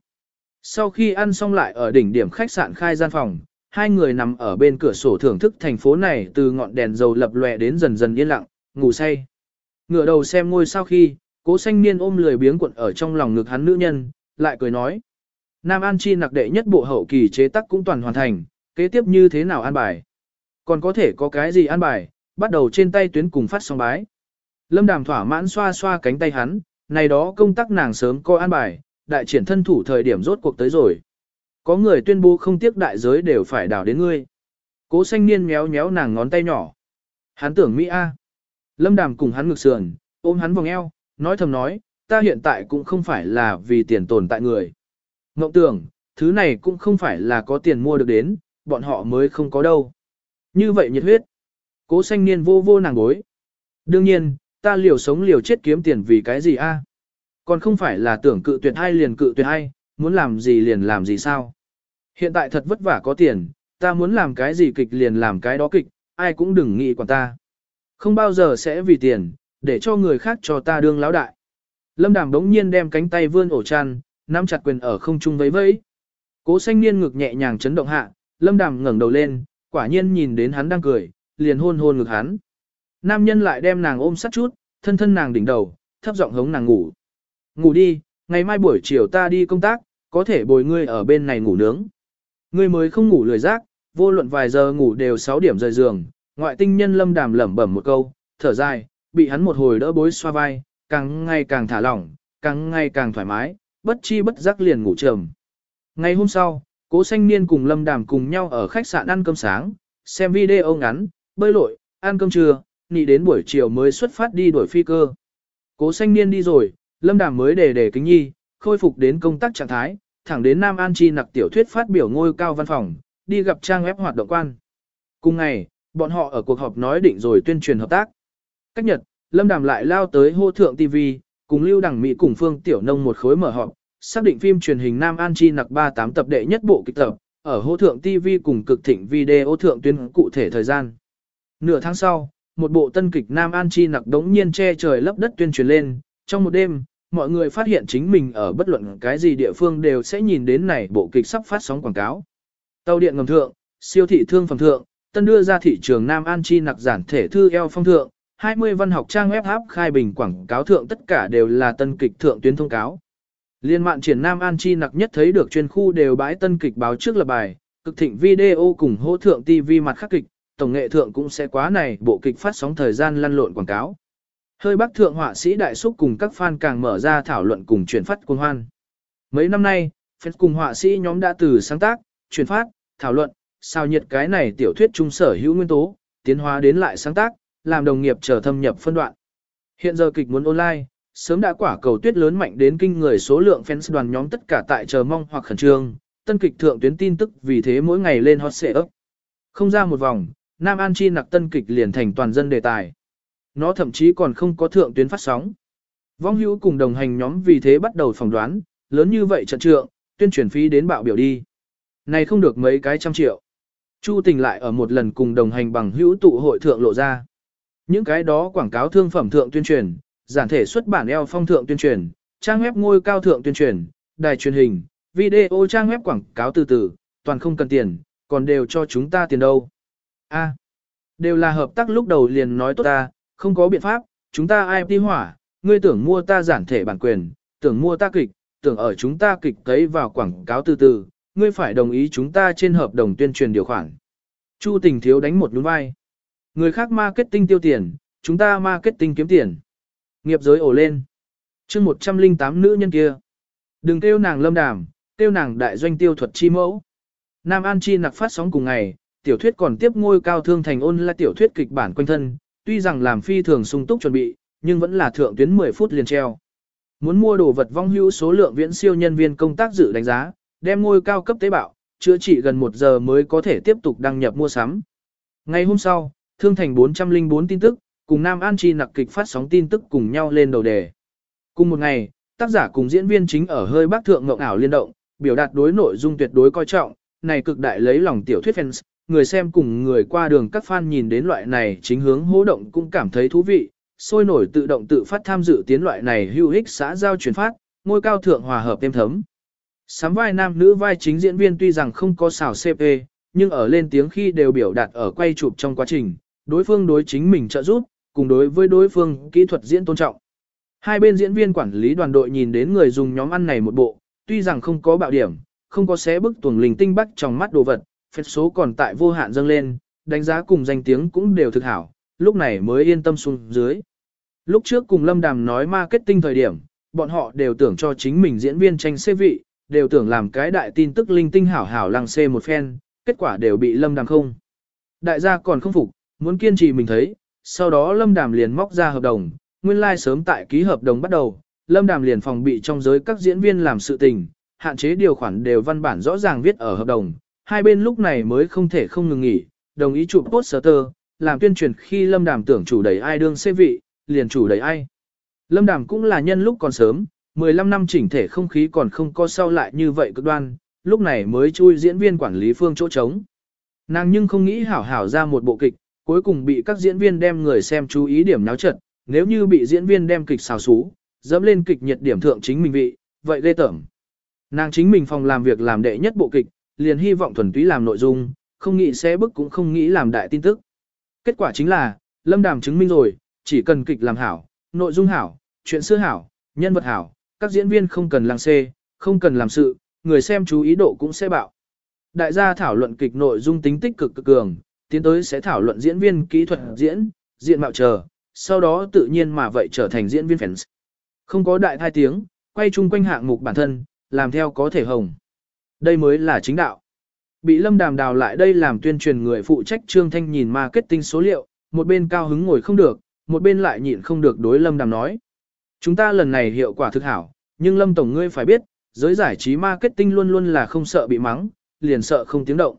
Sau khi ăn xong lại ở đỉnh điểm khách sạn khai gian phòng, hai người nằm ở bên cửa sổ thưởng thức thành phố này từ ngọn đèn dầu lập lòe đến dần dần yên lặng, ngủ say. Ngửa đầu xem ngôi sau khi, cố xanh niên ôm lười biếng cuộn ở trong lòng ngực hắn nữ nhân, lại cười nói. Nam An Chi nặc đệ nhất bộ hậu kỳ chế tác cũng toàn hoàn thành, kế tiếp như thế nào an bài. Còn có thể có cái gì an bài, bắt đầu trên tay tuyến cùng phát song bái. Lâm đàm thỏa mãn xoa xoa cánh tay hắn, này đó công tác nàng sớm có an bài, đại triển thân thủ thời điểm rốt cuộc tới rồi. Có người tuyên bố không tiếc đại giới đều phải đảo đến ngươi. Cố xanh niên méo méo nàng ngón tay nhỏ. Hắn tưởng Mỹ A. Lâm đàm cùng hắn ngực sườn, ôm hắn vòng eo, nói thầm nói, ta hiện tại cũng không phải là vì tiền tồn tại người. Ngộng tưởng, thứ này cũng không phải là có tiền mua được đến, bọn họ mới không có đâu. Như vậy nhiệt huyết. Cố xanh niên vô vô nàng bối. Đương nhiên, ta liều sống liều chết kiếm tiền vì cái gì a? Còn không phải là tưởng cự tuyệt hay liền cự tuyệt hay, muốn làm gì liền làm gì sao? Hiện tại thật vất vả có tiền, ta muốn làm cái gì kịch liền làm cái đó kịch, ai cũng đừng nghĩ quản ta. Không bao giờ sẽ vì tiền, để cho người khác cho ta đương lão đại. Lâm Đàm đống nhiên đem cánh tay vươn ổ chăn, nắm chặt quyền ở không trung vẫy vẫy. Cố xanh niên ngực nhẹ nhàng chấn động hạ, Lâm Đàm ngẩng đầu lên, quả nhiên nhìn đến hắn đang cười, liền hôn hôn ngực hắn. Nam nhân lại đem nàng ôm sát chút, thân thân nàng đỉnh đầu, thấp giọng hống nàng ngủ. Ngủ đi, ngày mai buổi chiều ta đi công tác, có thể bồi ngươi ở bên này ngủ nướng. Ngươi mới không ngủ lười giác, vô luận vài giờ ngủ đều 6 điểm rời giường, ngoại tinh nhân lâm đàm lẩm bẩm một câu, thở dài, bị hắn một hồi đỡ bối xoa vai, càng ngày càng thả lỏng, càng ngày càng thoải mái, bất chi bất giác liền ngủ trầm. Ngày hôm sau, cố xanh niên cùng lâm đàm cùng nhau ở khách sạn ăn cơm sáng, xem video ngắn, bơi lội, ăn cơm trưa, nị đến buổi chiều mới xuất phát đi đuổi phi cơ. Cố xanh niên đi rồi, lâm đàm mới để để kính nhi, khôi phục đến công tác trạng thái, thẳng đến Nam An Chi nặc tiểu thuyết phát biểu ngôi cao văn phòng, đi gặp trang web hoạt động quan. Cùng ngày, bọn họ ở cuộc họp nói định rồi tuyên truyền hợp tác. Cách nhật, Lâm Đàm lại lao tới hô thượng TV, cùng Lưu Đằng Mỹ cùng Phương Tiểu Nông một khối mở họp, xác định phim truyền hình Nam An Chi nặc 38 tập đệ nhất bộ kịch tập, ở hô thượng TV cùng cực thịnh video thượng tuyên cụ thể thời gian. Nửa tháng sau, một bộ tân kịch Nam An Chi nặc đống nhiên che trời lấp đất tuyên truyền lên, trong một đêm, mọi người phát hiện chính mình ở bất luận cái gì địa phương đều sẽ nhìn đến này bộ kịch sắp phát sóng quảng cáo. Tàu điện ngầm thượng, siêu thị thương phẩm thượng, tân đưa ra thị trường Nam An Chi nặc giản thể thư eo phong thượng, 20 văn học trang web hấp khai bình quảng cáo thượng tất cả đều là tân kịch thượng tuyến thông cáo. Liên mạng triển Nam An Chi nặc nhất thấy được chuyên khu đều bãi tân kịch báo trước là bài, cực thịnh video cùng hỗ thượng TV mặt khắc kịch, tổng nghệ thượng cũng sẽ quá này bộ kịch phát sóng thời gian lăn lộn quảng cáo. Hơi bác thượng họa sĩ đại xúc cùng các fan càng mở ra thảo luận cùng chuyển phát cuồng hoan. Mấy năm nay, fan cùng họa sĩ nhóm đã từ sáng tác, chuyển phát, thảo luận, sao nhiệt cái này tiểu thuyết trung sở hữu nguyên tố, tiến hóa đến lại sáng tác, làm đồng nghiệp trở thâm nhập phân đoạn. Hiện giờ kịch muốn online, sớm đã quả cầu tuyết lớn mạnh đến kinh người số lượng fans đoàn nhóm tất cả tại chờ mong hoặc khẩn trương, tân kịch thượng tuyến tin tức vì thế mỗi ngày lên hot ấp. Không ra một vòng, Nam An Chi nặc tân kịch liền thành toàn dân đề tài. Nó thậm chí còn không có thượng tuyến phát sóng. Vong hữu cùng đồng hành nhóm vì thế bắt đầu phỏng đoán, lớn như vậy trận trượng, tuyên truyền phí đến bạo biểu đi. Này không được mấy cái trăm triệu. Chu tình lại ở một lần cùng đồng hành bằng hữu tụ hội thượng lộ ra. Những cái đó quảng cáo thương phẩm thượng tuyên truyền, giản thể xuất bản eo phong thượng tuyên truyền, trang web ngôi cao thượng tuyên truyền, đài truyền hình, video trang web quảng cáo từ từ, toàn không cần tiền, còn đều cho chúng ta tiền đâu. A, đều là hợp tác lúc đầu liền nói tốt ta, không có biện pháp, chúng ta ai đi hỏa, ngươi tưởng mua ta giản thể bản quyền, tưởng mua ta kịch, tưởng ở chúng ta kịch cấy vào quảng cáo từ từ, ngươi phải đồng ý chúng ta trên hợp đồng tuyên truyền điều khoản. Chu tình thiếu đánh một nhún vai. Người khác marketing tiêu tiền, chúng ta marketing kiếm tiền. Nghiệp giới ổ lên. chương 108 nữ nhân kia. Đừng kêu nàng lâm đàm, kêu nàng đại doanh tiêu thuật chi mẫu. Nam An Chi nặc phát sóng cùng ngày, tiểu thuyết còn tiếp ngôi cao thương thành ôn là tiểu thuyết kịch bản quanh thân, tuy rằng làm phi thường sung túc chuẩn bị, nhưng vẫn là thượng tuyến 10 phút liền treo. Muốn mua đồ vật vong hữu số lượng viễn siêu nhân viên công tác dự đánh giá, đem ngôi cao cấp tế bạo, chữa trị gần 1 giờ mới có thể tiếp tục đăng nhập mua sắm. Ngày hôm sau, Thương Thành 404 tin tức, cùng Nam An Chi nặc kịch phát sóng tin tức cùng nhau lên đầu đề. Cùng một ngày, tác giả cùng diễn viên chính ở hơi bác thượng ngộng ảo liên động, biểu đạt đối nội dung tuyệt đối coi trọng, này cực đại lấy lòng tiểu thuyết fans, người xem cùng người qua đường các fan nhìn đến loại này chính hướng hố động cũng cảm thấy thú vị, sôi nổi tự động tự phát tham dự tiến loại này hữu ích xã giao truyền phát, ngôi cao thượng hòa hợp thêm thấm. Sắm vai nam nữ vai chính diễn viên tuy rằng không có xảo CP, nhưng ở lên tiếng khi đều biểu đạt ở quay chụp trong quá trình, đối phương đối chính mình trợ giúp, cùng đối với đối phương kỹ thuật diễn tôn trọng. Hai bên diễn viên quản lý đoàn đội nhìn đến người dùng nhóm ăn này một bộ, tuy rằng không có bạo điểm, không có xé bức tuồng linh tinh bách trong mắt đồ vật, phép số còn tại vô hạn dâng lên, đánh giá cùng danh tiếng cũng đều thực hảo, lúc này mới yên tâm xuống dưới. Lúc trước cùng Lâm Đàm nói marketing thời điểm, bọn họ đều tưởng cho chính mình diễn viên tranh xê vị, đều tưởng làm cái đại tin tức linh tinh hảo hảo lăng xê một phen, kết quả đều bị Lâm Đàm không. Đại gia còn không phục, muốn kiên trì mình thấy, sau đó Lâm Đàm liền móc ra hợp đồng, nguyên lai like sớm tại ký hợp đồng bắt đầu, Lâm Đàm liền phòng bị trong giới các diễn viên làm sự tình, hạn chế điều khoản đều văn bản rõ ràng viết ở hợp đồng, hai bên lúc này mới không thể không ngừng nghỉ, đồng ý chụp poster, làm tuyên truyền khi Lâm Đàm tưởng chủ đẩy ai đương xê vị, liền chủ đẩy ai. Lâm Đàm cũng là nhân lúc còn sớm, 15 năm chỉnh thể không khí còn không có sau lại như vậy cực đoan, lúc này mới chui diễn viên quản lý phương chỗ trống. Nàng nhưng không nghĩ hảo hảo ra một bộ kịch, cuối cùng bị các diễn viên đem người xem chú ý điểm náo trận, nếu như bị diễn viên đem kịch xào xú, dẫm lên kịch nhiệt điểm thượng chính mình vị, vậy ghê tởm. Nàng chính mình phòng làm việc làm đệ nhất bộ kịch, liền hy vọng thuần túy làm nội dung, không nghĩ sẽ bức cũng không nghĩ làm đại tin tức. Kết quả chính là, Lâm Đàm chứng minh rồi, chỉ cần kịch làm hảo, nội dung hảo, chuyện xưa hảo, nhân vật hảo, các diễn viên không cần lăng xê, không cần làm sự, người xem chú ý độ cũng sẽ bạo. Đại gia thảo luận kịch nội dung tính tích cực cực cường, tiến tới sẽ thảo luận diễn viên kỹ thuật diễn, diện mạo chờ, sau đó tự nhiên mà vậy trở thành diễn viên fans. Không có đại thai tiếng, quay chung quanh hạng mục bản thân, làm theo có thể hồng. Đây mới là chính đạo. Bị lâm đàm đào lại đây làm tuyên truyền người phụ trách Trương Thanh nhìn marketing số liệu, một bên cao hứng ngồi không được, một bên lại nhịn không được đối lâm đàm nói. Chúng ta lần này hiệu quả thực hảo, nhưng lâm tổng ngươi phải biết, giới giải trí marketing luôn luôn là không sợ bị mắng, liền sợ không tiếng động.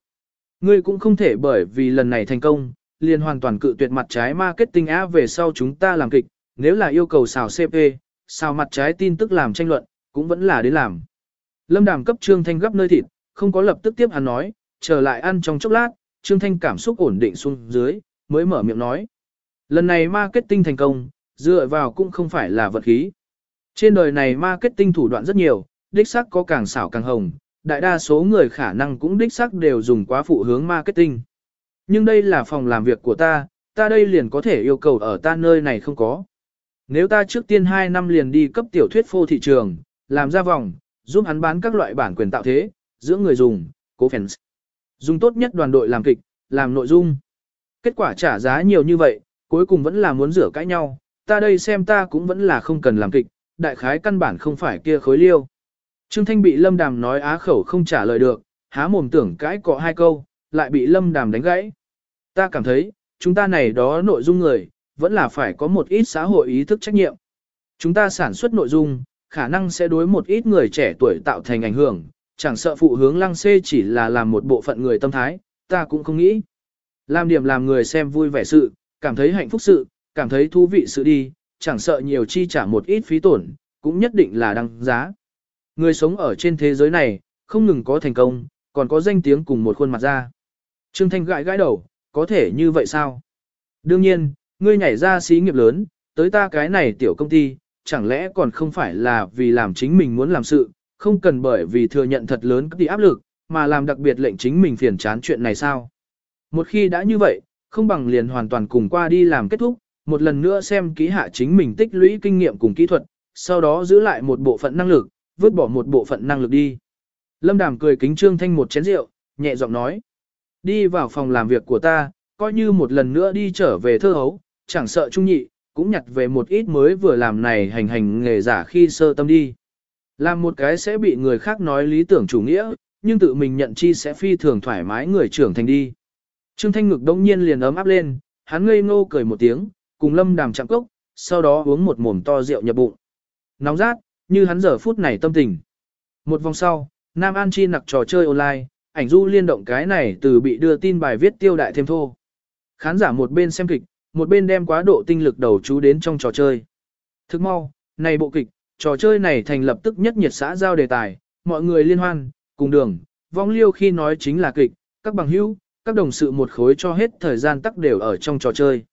Ngươi cũng không thể bởi vì lần này thành công, liền hoàn toàn cự tuyệt mặt trái marketing á về sau chúng ta làm kịch, nếu là yêu cầu xào CP, xào mặt trái tin tức làm tranh luận, cũng vẫn là đến làm. Lâm Đàm cấp Trương Thanh gấp nơi thịt, không có lập tức tiếp hắn nói, trở lại ăn trong chốc lát, Trương Thanh cảm xúc ổn định xuống dưới, mới mở miệng nói. Lần này marketing thành công, dựa vào cũng không phải là vật khí. Trên đời này marketing thủ đoạn rất nhiều, đích xác có càng xảo càng hồng, đại đa số người khả năng cũng đích xác đều dùng quá phụ hướng marketing. Nhưng đây là phòng làm việc của ta, ta đây liền có thể yêu cầu ở ta nơi này không có. Nếu ta trước tiên 2 năm liền đi cấp tiểu thuyết phô thị trường, làm ra vòng, giúp hắn bán các loại bản quyền tạo thế, giữa người dùng, cố fans. Dùng tốt nhất đoàn đội làm kịch, làm nội dung. Kết quả trả giá nhiều như vậy, cuối cùng vẫn là muốn rửa cãi nhau, ta đây xem ta cũng vẫn là không cần làm kịch, đại khái căn bản không phải kia khối liêu. Trương Thanh bị Lâm Đàm nói á khẩu không trả lời được, há mồm tưởng cãi cọ hai câu, lại bị Lâm Đàm đánh gãy. Ta cảm thấy, chúng ta này đó nội dung người, vẫn là phải có một ít xã hội ý thức trách nhiệm. Chúng ta sản xuất nội dung, khả năng sẽ đối một ít người trẻ tuổi tạo thành ảnh hưởng, chẳng sợ phụ hướng lăng xê chỉ là làm một bộ phận người tâm thái, ta cũng không nghĩ. Làm điểm làm người xem vui vẻ sự, cảm thấy hạnh phúc sự, cảm thấy thú vị sự đi, chẳng sợ nhiều chi trả một ít phí tổn, cũng nhất định là đăng giá. Người sống ở trên thế giới này, không ngừng có thành công, còn có danh tiếng cùng một khuôn mặt ra. Trương Thanh gãi gãi đầu, có thể như vậy sao? Đương nhiên, ngươi nhảy ra xí nghiệp lớn, tới ta cái này tiểu công ty, chẳng lẽ còn không phải là vì làm chính mình muốn làm sự, không cần bởi vì thừa nhận thật lớn các áp lực, mà làm đặc biệt lệnh chính mình phiền chán chuyện này sao? Một khi đã như vậy, không bằng liền hoàn toàn cùng qua đi làm kết thúc, một lần nữa xem kỹ hạ chính mình tích lũy kinh nghiệm cùng kỹ thuật, sau đó giữ lại một bộ phận năng lực, vứt bỏ một bộ phận năng lực đi. Lâm Đàm cười kính Trương Thanh một chén rượu, nhẹ giọng nói. Đi vào phòng làm việc của ta, coi như một lần nữa đi trở về thơ hấu, chẳng sợ trung nhị, cũng nhặt về một ít mới vừa làm này hành hành nghề giả khi sơ tâm đi. Làm một cái sẽ bị người khác nói lý tưởng chủ nghĩa, nhưng tự mình nhận chi sẽ phi thường thoải mái người trưởng thành đi. Trương Thanh ngực đông nhiên liền ấm áp lên, hắn ngây ngô cười một tiếng, cùng lâm đàm chạm cốc, sau đó uống một mồm to rượu nhập bụng. Nóng rát, như hắn giờ phút này tâm tình. Một vòng sau, Nam An Chi nặc trò chơi online, ảnh du liên động cái này từ bị đưa tin bài viết tiêu đại thêm thô. Khán giả một bên xem kịch, một bên đem quá độ tinh lực đầu chú đến trong trò chơi. Thức mau, này bộ kịch, trò chơi này thành lập tức nhất nhiệt xã giao đề tài, mọi người liên hoan, cùng đường, vong liêu khi nói chính là kịch, các bằng hữu, các đồng sự một khối cho hết thời gian tắc đều ở trong trò chơi.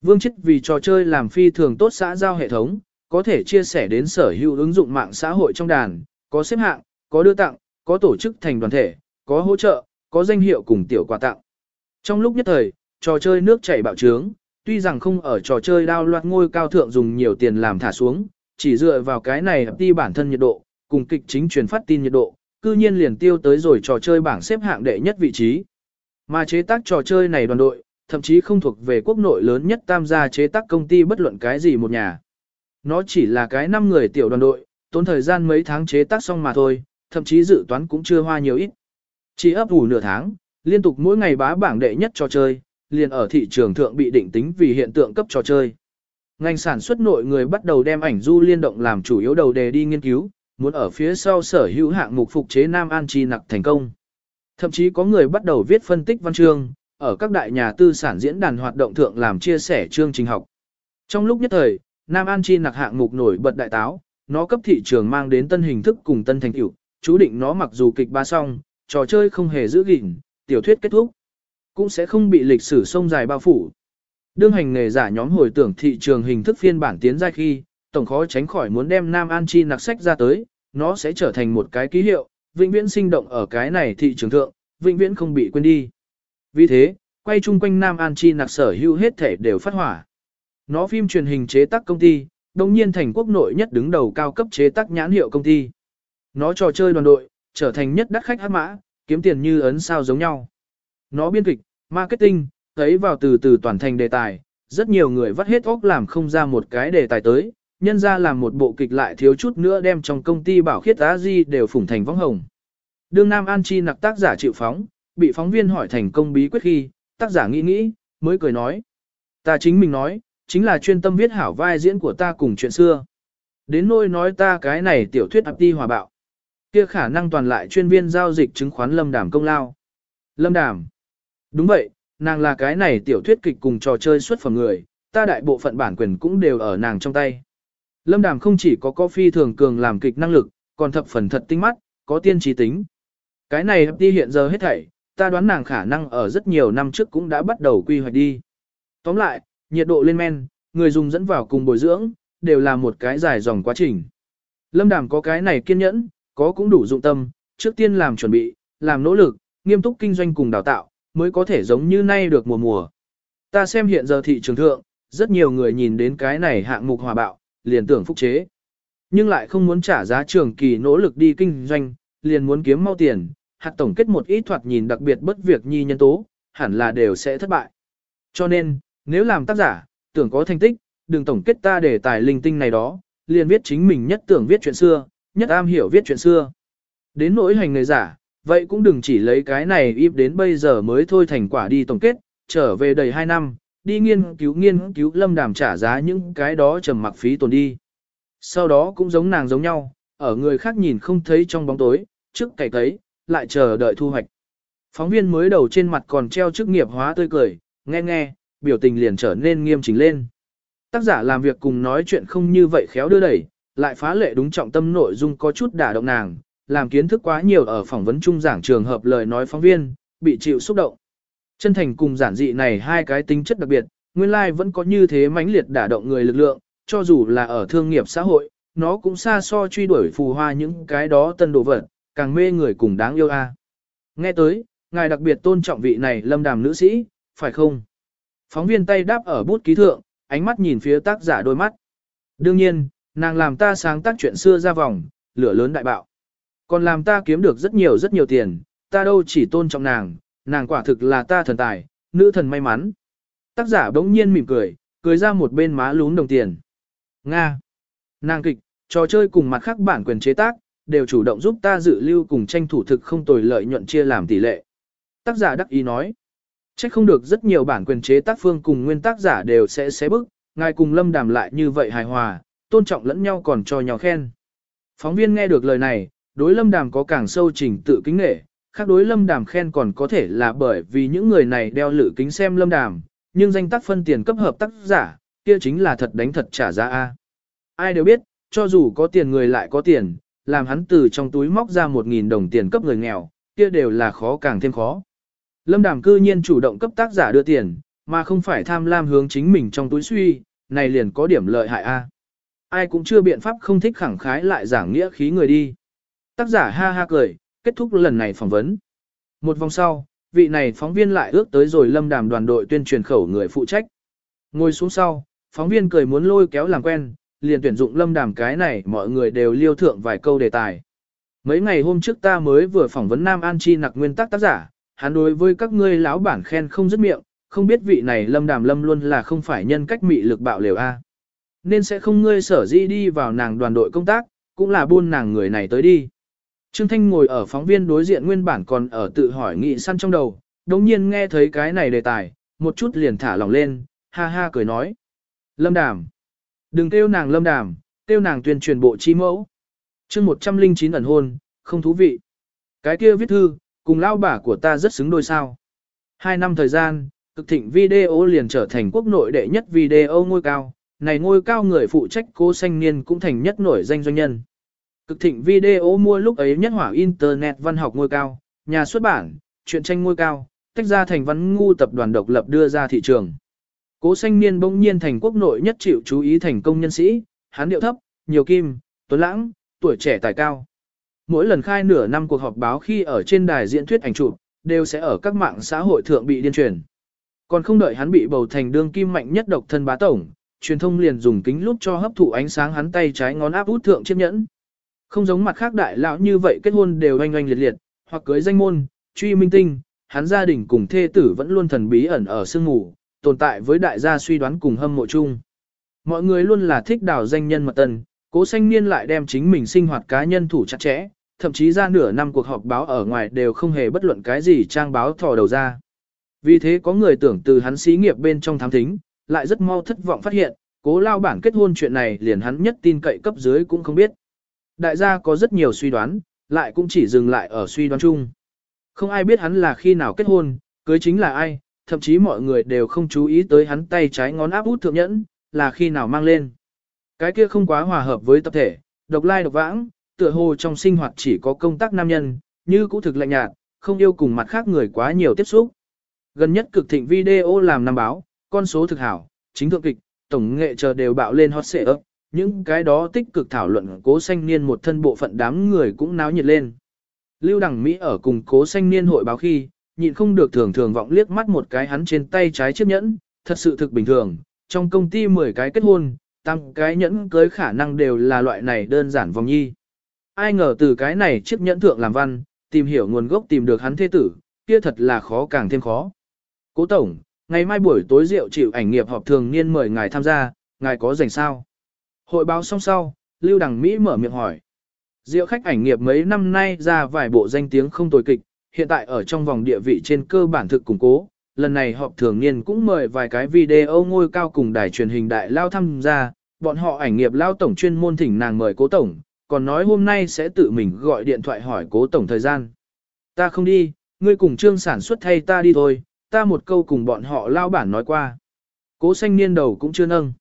Vương chức vì trò chơi làm phi thường tốt xã giao hệ thống, có thể chia sẻ đến sở hữu ứng dụng mạng xã hội trong đàn, có xếp hạng, có đưa tặng, có tổ chức thành đoàn thể, có hỗ trợ, có danh hiệu cùng tiểu quà tặng. Trong lúc nhất thời, trò chơi nước chảy bạo trướng, tuy rằng không ở trò chơi đao loạt ngôi cao thượng dùng nhiều tiền làm thả xuống, chỉ dựa vào cái này đi bản thân nhiệt độ, cùng kịch chính truyền phát tin nhiệt độ, cư nhiên liền tiêu tới rồi trò chơi bảng xếp hạng đệ nhất vị trí. Mà chế tác trò chơi này đoàn đội, thậm chí không thuộc về quốc nội lớn nhất tam gia chế tác công ty bất luận cái gì một nhà. Nó chỉ là cái năm người tiểu đoàn đội, tốn thời gian mấy tháng chế tác xong mà thôi, thậm chí dự toán cũng chưa hoa nhiều ít. Chỉ ấp ủ nửa tháng, liên tục mỗi ngày bá bảng đệ nhất trò chơi, liền ở thị trường thượng bị định tính vì hiện tượng cấp trò chơi. Ngành sản xuất nội người bắt đầu đem ảnh du liên động làm chủ yếu đầu đề đi nghiên cứu, muốn ở phía sau sở hữu hạng mục phục chế Nam An Chi nặc thành công. Thậm chí có người bắt đầu viết phân tích văn chương, ở các đại nhà tư sản diễn đàn hoạt động thượng làm chia sẻ chương trình học. Trong lúc nhất thời, Nam An Chi nặc hạng mục nổi bật đại táo, nó cấp thị trường mang đến tân hình thức cùng tân thành tựu, chú định nó mặc dù kịch ba xong, trò chơi không hề giữ gìn, tiểu thuyết kết thúc, cũng sẽ không bị lịch sử sông dài bao phủ. Đương hành nghề giả nhóm hồi tưởng thị trường hình thức phiên bản tiến ra khi, tổng khó tránh khỏi muốn đem Nam An Chi nặc sách ra tới, nó sẽ trở thành một cái ký hiệu, vĩnh viễn sinh động ở cái này thị trường thượng, vĩnh viễn không bị quên đi. Vì thế, quay chung quanh Nam An Chi nặc sở hữu hết thể đều phát hỏa. Nó phim truyền hình chế tác công ty, đồng nhiên thành quốc nội nhất đứng đầu cao cấp chế tác nhãn hiệu công ty. Nó trò chơi đoàn đội, trở thành nhất đắt khách hát mã, kiếm tiền như ấn sao giống nhau. Nó biên kịch, marketing, thấy vào từ từ toàn thành đề tài, rất nhiều người vắt hết óc làm không ra một cái đề tài tới, nhân ra làm một bộ kịch lại thiếu chút nữa đem trong công ty bảo khiết á di đều phủng thành võng hồng. Đương Nam An Chi nặc tác giả chịu phóng, bị phóng viên hỏi thành công bí quyết khi, tác giả nghĩ nghĩ, mới cười nói. Ta chính mình nói, chính là chuyên tâm viết hảo vai diễn của ta cùng chuyện xưa. Đến nôi nói ta cái này tiểu thuyết ập đi hòa bạo. Kia khả năng toàn lại chuyên viên giao dịch chứng khoán Lâm Đàm công lao. Lâm Đàm. Đúng vậy, nàng là cái này tiểu thuyết kịch cùng trò chơi xuất phẩm người, ta đại bộ phận bản quyền cũng đều ở nàng trong tay. Lâm Đàm không chỉ có có phi thường cường làm kịch năng lực, còn thập phần thật tinh mắt, có tiên trí tính. Cái này đi hiện giờ hết thảy, ta đoán nàng khả năng ở rất nhiều năm trước cũng đã bắt đầu quy hoạch đi. Tóm lại, nhiệt độ lên men, người dùng dẫn vào cùng bồi dưỡng, đều là một cái dài dòng quá trình. Lâm Đàm có cái này kiên nhẫn, có cũng đủ dụng tâm, trước tiên làm chuẩn bị, làm nỗ lực, nghiêm túc kinh doanh cùng đào tạo, mới có thể giống như nay được mùa mùa. Ta xem hiện giờ thị trường thượng, rất nhiều người nhìn đến cái này hạng mục hòa bạo, liền tưởng phúc chế. Nhưng lại không muốn trả giá trường kỳ nỗ lực đi kinh doanh, liền muốn kiếm mau tiền, hạt tổng kết một ít thoạt nhìn đặc biệt bất việc nhi nhân tố, hẳn là đều sẽ thất bại. Cho nên, nếu làm tác giả, tưởng có thành tích, đừng tổng kết ta để tài linh tinh này đó, liền viết chính mình nhất tưởng viết chuyện xưa, nhất am hiểu viết chuyện xưa. Đến nỗi hành người giả, vậy cũng đừng chỉ lấy cái này íp đến bây giờ mới thôi thành quả đi tổng kết, trở về đầy 2 năm, đi nghiên cứu nghiên cứu lâm đàm trả giá những cái đó trầm mặc phí tồn đi. Sau đó cũng giống nàng giống nhau, ở người khác nhìn không thấy trong bóng tối, trước cày thấy, lại chờ đợi thu hoạch. Phóng viên mới đầu trên mặt còn treo chức nghiệp hóa tươi cười, nghe nghe, biểu tình liền trở nên nghiêm chỉnh lên. Tác giả làm việc cùng nói chuyện không như vậy khéo đưa đẩy, lại phá lệ đúng trọng tâm nội dung có chút đả động nàng, làm kiến thức quá nhiều ở phỏng vấn trung giảng trường hợp lời nói phóng viên, bị chịu xúc động. Chân thành cùng giản dị này hai cái tính chất đặc biệt, nguyên lai like vẫn có như thế mãnh liệt đả động người lực lượng, cho dù là ở thương nghiệp xã hội, nó cũng xa so truy đuổi phù hoa những cái đó tân đồ vật, càng mê người cùng đáng yêu a. Nghe tới, ngài đặc biệt tôn trọng vị này lâm đàm nữ sĩ, phải không? Phóng viên tay đáp ở bút ký thượng, ánh mắt nhìn phía tác giả đôi mắt. Đương nhiên, nàng làm ta sáng tác chuyện xưa ra vòng, lửa lớn đại bạo. Còn làm ta kiếm được rất nhiều rất nhiều tiền, ta đâu chỉ tôn trọng nàng, nàng quả thực là ta thần tài, nữ thần may mắn. Tác giả bỗng nhiên mỉm cười, cười ra một bên má lún đồng tiền. Nga. Nàng kịch, trò chơi cùng mặt khác bản quyền chế tác, đều chủ động giúp ta dự lưu cùng tranh thủ thực không tồi lợi nhuận chia làm tỷ lệ. Tác giả đắc ý nói. Chắc không được rất nhiều bản quyền chế tác phương cùng nguyên tác giả đều sẽ xé bức, ngài cùng lâm đàm lại như vậy hài hòa, tôn trọng lẫn nhau còn cho nhau khen. Phóng viên nghe được lời này, đối lâm đàm có càng sâu trình tự kính nghệ, khác đối lâm đàm khen còn có thể là bởi vì những người này đeo lự kính xem lâm đàm, nhưng danh tác phân tiền cấp hợp tác giả, kia chính là thật đánh thật trả giá A. Ai đều biết, cho dù có tiền người lại có tiền, làm hắn từ trong túi móc ra 1.000 đồng tiền cấp người nghèo, kia đều là khó càng thêm khó. Lâm Đàm cư nhiên chủ động cấp tác giả đưa tiền, mà không phải tham lam hướng chính mình trong túi suy, này liền có điểm lợi hại a. Ai cũng chưa biện pháp không thích khẳng khái lại giảng nghĩa khí người đi. Tác giả ha ha cười, kết thúc lần này phỏng vấn. Một vòng sau, vị này phóng viên lại ước tới rồi Lâm Đàm đoàn đội tuyên truyền khẩu người phụ trách. Ngồi xuống sau, phóng viên cười muốn lôi kéo làm quen, liền tuyển dụng Lâm Đàm cái này mọi người đều liêu thượng vài câu đề tài. Mấy ngày hôm trước ta mới vừa phỏng vấn Nam An Chi nặc nguyên tắc tác giả, hắn đối với các ngươi lão bản khen không dứt miệng, không biết vị này lâm đàm lâm luôn là không phải nhân cách mị lực bạo liều A. Nên sẽ không ngươi sở di đi vào nàng đoàn đội công tác, cũng là buôn nàng người này tới đi. Trương Thanh ngồi ở phóng viên đối diện nguyên bản còn ở tự hỏi nghị săn trong đầu, đồng nhiên nghe thấy cái này đề tài, một chút liền thả lòng lên, ha ha cười nói. Lâm đàm. Đừng kêu nàng lâm đàm, kêu nàng tuyên truyền bộ chi mẫu. chương 109 ẩn hôn, không thú vị. Cái kia viết thư, cùng lao bà của ta rất xứng đôi sao. Hai năm thời gian, cực thịnh video liền trở thành quốc nội đệ nhất video ngôi cao, này ngôi cao người phụ trách cố xanh niên cũng thành nhất nổi danh doanh nhân. Cực thịnh video mua lúc ấy nhất hỏa internet văn học ngôi cao, nhà xuất bản, truyện tranh ngôi cao, tách ra thành văn ngu tập đoàn độc lập đưa ra thị trường. Cố xanh niên bỗng nhiên thành quốc nội nhất chịu chú ý thành công nhân sĩ, hán điệu thấp, nhiều kim, tuấn lãng, tuổi trẻ tài cao. Mỗi lần khai nửa năm cuộc họp báo khi ở trên đài diễn thuyết ảnh chụp, đều sẽ ở các mạng xã hội thượng bị điên truyền. Còn không đợi hắn bị bầu thành đương kim mạnh nhất độc thân bá tổng, truyền thông liền dùng kính lúp cho hấp thụ ánh sáng hắn tay trái ngón áp út thượng chiếc nhẫn. Không giống mặt khác đại lão như vậy kết hôn đều oanh oanh liệt liệt, hoặc cưới danh môn, truy minh tinh, hắn gia đình cùng thê tử vẫn luôn thần bí ẩn ở sương ngủ, tồn tại với đại gia suy đoán cùng hâm mộ chung. Mọi người luôn là thích đào danh nhân mật tần, cố sanh niên lại đem chính mình sinh hoạt cá nhân thủ chặt chẽ, thậm chí ra nửa năm cuộc họp báo ở ngoài đều không hề bất luận cái gì trang báo thò đầu ra. Vì thế có người tưởng từ hắn xí nghiệp bên trong thám thính, lại rất mau thất vọng phát hiện, cố lao bản kết hôn chuyện này liền hắn nhất tin cậy cấp dưới cũng không biết. Đại gia có rất nhiều suy đoán, lại cũng chỉ dừng lại ở suy đoán chung. Không ai biết hắn là khi nào kết hôn, cưới chính là ai, thậm chí mọi người đều không chú ý tới hắn tay trái ngón áp út thượng nhẫn, là khi nào mang lên. Cái kia không quá hòa hợp với tập thể, độc lai độc vãng, tựa hồ trong sinh hoạt chỉ có công tác nam nhân, như cũ thực lạnh nhạt, không yêu cùng mặt khác người quá nhiều tiếp xúc. Gần nhất cực thịnh video làm năm báo, con số thực hảo, chính thượng kịch, tổng nghệ chờ đều bạo lên hot xệ ấp, những cái đó tích cực thảo luận cố sanh niên một thân bộ phận đám người cũng náo nhiệt lên. Lưu Đằng Mỹ ở cùng cố sanh niên hội báo khi, nhịn không được thường thường vọng liếc mắt một cái hắn trên tay trái chiếc nhẫn, thật sự thực bình thường, trong công ty 10 cái kết hôn, tăng cái nhẫn cưới khả năng đều là loại này đơn giản vòng nhi. Ai ngờ từ cái này chiếc nhẫn thượng làm văn, tìm hiểu nguồn gốc tìm được hắn thế tử, kia thật là khó càng thêm khó. Cố Tổng, ngày mai buổi tối rượu chịu ảnh nghiệp họp thường niên mời ngài tham gia, ngài có rảnh sao? Hội báo xong sau, Lưu Đằng Mỹ mở miệng hỏi. Diệu khách ảnh nghiệp mấy năm nay ra vài bộ danh tiếng không tồi kịch, hiện tại ở trong vòng địa vị trên cơ bản thực củng cố. Lần này họp thường niên cũng mời vài cái video ngôi cao cùng đài truyền hình đại lao tham gia, bọn họ ảnh nghiệp lao tổng chuyên môn thỉnh nàng mời cố tổng, còn nói hôm nay sẽ tự mình gọi điện thoại hỏi cố tổng thời gian. Ta không đi, ngươi cùng trương sản xuất thay ta đi thôi, ta một câu cùng bọn họ lao bản nói qua. Cố xanh niên đầu cũng chưa nâng.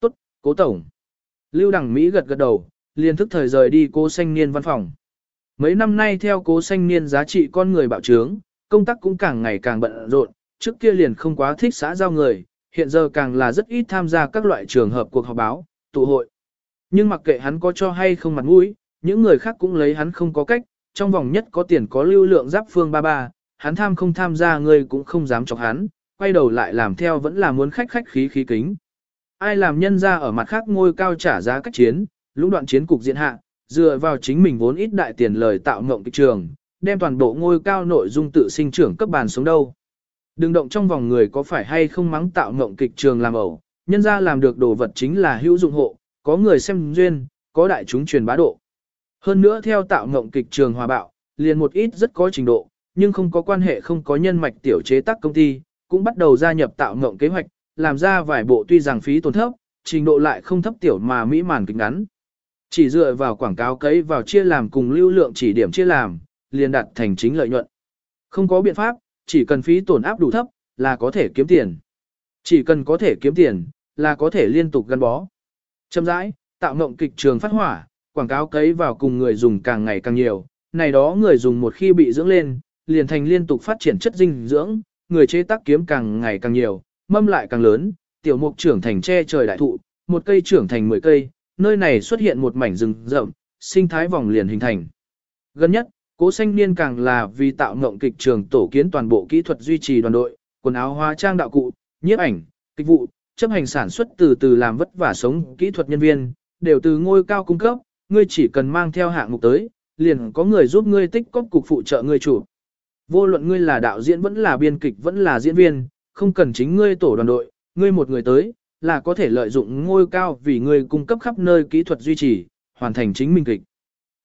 Tốt, cố tổng. Lưu Đằng Mỹ gật gật đầu, liền thức thời rời đi cố xanh niên văn phòng. Mấy năm nay theo cố xanh niên giá trị con người bạo trướng, công tác cũng càng ngày càng bận rộn, trước kia liền không quá thích xã giao người, hiện giờ càng là rất ít tham gia các loại trường hợp cuộc họp báo, tụ hội. Nhưng mặc kệ hắn có cho hay không mặt mũi, những người khác cũng lấy hắn không có cách, trong vòng nhất có tiền có lưu lượng giáp phương ba ba, hắn tham không tham gia người cũng không dám chọc hắn, quay đầu lại làm theo vẫn là muốn khách khách khí khí kính. Ai làm nhân ra ở mặt khác ngôi cao trả giá cách chiến, lũng đoạn chiến cục diện hạ, dựa vào chính mình vốn ít đại tiền lời tạo ngộng kịch trường, đem toàn bộ ngôi cao nội dung tự sinh trưởng cấp bàn xuống đâu. Đừng động trong vòng người có phải hay không mắng tạo ngộng kịch trường làm ẩu, nhân ra làm được đồ vật chính là hữu dụng hộ, có người xem duyên, có đại chúng truyền bá độ. Hơn nữa theo tạo ngộng kịch trường hòa bạo, liền một ít rất có trình độ, nhưng không có quan hệ không có nhân mạch tiểu chế tác công ty, cũng bắt đầu gia nhập tạo ngộng kế hoạch, làm ra vài bộ tuy rằng phí tổn thấp, trình độ lại không thấp tiểu mà mỹ màn kịch ngắn. Chỉ dựa vào quảng cáo cấy vào chia làm cùng lưu lượng chỉ điểm chia làm, liền đạt thành chính lợi nhuận. Không có biện pháp, chỉ cần phí tổn áp đủ thấp, là có thể kiếm tiền. Chỉ cần có thể kiếm tiền, là có thể liên tục gắn bó. Châm rãi, tạo mộng kịch trường phát hỏa, quảng cáo cấy vào cùng người dùng càng ngày càng nhiều. Này đó người dùng một khi bị dưỡng lên, liền thành liên tục phát triển chất dinh dưỡng, người chế tác kiếm càng ngày càng nhiều, mâm lại càng lớn, tiểu mục trưởng thành che trời đại thụ, một cây trưởng thành 10 cây, nơi này xuất hiện một mảnh rừng rậm, sinh thái vòng liền hình thành. Gần nhất, cố xanh niên càng là vì tạo ngộng kịch trường tổ kiến toàn bộ kỹ thuật duy trì đoàn đội, quần áo hóa trang đạo cụ, nhiếp ảnh, kịch vụ, chấp hành sản xuất từ từ làm vất vả sống kỹ thuật nhân viên, đều từ ngôi cao cung cấp, ngươi chỉ cần mang theo hạng mục tới, liền có người giúp ngươi tích cóp cục phụ trợ ngươi chủ. Vô luận ngươi là đạo diễn vẫn là biên kịch vẫn là diễn viên, không cần chính ngươi tổ đoàn đội, ngươi một người tới, là có thể lợi dụng ngôi cao vì ngươi cung cấp khắp nơi kỹ thuật duy trì, hoàn thành chính mình kịch.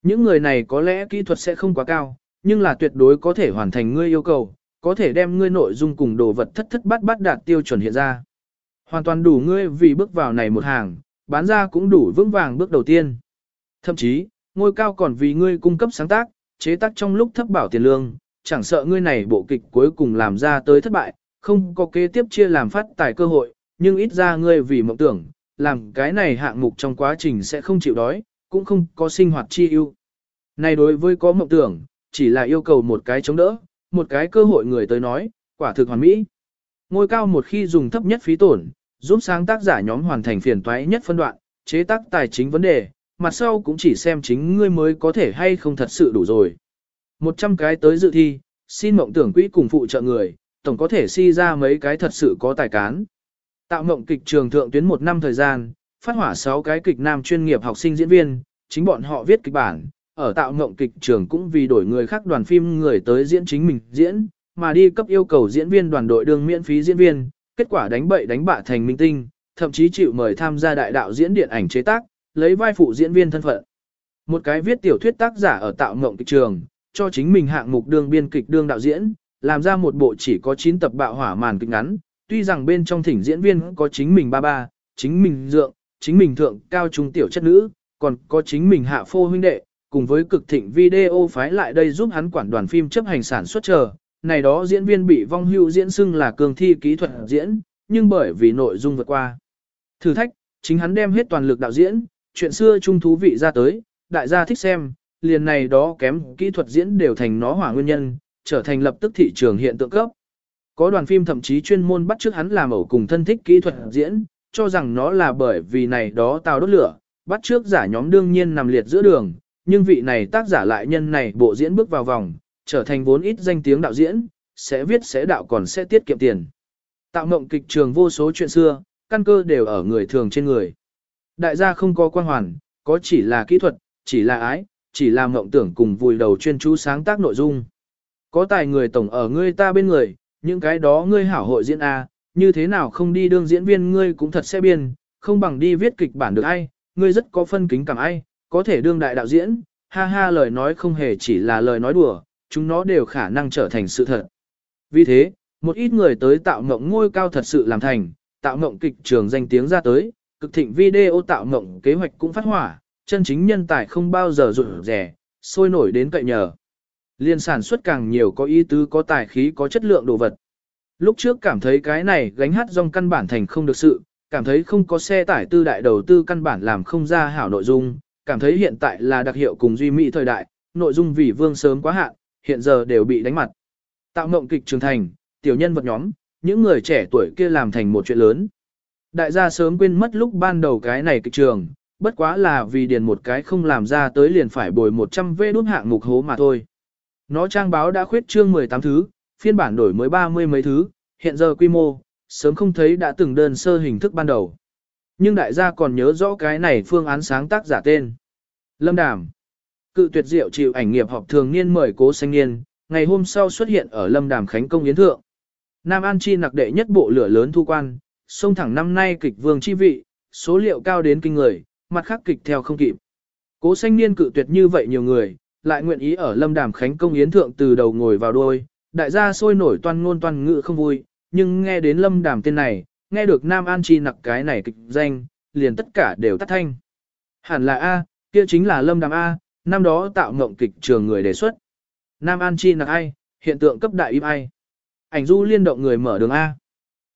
Những người này có lẽ kỹ thuật sẽ không quá cao, nhưng là tuyệt đối có thể hoàn thành ngươi yêu cầu, có thể đem ngươi nội dung cùng đồ vật thất thất bát bát đạt tiêu chuẩn hiện ra. Hoàn toàn đủ ngươi vì bước vào này một hàng, bán ra cũng đủ vững vàng bước đầu tiên. Thậm chí, ngôi cao còn vì ngươi cung cấp sáng tác, chế tác trong lúc thấp bảo tiền lương, chẳng sợ ngươi này bộ kịch cuối cùng làm ra tới thất bại, không có kế tiếp chia làm phát tài cơ hội, nhưng ít ra ngươi vì mộng tưởng, làm cái này hạng mục trong quá trình sẽ không chịu đói, cũng không có sinh hoạt chi ưu. Này đối với có mộng tưởng, chỉ là yêu cầu một cái chống đỡ, một cái cơ hội người tới nói, quả thực hoàn mỹ. Ngôi cao một khi dùng thấp nhất phí tổn, giúp sáng tác giả nhóm hoàn thành phiền toái nhất phân đoạn, chế tác tài chính vấn đề, mặt sau cũng chỉ xem chính ngươi mới có thể hay không thật sự đủ rồi. 100 cái tới dự thi, xin mộng tưởng quỹ cùng phụ trợ người, tổng có thể si ra mấy cái thật sự có tài cán. Tạo mộng kịch trường thượng tuyến một năm thời gian, phát hỏa 6 cái kịch nam chuyên nghiệp học sinh diễn viên, chính bọn họ viết kịch bản, ở tạo mộng kịch trường cũng vì đổi người khác đoàn phim người tới diễn chính mình diễn, mà đi cấp yêu cầu diễn viên đoàn đội đương miễn phí diễn viên, kết quả đánh bậy đánh bạ thành minh tinh, thậm chí chịu mời tham gia đại đạo diễn điện ảnh chế tác, lấy vai phụ diễn viên thân phận. Một cái viết tiểu thuyết tác giả ở tạo mộng kịch trường, cho chính mình hạng mục đương biên kịch đương đạo diễn, làm ra một bộ chỉ có 9 tập bạo hỏa màn kịch ngắn, tuy rằng bên trong thỉnh diễn viên có chính mình ba ba, chính mình dượng, chính mình thượng cao trung tiểu chất nữ, còn có chính mình hạ phô huynh đệ, cùng với cực thịnh video phái lại đây giúp hắn quản đoàn phim chấp hành sản xuất chờ. Này đó diễn viên bị vong hưu diễn xưng là cường thi kỹ thuật diễn, nhưng bởi vì nội dung vượt qua. Thử thách, chính hắn đem hết toàn lực đạo diễn, chuyện xưa trung thú vị ra tới, đại gia thích xem, liền này đó kém kỹ thuật diễn đều thành nó hỏa nguyên nhân, trở thành lập tức thị trường hiện tượng cấp. Có đoàn phim thậm chí chuyên môn bắt trước hắn làm ẩu cùng thân thích kỹ thuật diễn, cho rằng nó là bởi vì này đó tao đốt lửa, bắt trước giả nhóm đương nhiên nằm liệt giữa đường, nhưng vị này tác giả lại nhân này bộ diễn bước vào vòng, trở thành vốn ít danh tiếng đạo diễn, sẽ viết sẽ đạo còn sẽ tiết kiệm tiền. Tạo mộng kịch trường vô số chuyện xưa, căn cơ đều ở người thường trên người. Đại gia không có quan hoàn, có chỉ là kỹ thuật, chỉ là ái, chỉ là mộng tưởng cùng vùi đầu chuyên chú sáng tác nội dung. Có tài người tổng ở ngươi ta bên người, những cái đó ngươi hảo hội diễn A, như thế nào không đi đương diễn viên ngươi cũng thật sẽ biên, không bằng đi viết kịch bản được ai, ngươi rất có phân kính cảm ai, có thể đương đại đạo diễn, ha ha lời nói không hề chỉ là lời nói đùa, chúng nó đều khả năng trở thành sự thật. Vì thế, một ít người tới tạo mộng ngôi cao thật sự làm thành, tạo mộng kịch trường danh tiếng ra tới, cực thịnh video tạo mộng kế hoạch cũng phát hỏa, chân chính nhân tài không bao giờ rụt rẻ, sôi nổi đến cậy nhờ. Liên sản xuất càng nhiều có ý tứ có tài khí có chất lượng đồ vật. Lúc trước cảm thấy cái này gánh hát rong căn bản thành không được sự, cảm thấy không có xe tải tư đại đầu tư căn bản làm không ra hảo nội dung, cảm thấy hiện tại là đặc hiệu cùng duy mỹ thời đại, nội dung vì vương sớm quá hạn, hiện giờ đều bị đánh mặt. Tạo mộng kịch trường thành, tiểu nhân vật nhóm, những người trẻ tuổi kia làm thành một chuyện lớn. Đại gia sớm quên mất lúc ban đầu cái này kịch trường, bất quá là vì điền một cái không làm ra tới liền phải bồi 100 vê đút hạng mục hố mà thôi. Nó trang báo đã khuyết trương 18 thứ, phiên bản đổi mới 30 mấy thứ, hiện giờ quy mô, sớm không thấy đã từng đơn sơ hình thức ban đầu. Nhưng đại gia còn nhớ rõ cái này phương án sáng tác giả tên. Lâm Đàm. Cự tuyệt diệu chịu ảnh nghiệp họp thường niên mời cố sinh niên, ngày hôm sau xuất hiện ở Lâm Đàm Khánh Công Yến Thượng. Nam An Chi nặc đệ nhất bộ lửa lớn thu quan, sông thẳng năm nay kịch vương chi vị, số liệu cao đến kinh người, mặt khác kịch theo không kịp. Cố sinh niên cự tuyệt như vậy nhiều người, lại nguyện ý ở Lâm Đàm Khánh Công Yến Thượng từ đầu ngồi vào đôi, đại gia sôi nổi toan ngôn toan ngữ không vui, nhưng nghe đến Lâm Đàm tên này, nghe được Nam An Chi nặc cái này kịch danh, liền tất cả đều tắt thanh. Hẳn là A, kia chính là Lâm Đàm A, năm đó tạo ngộng kịch trường người đề xuất. Nam An Chi nặc ai, hiện tượng cấp đại im ai. Ảnh du liên động người mở đường A.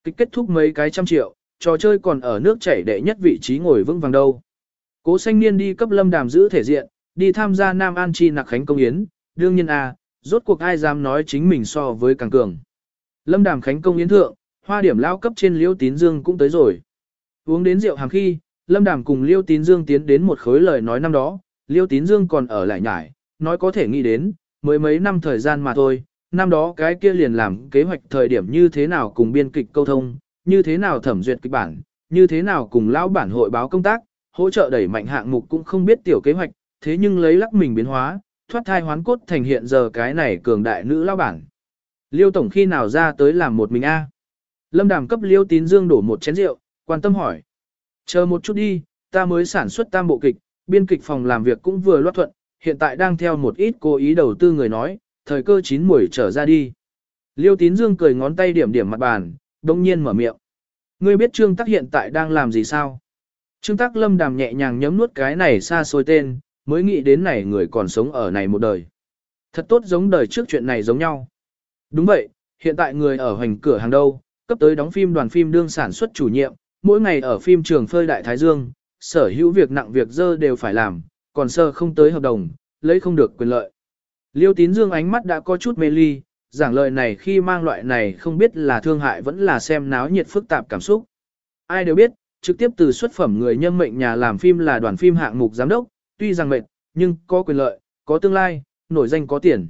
Kịch kết thúc mấy cái trăm triệu, trò chơi còn ở nước chảy đệ nhất vị trí ngồi vững vàng đâu. Cố xanh niên đi cấp lâm đàm giữ thể diện, đi tham gia Nam An Chi nặc khánh công yến, đương nhiên A, rốt cuộc ai dám nói chính mình so với càng cường. Lâm đàm khánh công yến thượng, hoa điểm lao cấp trên liêu tín dương cũng tới rồi. Uống đến rượu hàng khi, lâm đàm cùng liêu tín dương tiến đến một khối lời nói năm đó, liêu tín dương còn ở lại nhải, nói có thể nghĩ đến, mới mấy năm thời gian mà thôi, năm đó cái kia liền làm kế hoạch thời điểm như thế nào cùng biên kịch câu thông, như thế nào thẩm duyệt kịch bản, như thế nào cùng lão bản hội báo công tác, hỗ trợ đẩy mạnh hạng mục cũng không biết tiểu kế hoạch, thế nhưng lấy lắc mình biến hóa, thoát thai hoán cốt thành hiện giờ cái này cường đại nữ lão bản. Liêu tổng khi nào ra tới làm một mình a? Lâm Đàm cấp Liêu Tín Dương đổ một chén rượu, quan tâm hỏi. Chờ một chút đi, ta mới sản xuất tam bộ kịch, biên kịch phòng làm việc cũng vừa loát thuận, hiện tại đang theo một ít cố ý đầu tư người nói, thời cơ chín muồi trở ra đi. Liêu Tín Dương cười ngón tay điểm điểm mặt bàn, đồng nhiên mở miệng. Ngươi biết Trương Tắc hiện tại đang làm gì sao? Trương Tắc lâm đàm nhẹ nhàng nhấm nuốt cái này xa xôi tên, mới nghĩ đến này người còn sống ở này một đời. Thật tốt giống đời trước chuyện này giống nhau. Đúng vậy, hiện tại người ở hoành cửa hàng đâu, cấp tới đóng phim đoàn phim đương sản xuất chủ nhiệm, mỗi ngày ở phim trường phơi đại Thái Dương, sở hữu việc nặng việc dơ đều phải làm, còn sơ không tới hợp đồng, lấy không được quyền lợi. Liêu tín dương ánh mắt đã có chút mê ly, giảng lời này khi mang loại này không biết là thương hại vẫn là xem náo nhiệt phức tạp cảm xúc. Ai đều biết, trực tiếp từ xuất phẩm người nhân mệnh nhà làm phim là đoàn phim hạng mục giám đốc, tuy rằng mệt, nhưng có quyền lợi, có tương lai, nổi danh có tiền.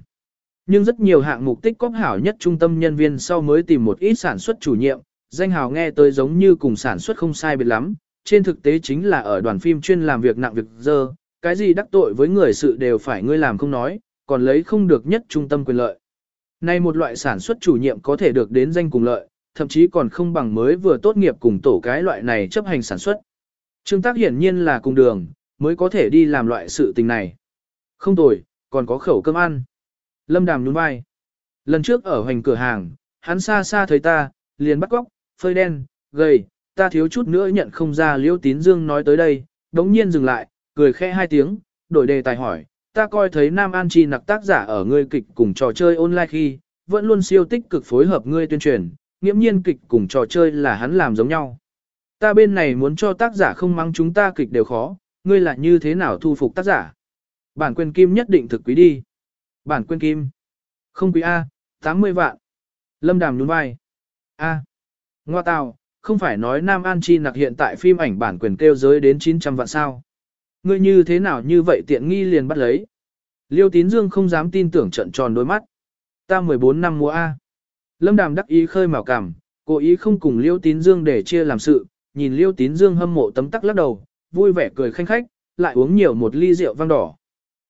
Nhưng rất nhiều hạng mục tích cóp hảo nhất trung tâm nhân viên sau mới tìm một ít sản xuất chủ nhiệm, danh hào nghe tới giống như cùng sản xuất không sai biệt lắm, trên thực tế chính là ở đoàn phim chuyên làm việc nặng việc dơ, cái gì đắc tội với người sự đều phải ngươi làm không nói, còn lấy không được nhất trung tâm quyền lợi. Nay một loại sản xuất chủ nhiệm có thể được đến danh cùng lợi, thậm chí còn không bằng mới vừa tốt nghiệp cùng tổ cái loại này chấp hành sản xuất. Trương tác hiển nhiên là cùng đường, mới có thể đi làm loại sự tình này. Không tồi, còn có khẩu cơm ăn. Lâm đàm nhún vai. Lần trước ở hoành cửa hàng, hắn xa xa thấy ta, liền bắt góc, phơi đen, gầy, ta thiếu chút nữa nhận không ra liễu tín dương nói tới đây, đống nhiên dừng lại, cười khẽ hai tiếng, đổi đề tài hỏi, ta coi thấy Nam An Chi nặc tác giả ở ngươi kịch cùng trò chơi online khi, vẫn luôn siêu tích cực phối hợp ngươi tuyên truyền, nghiễm nhiên kịch cùng trò chơi là hắn làm giống nhau. Ta bên này muốn cho tác giả không mắng chúng ta kịch đều khó, ngươi là như thế nào thu phục tác giả? Bản quyền kim nhất định thực quý đi. Bản quyền kim. Không quý A, 80 vạn. Lâm Đàm nhún vai. A. Ngoa tào, không phải nói Nam An Chi nặc hiện tại phim ảnh bản quyền kêu giới đến 900 vạn sao. Ngươi như thế nào như vậy tiện nghi liền bắt lấy. Liêu Tín Dương không dám tin tưởng trận tròn đôi mắt. Ta 14 năm mua A. Lâm Đàm đắc ý khơi mào cảm, cố ý không cùng Liêu Tín Dương để chia làm sự, nhìn Liêu Tín Dương hâm mộ tấm tắc lắc đầu, vui vẻ cười khanh khách, lại uống nhiều một ly rượu vang đỏ.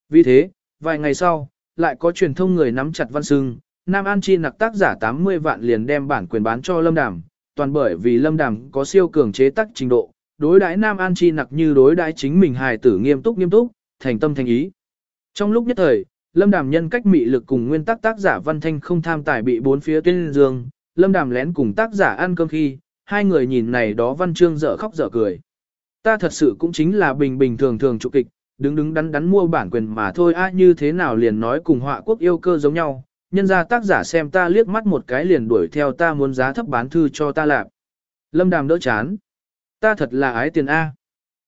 Vì thế, vài ngày sau, lại có truyền thông người nắm chặt văn sưng, Nam An Chi nặc tác giả 80 vạn liền đem bản quyền bán cho Lâm Đàm, toàn bởi vì Lâm Đàm có siêu cường chế tác trình độ, đối đãi Nam An Chi nặc như đối đãi chính mình hài tử nghiêm túc nghiêm túc, thành tâm thành ý. Trong lúc nhất thời, Lâm Đàm nhân cách mị lực cùng nguyên tắc tác giả Văn Thanh không tham tài bị bốn phía tuyên dương, Lâm Đàm lén cùng tác giả ăn cơm khi, hai người nhìn này đó văn chương dở khóc dở cười. Ta thật sự cũng chính là bình bình thường thường trụ kịch, đứng đứng đắn đắn mua bản quyền mà thôi a như thế nào liền nói cùng họa quốc yêu cơ giống nhau, nhân ra tác giả xem ta liếc mắt một cái liền đuổi theo ta muốn giá thấp bán thư cho ta làm. Lâm Đàm đỡ chán. Ta thật là ái tiền A.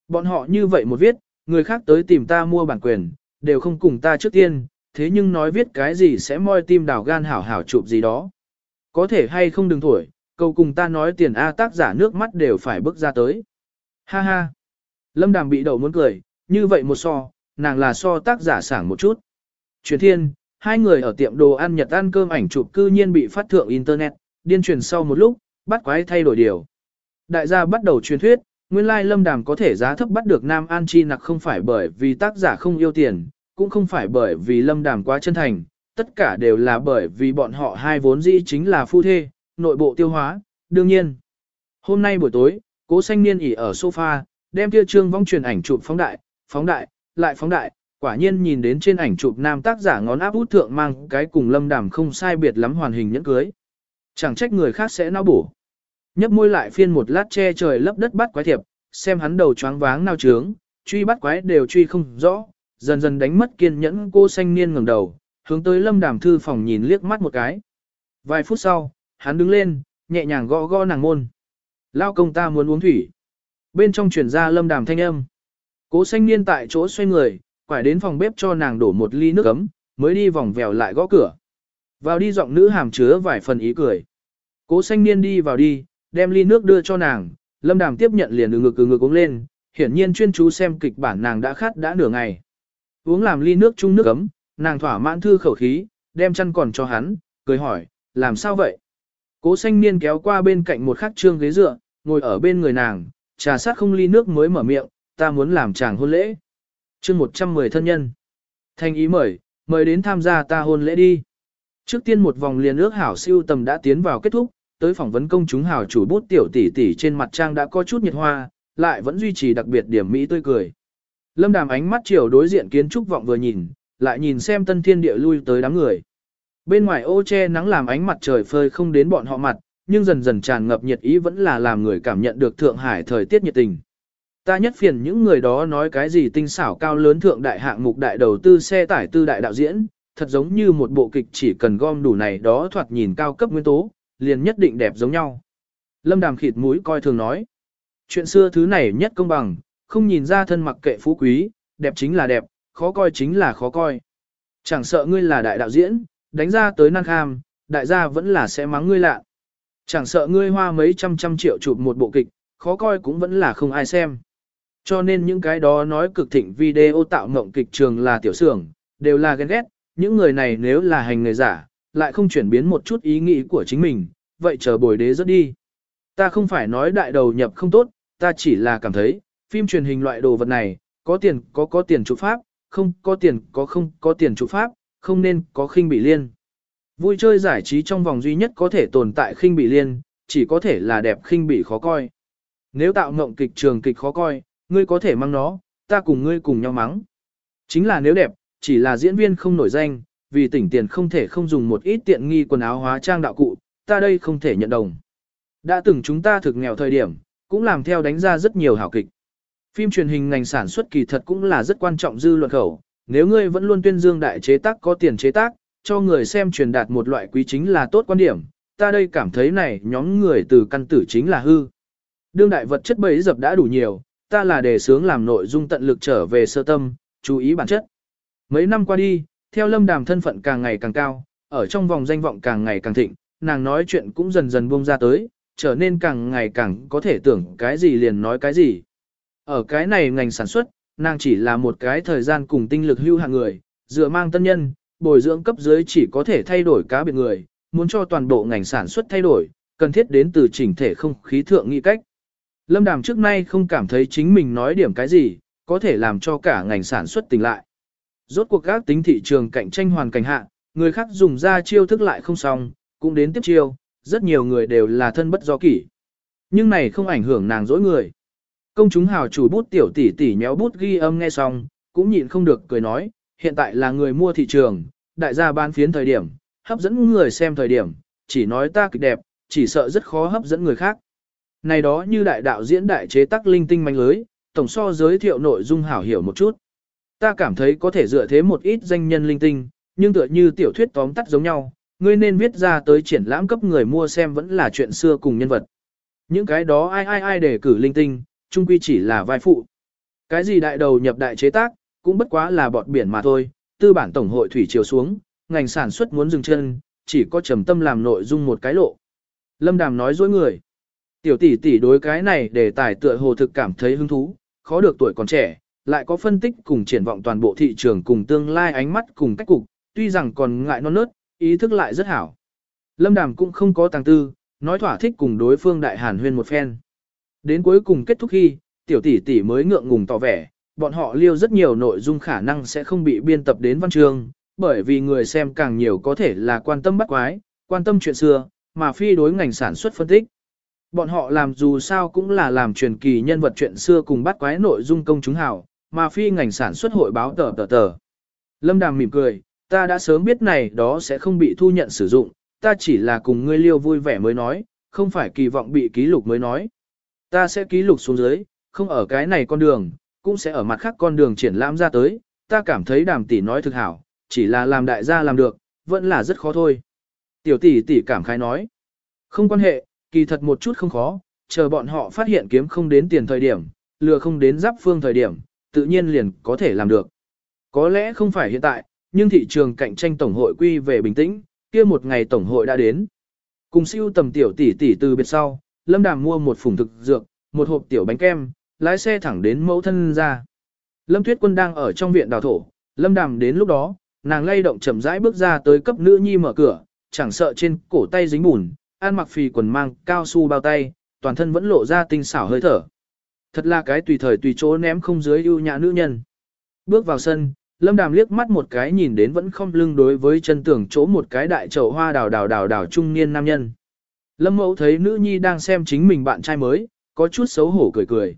Bọn họ như vậy một viết, người khác tới tìm ta mua bản quyền, đều không cùng ta trước tiên, thế nhưng nói viết cái gì sẽ moi tim đào gan hảo hảo chụp gì đó. Có thể hay không đừng thổi, câu cùng ta nói tiền A tác giả nước mắt đều phải bước ra tới. Ha ha. Lâm Đàm bị đậu muốn cười, như vậy một so, nàng là so tác giả sảng một chút. Truyền thiên, hai người ở tiệm đồ ăn Nhật ăn cơm ảnh chụp cư nhiên bị phát thượng Internet, điên truyền sau một lúc, bắt quái thay đổi điều. Đại gia bắt đầu truyền thuyết, nguyên lai lâm đàm có thể giá thấp bắt được Nam An Chi nặc không phải bởi vì tác giả không yêu tiền, cũng không phải bởi vì lâm đàm quá chân thành, tất cả đều là bởi vì bọn họ hai vốn dĩ chính là phu thê, nội bộ tiêu hóa, đương nhiên. Hôm nay buổi tối, cố xanh niên ỉ ở sofa, đem kia trương vong truyền ảnh chụp phóng đại, phóng đại, lại phóng đại, quả nhiên nhìn đến trên ảnh chụp nam tác giả ngón áp út thượng mang cái cùng lâm đàm không sai biệt lắm hoàn hình nhẫn cưới. Chẳng trách người khác sẽ não bổ. Nhấp môi lại phiên một lát che trời lấp đất bắt quái thiệp, xem hắn đầu choáng váng nao trướng, truy bắt quái đều truy không rõ, dần dần đánh mất kiên nhẫn cô xanh niên ngẩng đầu, hướng tới lâm đàm thư phòng nhìn liếc mắt một cái. Vài phút sau, hắn đứng lên, nhẹ nhàng gõ gõ nàng môn. Lao công ta muốn uống thủy. Bên trong chuyển ra lâm đàm thanh âm. Cố xanh niên tại chỗ xoay người, quải đến phòng bếp cho nàng đổ một ly nước ấm, mới đi vòng vèo lại gõ cửa. Vào đi giọng nữ hàm chứa vài phần ý cười. Cố xanh niên đi vào đi, đem ly nước đưa cho nàng, lâm đàm tiếp nhận liền ngực ngực uống lên, hiển nhiên chuyên chú xem kịch bản nàng đã khát đã nửa ngày. Uống làm ly nước chung nước ấm, nàng thỏa mãn thư khẩu khí, đem chăn còn cho hắn, cười hỏi, làm sao vậy? Cố xanh niên kéo qua bên cạnh một khắc trương ghế dựa, ngồi ở bên người nàng, trà sát không ly nước mới mở miệng, ta muốn làm chàng hôn lễ. chương 110 thân nhân. Thanh ý mời, mời đến tham gia ta hôn lễ đi. Trước tiên một vòng liền ước hảo siêu tầm đã tiến vào kết thúc, tới phỏng vấn công chúng hảo chủ bút tiểu tỷ tỷ trên mặt trang đã có chút nhiệt hoa, lại vẫn duy trì đặc biệt điểm mỹ tươi cười. Lâm Đàm ánh mắt chiều đối diện kiến trúc vọng vừa nhìn, lại nhìn xem tân thiên địa lui tới đám người. Bên ngoài ô che nắng làm ánh mặt trời phơi không đến bọn họ mặt, nhưng dần dần tràn ngập nhiệt ý vẫn là làm người cảm nhận được Thượng Hải thời tiết nhiệt tình. Ta nhất phiền những người đó nói cái gì tinh xảo cao lớn thượng đại hạng mục đại đầu tư xe tải tư đại đạo diễn, thật giống như một bộ kịch chỉ cần gom đủ này đó thoạt nhìn cao cấp nguyên tố, liền nhất định đẹp giống nhau. Lâm Đàm khịt mũi coi thường nói. Chuyện xưa thứ này nhất công bằng, không nhìn ra thân mặc kệ phú quý, đẹp chính là đẹp, khó coi chính là khó coi. Chẳng sợ ngươi là đại đạo diễn, đánh ra tới năng kham, đại gia vẫn là sẽ mắng ngươi lạ. Chẳng sợ ngươi hoa mấy trăm trăm triệu chụp một bộ kịch, khó coi cũng vẫn là không ai xem. Cho nên những cái đó nói cực thịnh video tạo mộng kịch trường là tiểu xưởng, đều là ghen ghét, những người này nếu là hành người giả, lại không chuyển biến một chút ý nghĩ của chính mình, vậy chờ bồi đế rất đi. Ta không phải nói đại đầu nhập không tốt, ta chỉ là cảm thấy, phim truyền hình loại đồ vật này, có tiền có có tiền trụ pháp, không có tiền có không có tiền trụ pháp, không nên có khinh bị liên. Vui chơi giải trí trong vòng duy nhất có thể tồn tại khinh bị liên, chỉ có thể là đẹp khinh bị khó coi. Nếu tạo ngộng kịch trường kịch khó coi, ngươi có thể mang nó, ta cùng ngươi cùng nhau mắng. Chính là nếu đẹp, chỉ là diễn viên không nổi danh, vì tỉnh tiền không thể không dùng một ít tiện nghi quần áo hóa trang đạo cụ, ta đây không thể nhận đồng. Đã từng chúng ta thực nghèo thời điểm, cũng làm theo đánh ra rất nhiều hảo kịch. Phim truyền hình ngành sản xuất kỳ thật cũng là rất quan trọng dư luận khẩu, nếu ngươi vẫn luôn tuyên dương đại chế tác có tiền chế tác, cho người xem truyền đạt một loại quý chính là tốt quan điểm, ta đây cảm thấy này nhóm người từ căn tử chính là hư. Đương đại vật chất bấy dập đã đủ nhiều, ta là đề sướng làm nội dung tận lực trở về sơ tâm, chú ý bản chất. Mấy năm qua đi, theo lâm đàm thân phận càng ngày càng cao, ở trong vòng danh vọng càng ngày càng thịnh, nàng nói chuyện cũng dần dần buông ra tới, trở nên càng ngày càng có thể tưởng cái gì liền nói cái gì. Ở cái này ngành sản xuất, nàng chỉ là một cái thời gian cùng tinh lực hưu hạng người, dựa mang tân nhân, bồi dưỡng cấp dưới chỉ có thể thay đổi cá biệt người, muốn cho toàn bộ ngành sản xuất thay đổi, cần thiết đến từ chỉnh thể không khí thượng nghị cách. Lâm Đàm trước nay không cảm thấy chính mình nói điểm cái gì, có thể làm cho cả ngành sản xuất tỉnh lại. Rốt cuộc các tính thị trường cạnh tranh hoàn cảnh hạ, người khác dùng ra chiêu thức lại không xong, cũng đến tiếp chiêu, rất nhiều người đều là thân bất do kỷ. Nhưng này không ảnh hưởng nàng dỗi người. Công chúng hào chủ bút tiểu tỷ tỷ nhéo bút ghi âm nghe xong, cũng nhịn không được cười nói, hiện tại là người mua thị trường, đại gia ban phiến thời điểm, hấp dẫn người xem thời điểm, chỉ nói ta kịch đẹp, chỉ sợ rất khó hấp dẫn người khác. Này đó như đại đạo diễn đại chế tác linh tinh manh lưới, tổng so giới thiệu nội dung hảo hiểu một chút. Ta cảm thấy có thể dựa thế một ít danh nhân linh tinh, nhưng tựa như tiểu thuyết tóm tắt giống nhau, ngươi nên viết ra tới triển lãm cấp người mua xem vẫn là chuyện xưa cùng nhân vật. Những cái đó ai ai ai để cử linh tinh, chung quy chỉ là vai phụ. Cái gì đại đầu nhập đại chế tác, cũng bất quá là bọt biển mà thôi, tư bản tổng hội thủy chiều xuống, ngành sản xuất muốn dừng chân, chỉ có trầm tâm làm nội dung một cái lộ. Lâm Đàm nói dối người. Tiểu tỷ tỷ đối cái này để tài tựa hồ thực cảm thấy hứng thú, khó được tuổi còn trẻ, lại có phân tích cùng triển vọng toàn bộ thị trường cùng tương lai ánh mắt cùng cách cục, tuy rằng còn ngại non nớt, ý thức lại rất hảo. Lâm Đàm cũng không có tàng tư, nói thỏa thích cùng đối phương đại hàn huyên một phen. Đến cuối cùng kết thúc khi, tiểu tỷ tỷ mới ngượng ngùng tỏ vẻ, bọn họ liêu rất nhiều nội dung khả năng sẽ không bị biên tập đến văn chương, bởi vì người xem càng nhiều có thể là quan tâm bắt quái, quan tâm chuyện xưa, mà phi đối ngành sản xuất phân tích. Bọn họ làm dù sao cũng là làm truyền kỳ nhân vật chuyện xưa cùng bắt quái nội dung công chúng hảo, mà phi ngành sản xuất hội báo tờ tờ tờ. Lâm Đàm mỉm cười, ta đã sớm biết này đó sẽ không bị thu nhận sử dụng, ta chỉ là cùng ngươi liêu vui vẻ mới nói, không phải kỳ vọng bị ký lục mới nói. Ta sẽ ký lục xuống dưới, không ở cái này con đường, cũng sẽ ở mặt khác con đường triển lãm ra tới, ta cảm thấy đàm tỷ nói thực hảo, chỉ là làm đại gia làm được, vẫn là rất khó thôi. Tiểu tỷ tỷ cảm khái nói, không quan hệ, kỳ thật một chút không khó, chờ bọn họ phát hiện kiếm không đến tiền thời điểm, lừa không đến giáp phương thời điểm, tự nhiên liền có thể làm được. Có lẽ không phải hiện tại, nhưng thị trường cạnh tranh tổng hội quy về bình tĩnh, kia một ngày tổng hội đã đến. Cùng siêu tầm tiểu tỷ tỷ từ biệt sau, Lâm Đàm mua một phùng thực dược, một hộp tiểu bánh kem, lái xe thẳng đến mẫu thân ra. Lâm Tuyết Quân đang ở trong viện đào thổ, Lâm Đàm đến lúc đó, nàng lay động chậm rãi bước ra tới cấp nữ nhi mở cửa, chẳng sợ trên cổ tay dính bùn, ăn mặc phì quần mang, cao su bao tay, toàn thân vẫn lộ ra tinh xảo hơi thở. Thật là cái tùy thời tùy chỗ ném không dưới ưu nhã nữ nhân. Bước vào sân, Lâm Đàm liếc mắt một cái nhìn đến vẫn không lưng đối với chân tưởng chỗ một cái đại chậu hoa đào đào đào đào trung niên nam nhân. Lâm Mẫu thấy nữ nhi đang xem chính mình bạn trai mới, có chút xấu hổ cười cười.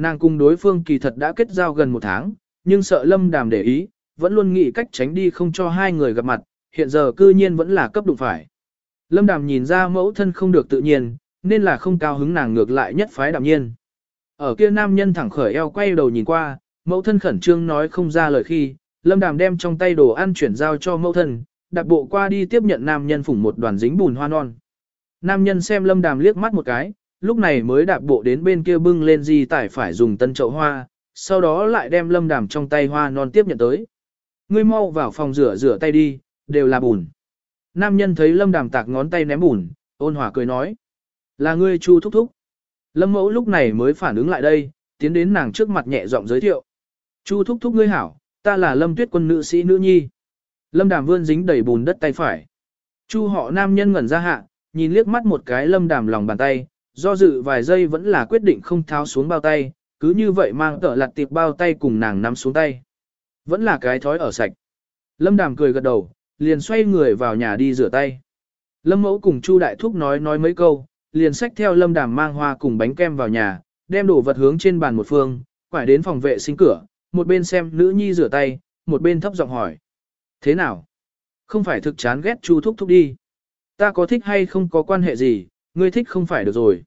Nàng cùng đối phương kỳ thật đã kết giao gần một tháng, nhưng sợ Lâm Đàm để ý, vẫn luôn nghĩ cách tránh đi không cho hai người gặp mặt, hiện giờ cư nhiên vẫn là cấp đụng phải. Lâm Đàm nhìn ra mẫu thân không được tự nhiên, nên là không cao hứng nàng ngược lại nhất phái đạm nhiên. Ở kia nam nhân thẳng khởi eo quay đầu nhìn qua, mẫu thân khẩn trương nói không ra lời khi, lâm đàm đem trong tay đồ ăn chuyển giao cho mẫu thân, đặt bộ qua đi tiếp nhận nam nhân phủng một đoàn dính bùn hoa non. Nam nhân xem lâm đàm liếc mắt một cái, lúc này mới đạp bộ đến bên kia bưng lên di tải phải dùng tân chậu hoa, sau đó lại đem lâm đàm trong tay hoa non tiếp nhận tới. Ngươi mau vào phòng rửa rửa tay đi, đều là bùn. Nam nhân thấy lâm đàm tạc ngón tay ném bùn, ôn hòa cười nói. Là ngươi chu thúc thúc. Lâm mẫu lúc này mới phản ứng lại đây, tiến đến nàng trước mặt nhẹ giọng giới thiệu. Chu thúc thúc ngươi hảo, ta là lâm tuyết quân nữ sĩ nữ nhi. Lâm đàm vươn dính đầy bùn đất tay phải. Chu họ nam nhân ngẩn ra hạ, nhìn liếc mắt một cái lâm đàm lòng bàn tay, do dự vài giây vẫn là quyết định không tháo xuống bao tay, cứ như vậy mang tờ lặt tiệp bao tay cùng nàng nắm xuống tay. Vẫn là cái thói ở sạch. Lâm đàm cười gật đầu, liền xoay người vào nhà đi rửa tay. Lâm mẫu cùng Chu đại thúc nói nói mấy câu, liền xách theo lâm đàm mang hoa cùng bánh kem vào nhà, đem đồ vật hướng trên bàn một phương, quải đến phòng vệ sinh cửa, một bên xem nữ nhi rửa tay, một bên thấp giọng hỏi. Thế nào? Không phải thực chán ghét Chu thúc thúc đi. Ta có thích hay không có quan hệ gì, ngươi thích không phải được rồi.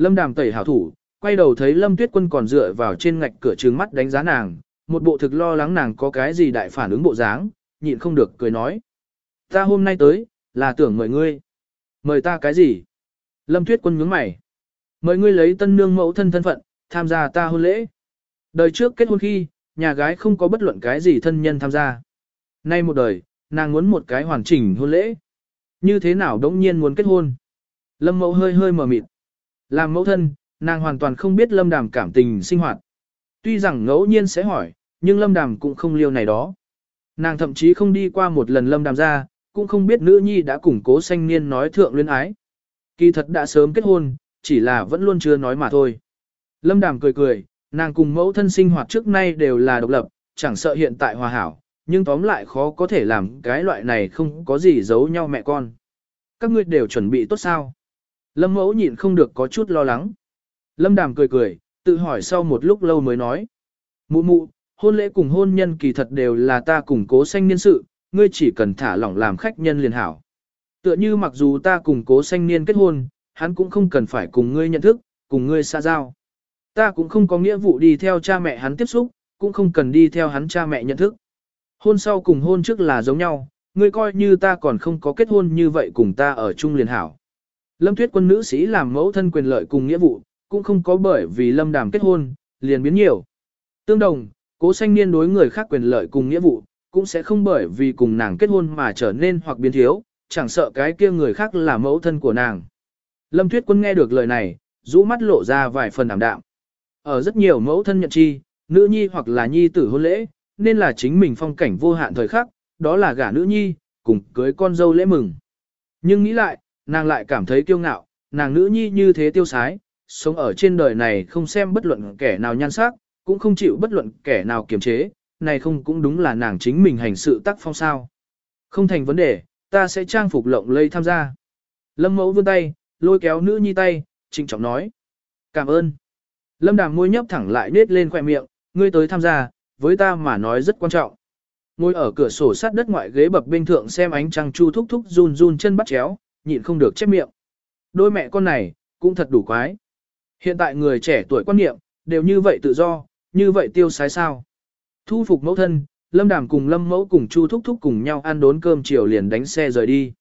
Lâm đàm tẩy hảo thủ, quay đầu thấy Lâm Tuyết Quân còn dựa vào trên ngạch cửa trừng mắt đánh giá nàng, một bộ thực lo lắng nàng có cái gì đại phản ứng bộ dáng, nhịn không được cười nói. Ta hôm nay tới, là tưởng mời ngươi. Mời ta cái gì? Lâm Tuyết Quân nhướng mày. Mời ngươi lấy tân nương mẫu thân thân phận, tham gia ta hôn lễ. Đời trước kết hôn khi, nhà gái không có bất luận cái gì thân nhân tham gia. Nay một đời, nàng muốn một cái hoàn chỉnh hôn lễ. Như thế nào đống nhiên muốn kết hôn? Lâm mẫu hơi hơi mờ mịt. Làm mẫu thân, nàng hoàn toàn không biết lâm đàm cảm tình sinh hoạt. Tuy rằng ngẫu nhiên sẽ hỏi, nhưng lâm đàm cũng không liêu này đó. Nàng thậm chí không đi qua một lần lâm đàm ra, cũng không biết nữ nhi đã củng cố sanh niên nói thượng luyến ái. Kỳ thật đã sớm kết hôn, chỉ là vẫn luôn chưa nói mà thôi. Lâm đàm cười cười, nàng cùng mẫu thân sinh hoạt trước nay đều là độc lập, chẳng sợ hiện tại hòa hảo, nhưng tóm lại khó có thể làm cái loại này không có gì giấu nhau mẹ con. Các ngươi đều chuẩn bị tốt sao? Lâm mẫu nhịn không được có chút lo lắng. Lâm đàm cười cười, tự hỏi sau một lúc lâu mới nói. Mụ mụ, hôn lễ cùng hôn nhân kỳ thật đều là ta củng cố sanh niên sự, ngươi chỉ cần thả lỏng làm khách nhân liền hảo. Tựa như mặc dù ta cùng cố sanh niên kết hôn, hắn cũng không cần phải cùng ngươi nhận thức, cùng ngươi xa giao. Ta cũng không có nghĩa vụ đi theo cha mẹ hắn tiếp xúc, cũng không cần đi theo hắn cha mẹ nhận thức. Hôn sau cùng hôn trước là giống nhau, ngươi coi như ta còn không có kết hôn như vậy cùng ta ở chung liền hảo. Lâm Tuyết quân nữ sĩ làm mẫu thân quyền lợi cùng nghĩa vụ, cũng không có bởi vì Lâm Đàm kết hôn, liền biến nhiều. Tương đồng, cố sanh niên đối người khác quyền lợi cùng nghĩa vụ, cũng sẽ không bởi vì cùng nàng kết hôn mà trở nên hoặc biến thiếu, chẳng sợ cái kia người khác là mẫu thân của nàng. Lâm Tuyết quân nghe được lời này, rũ mắt lộ ra vài phần ảm đạm. Ở rất nhiều mẫu thân nhận chi, nữ nhi hoặc là nhi tử hôn lễ, nên là chính mình phong cảnh vô hạn thời khắc, đó là gả nữ nhi, cùng cưới con dâu lễ mừng. Nhưng nghĩ lại, nàng lại cảm thấy kiêu ngạo, nàng nữ nhi như thế tiêu sái, sống ở trên đời này không xem bất luận kẻ nào nhan sắc, cũng không chịu bất luận kẻ nào kiềm chế, này không cũng đúng là nàng chính mình hành sự tác phong sao. Không thành vấn đề, ta sẽ trang phục lộng lây tham gia. Lâm mẫu vươn tay, lôi kéo nữ nhi tay, trịnh trọng nói. Cảm ơn. Lâm đàm môi nhấp thẳng lại nết lên khoẻ miệng, ngươi tới tham gia, với ta mà nói rất quan trọng. Ngồi ở cửa sổ sát đất ngoại ghế bập bên thượng xem ánh trăng chu thúc thúc run run chân bắt chéo, nhịn không được chép miệng. Đôi mẹ con này, cũng thật đủ quái. Hiện tại người trẻ tuổi quan niệm, đều như vậy tự do, như vậy tiêu sái sao. Thu phục mẫu thân, Lâm Đàm cùng Lâm Mẫu cùng Chu Thúc Thúc cùng nhau ăn đốn cơm chiều liền đánh xe rời đi.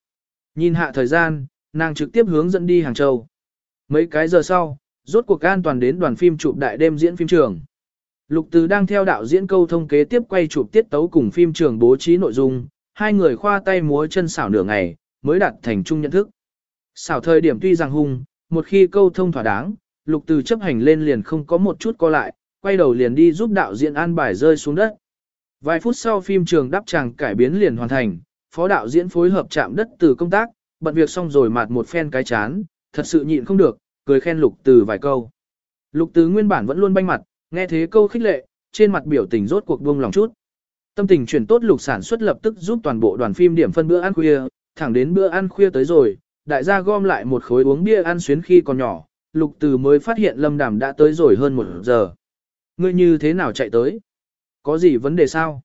Nhìn hạ thời gian, nàng trực tiếp hướng dẫn đi Hàng Châu. Mấy cái giờ sau, rốt cuộc an toàn đến đoàn phim chụp đại đêm diễn phim trường. Lục Từ đang theo đạo diễn câu thông kế tiếp quay chụp tiết tấu cùng phim trường bố trí nội dung, hai người khoa tay múa chân xảo nửa ngày, mới đạt thành chung nhận thức. Xảo thời điểm tuy rằng hung, một khi câu thông thỏa đáng, Lục Từ chấp hành lên liền không có một chút co lại, quay đầu liền đi giúp đạo diễn an bài rơi xuống đất. Vài phút sau phim trường đắp tràng cải biến liền hoàn thành, phó đạo diễn phối hợp chạm đất từ công tác, bận việc xong rồi mạt một phen cái chán, thật sự nhịn không được, cười khen Lục Từ vài câu. Lục Từ nguyên bản vẫn luôn banh mặt, nghe thế câu khích lệ, trên mặt biểu tình rốt cuộc buông lòng chút. Tâm tình chuyển tốt Lục sản xuất lập tức giúp toàn bộ đoàn phim điểm phân bữa ăn khuya, thẳng đến bữa ăn khuya tới rồi, đại gia gom lại một khối uống bia ăn xuyến khi còn nhỏ, Lục Từ mới phát hiện Lâm Đàm đã tới rồi hơn một giờ. Ngươi như thế nào chạy tới? Có gì vấn đề sao?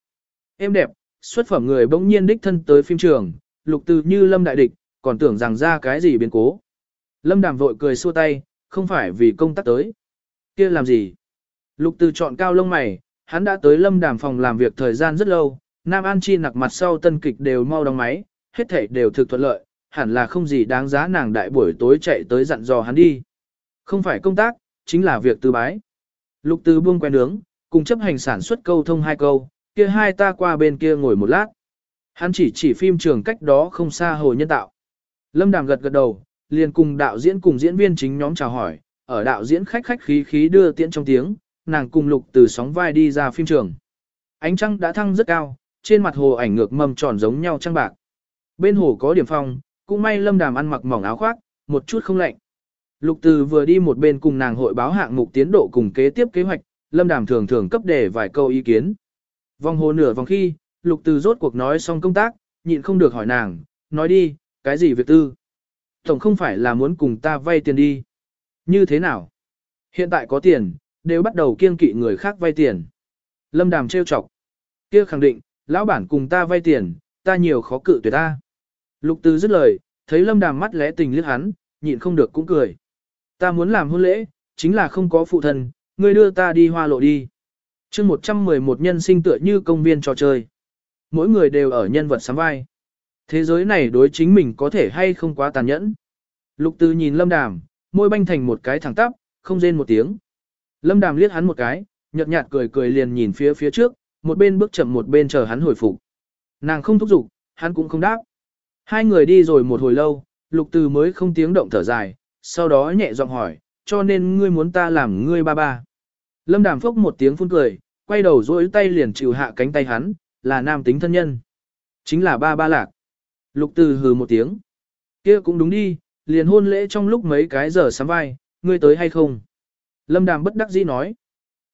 Em đẹp, xuất phẩm người bỗng nhiên đích thân tới phim trường, Lục Từ như Lâm đại địch, còn tưởng rằng ra cái gì biến cố. Lâm Đàm vội cười xua tay, không phải vì công tác tới. kia làm gì? Lục từ chọn cao lông mày, hắn đã tới lâm đàm phòng làm việc thời gian rất lâu, Nam An Chi nặc mặt sau tân kịch đều mau đóng máy, hết thảy đều thực thuận lợi, hẳn là không gì đáng giá nàng đại buổi tối chạy tới dặn dò hắn đi. Không phải công tác, chính là việc tư bái. Lục từ buông quen nướng, cùng chấp hành sản xuất câu thông hai câu, kia hai ta qua bên kia ngồi một lát. Hắn chỉ chỉ phim trường cách đó không xa hồ nhân tạo. Lâm Đàm gật gật đầu, liền cùng đạo diễn cùng diễn viên chính nhóm chào hỏi, ở đạo diễn khách khách khí khí đưa tiễn trong tiếng, nàng cùng lục từ sóng vai đi ra phim trường. Ánh trăng đã thăng rất cao, trên mặt hồ ảnh ngược mầm tròn giống nhau trăng bạc. Bên hồ có điểm phong, cũng may lâm đàm ăn mặc mỏng áo khoác, một chút không lạnh. Lục từ vừa đi một bên cùng nàng hội báo hạng mục tiến độ cùng kế tiếp kế hoạch, lâm đàm thường thường cấp đề vài câu ý kiến. Vòng hồ nửa vòng khi, lục từ rốt cuộc nói xong công tác, nhịn không được hỏi nàng, nói đi, cái gì việc tư? Tổng không phải là muốn cùng ta vay tiền đi. Như thế nào? Hiện tại có tiền, đều bắt đầu kiêng kỵ người khác vay tiền. Lâm Đàm trêu chọc. Kia khẳng định, lão bản cùng ta vay tiền, ta nhiều khó cự tuyệt ta. Lục Từ dứt lời, thấy Lâm Đàm mắt lẽ tình liếc hắn, nhịn không được cũng cười. Ta muốn làm hôn lễ, chính là không có phụ thân, ngươi đưa ta đi hoa lộ đi. chương 111 nhân sinh tựa như công viên trò chơi. Mỗi người đều ở nhân vật sắm vai. Thế giới này đối chính mình có thể hay không quá tàn nhẫn. Lục Từ nhìn Lâm Đàm, môi banh thành một cái thẳng tắp, không rên một tiếng. Lâm Đàm liếc hắn một cái, nhợt nhạt cười cười liền nhìn phía phía trước, một bên bước chậm một bên chờ hắn hồi phục. Nàng không thúc giục, hắn cũng không đáp. Hai người đi rồi một hồi lâu, Lục Từ mới không tiếng động thở dài, sau đó nhẹ giọng hỏi, cho nên ngươi muốn ta làm ngươi ba ba. Lâm Đàm phốc một tiếng phun cười, quay đầu dối tay liền chịu hạ cánh tay hắn, là nam tính thân nhân. Chính là ba ba lạc. Lục Từ hừ một tiếng. kia cũng đúng đi, liền hôn lễ trong lúc mấy cái giờ sắm vai, ngươi tới hay không? Lâm Đàm bất đắc dĩ nói.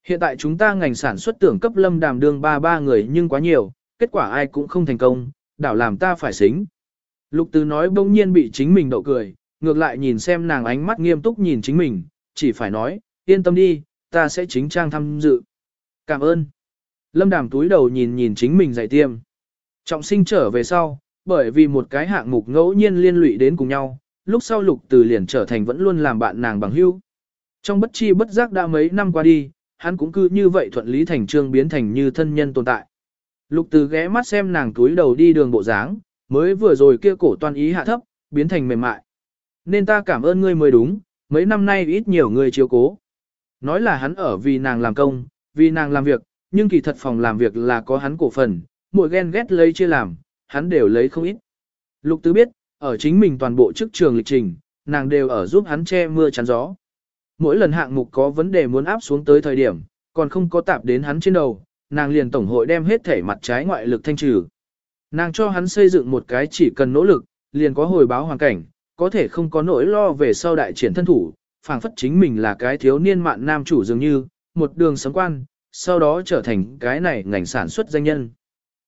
Hiện tại chúng ta ngành sản xuất tưởng cấp Lâm Đàm đương ba ba người nhưng quá nhiều, kết quả ai cũng không thành công, đảo làm ta phải xính. Lục Từ nói bỗng nhiên bị chính mình đậu cười, ngược lại nhìn xem nàng ánh mắt nghiêm túc nhìn chính mình, chỉ phải nói, yên tâm đi, ta sẽ chính trang tham dự. Cảm ơn. Lâm Đàm túi đầu nhìn nhìn chính mình dạy tiêm. Trọng sinh trở về sau, bởi vì một cái hạng mục ngẫu nhiên liên lụy đến cùng nhau, lúc sau Lục Từ liền trở thành vẫn luôn làm bạn nàng bằng hữu. Trong bất chi bất giác đã mấy năm qua đi, hắn cũng cứ như vậy thuận lý thành trương biến thành như thân nhân tồn tại. Lục từ ghé mắt xem nàng túi đầu đi đường bộ dáng, mới vừa rồi kia cổ Toàn ý hạ thấp, biến thành mềm mại. Nên ta cảm ơn ngươi mới đúng, mấy năm nay ít nhiều người chiếu cố. Nói là hắn ở vì nàng làm công, vì nàng làm việc, nhưng kỳ thật phòng làm việc là có hắn cổ phần, mỗi ghen ghét lấy chia làm, hắn đều lấy không ít. Lục tứ biết, ở chính mình toàn bộ chức trường lịch trình, nàng đều ở giúp hắn che mưa chắn gió mỗi lần hạng mục có vấn đề muốn áp xuống tới thời điểm, còn không có tạp đến hắn trên đầu, nàng liền tổng hội đem hết thể mặt trái ngoại lực thanh trừ. Nàng cho hắn xây dựng một cái chỉ cần nỗ lực, liền có hồi báo hoàn cảnh, có thể không có nỗi lo về sau đại triển thân thủ, phảng phất chính mình là cái thiếu niên mạn nam chủ dường như, một đường sống quan, sau đó trở thành cái này ngành sản xuất danh nhân.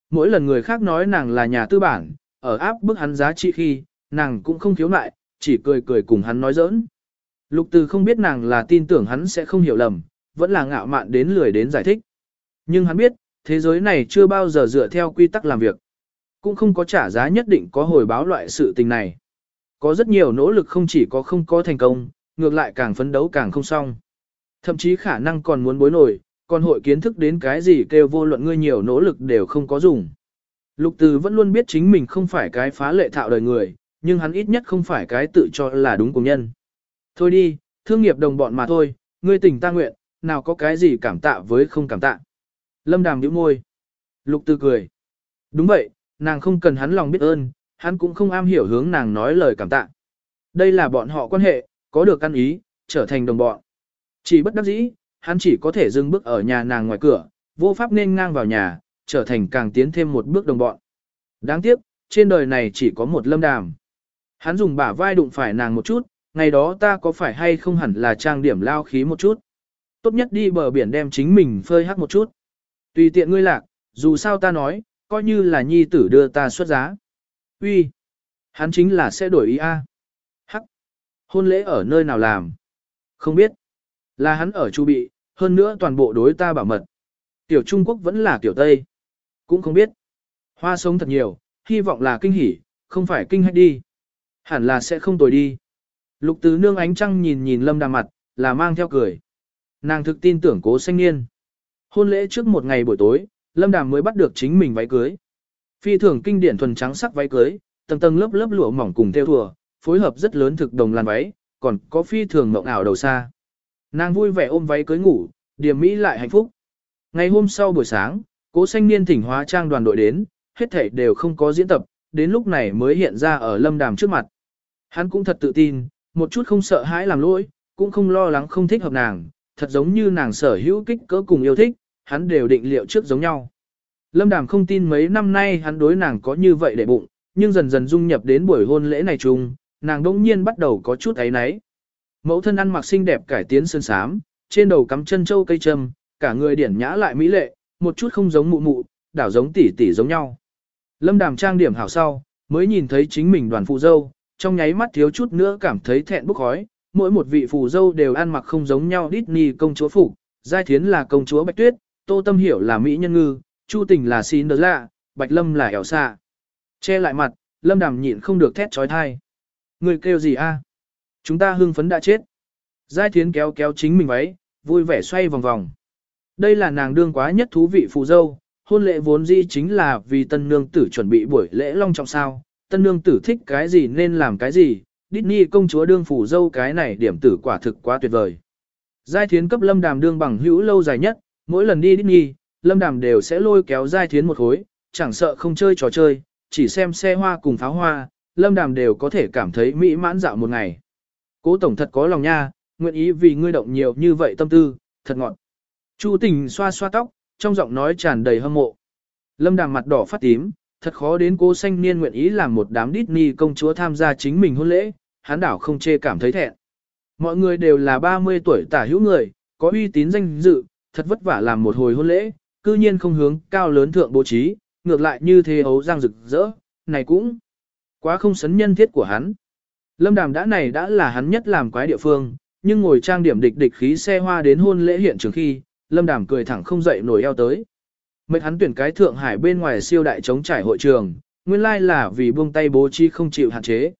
Mỗi lần người khác nói nàng là nhà tư bản, ở áp bức hắn giá trị khi, nàng cũng không thiếu lại, chỉ cười cười cùng hắn nói giỡn. Lục từ không biết nàng là tin tưởng hắn sẽ không hiểu lầm, vẫn là ngạo mạn đến lười đến giải thích. Nhưng hắn biết, thế giới này chưa bao giờ dựa theo quy tắc làm việc. Cũng không có trả giá nhất định có hồi báo loại sự tình này. Có rất nhiều nỗ lực không chỉ có không có thành công, ngược lại càng phấn đấu càng không xong. Thậm chí khả năng còn muốn bối nổi, còn hội kiến thức đến cái gì kêu vô luận ngươi nhiều nỗ lực đều không có dùng. Lục từ vẫn luôn biết chính mình không phải cái phá lệ thạo đời người, nhưng hắn ít nhất không phải cái tự cho là đúng cùng nhân. Thôi đi, thương nghiệp đồng bọn mà thôi, ngươi tình ta nguyện, nào có cái gì cảm tạ với không cảm tạ. Lâm đàm nhíu môi. Lục tư cười. Đúng vậy, nàng không cần hắn lòng biết ơn, hắn cũng không am hiểu hướng nàng nói lời cảm tạ. Đây là bọn họ quan hệ, có được căn ý, trở thành đồng bọn. Chỉ bất đắc dĩ, hắn chỉ có thể dừng bước ở nhà nàng ngoài cửa, vô pháp nên ngang vào nhà, trở thành càng tiến thêm một bước đồng bọn. Đáng tiếc, trên đời này chỉ có một lâm đàm. Hắn dùng bả vai đụng phải nàng một chút, ngày đó ta có phải hay không hẳn là trang điểm lao khí một chút. Tốt nhất đi bờ biển đem chính mình phơi hắc một chút. Tùy tiện ngươi lạc, dù sao ta nói, coi như là nhi tử đưa ta xuất giá. Uy, hắn chính là sẽ đổi ý a. Hắc, hôn lễ ở nơi nào làm? Không biết. Là hắn ở chu bị, hơn nữa toàn bộ đối ta bảo mật. Tiểu Trung Quốc vẫn là tiểu Tây. Cũng không biết. Hoa sống thật nhiều, hy vọng là kinh hỉ, không phải kinh hách đi. Hẳn là sẽ không tồi đi. Lục tứ nương ánh trăng nhìn nhìn lâm đàm mặt, là mang theo cười. Nàng thực tin tưởng cố xanh niên. Hôn lễ trước một ngày buổi tối, Lâm Đàm mới bắt được chính mình váy cưới. Phi thường kinh điển thuần trắng sắc váy cưới, tầng tầng lớp lớp lụa mỏng cùng theo thùa, phối hợp rất lớn thực đồng làn váy, còn có phi thường mộng ảo đầu xa. Nàng vui vẻ ôm váy cưới ngủ, điểm mỹ lại hạnh phúc. Ngày hôm sau buổi sáng, cố sanh niên thỉnh hóa trang đoàn đội đến, hết thảy đều không có diễn tập, đến lúc này mới hiện ra ở lâm đàm trước mặt. Hắn cũng thật tự tin, một chút không sợ hãi làm lỗi, cũng không lo lắng không thích hợp nàng, thật giống như nàng sở hữu kích cỡ cùng yêu thích, hắn đều định liệu trước giống nhau. Lâm Đàm không tin mấy năm nay hắn đối nàng có như vậy để bụng, nhưng dần dần dung nhập đến buổi hôn lễ này chung, nàng đỗng nhiên bắt đầu có chút ấy náy. Mẫu thân ăn mặc xinh đẹp cải tiến sơn sám, trên đầu cắm chân châu cây trâm, cả người điển nhã lại mỹ lệ, một chút không giống mụ mụ, đảo giống tỷ tỷ giống nhau. Lâm Đàm trang điểm hảo sau, mới nhìn thấy chính mình đoàn phụ dâu, trong nháy mắt thiếu chút nữa cảm thấy thẹn bức khói, mỗi một vị phù dâu đều ăn mặc không giống nhau Disney công chúa phục, Giai Thiến là công chúa Bạch Tuyết, Tô Tâm Hiểu là Mỹ Nhân Ngư, Chu Tình là Cinderella, Bạch Lâm là Elsa. Che lại mặt, Lâm Đàm nhịn không được thét trói thai. Người kêu gì a? Chúng ta hưng phấn đã chết. Giai Thiến kéo kéo chính mình váy, vui vẻ xoay vòng vòng. Đây là nàng đương quá nhất thú vị phù dâu, hôn lễ vốn dĩ chính là vì tân nương tử chuẩn bị buổi lễ long trọng sao, tân nương tử thích cái gì nên làm cái gì, Disney công chúa đương phù dâu cái này điểm tử quả thực quá tuyệt vời. Giai thiến cấp lâm đàm đương bằng hữu lâu dài nhất, mỗi lần đi Disney, lâm đàm đều sẽ lôi kéo giai thiến một khối, chẳng sợ không chơi trò chơi, chỉ xem xe hoa cùng pháo hoa, lâm đàm đều có thể cảm thấy mỹ mãn dạo một ngày. Cố tổng thật có lòng nha, nguyện ý vì ngươi động nhiều như vậy tâm tư, thật ngọn. Chu tình xoa xoa tóc, trong giọng nói tràn đầy hâm mộ. Lâm đàm mặt đỏ phát tím, thật khó đến cố xanh niên nguyện ý làm một đám Disney công chúa tham gia chính mình hôn lễ, hắn đảo không chê cảm thấy thẹn. Mọi người đều là 30 tuổi tả hữu người, có uy tín danh dự, thật vất vả làm một hồi hôn lễ, cư nhiên không hướng cao lớn thượng bố trí, ngược lại như thế ấu giang rực rỡ, này cũng quá không sấn nhân thiết của hắn. Lâm đàm đã này đã là hắn nhất làm quái địa phương, nhưng ngồi trang điểm địch địch khí xe hoa đến hôn lễ hiện trường khi, lâm đàm cười thẳng không dậy nổi eo tới. Mệt hắn tuyển cái Thượng Hải bên ngoài siêu đại chống trải hội trường, nguyên lai là vì buông tay bố trí không chịu hạn chế.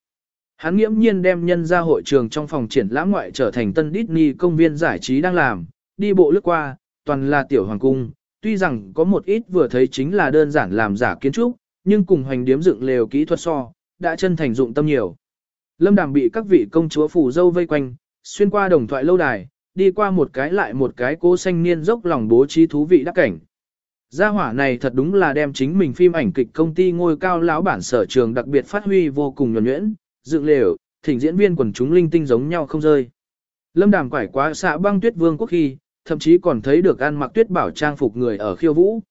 Hắn nghiễm nhiên đem nhân ra hội trường trong phòng triển lãm ngoại trở thành tân Disney công viên giải trí đang làm, đi bộ lướt qua, toàn là tiểu hoàng cung, tuy rằng có một ít vừa thấy chính là đơn giản làm giả kiến trúc, nhưng cùng hoành điếm dựng lều kỹ thuật so, đã chân thành dụng tâm nhiều. Lâm Đàm bị các vị công chúa phủ dâu vây quanh, xuyên qua đồng thoại lâu đài, đi qua một cái lại một cái cố xanh niên dốc lòng bố trí thú vị đắc cảnh. Gia hỏa này thật đúng là đem chính mình phim ảnh kịch công ty ngôi cao lão bản sở trường đặc biệt phát huy vô cùng nhuần nhuyễn, dựng lều, thỉnh diễn viên quần chúng linh tinh giống nhau không rơi. Lâm Đàm quải quá xạ băng tuyết vương quốc khi, thậm chí còn thấy được ăn mặc tuyết bảo trang phục người ở khiêu vũ.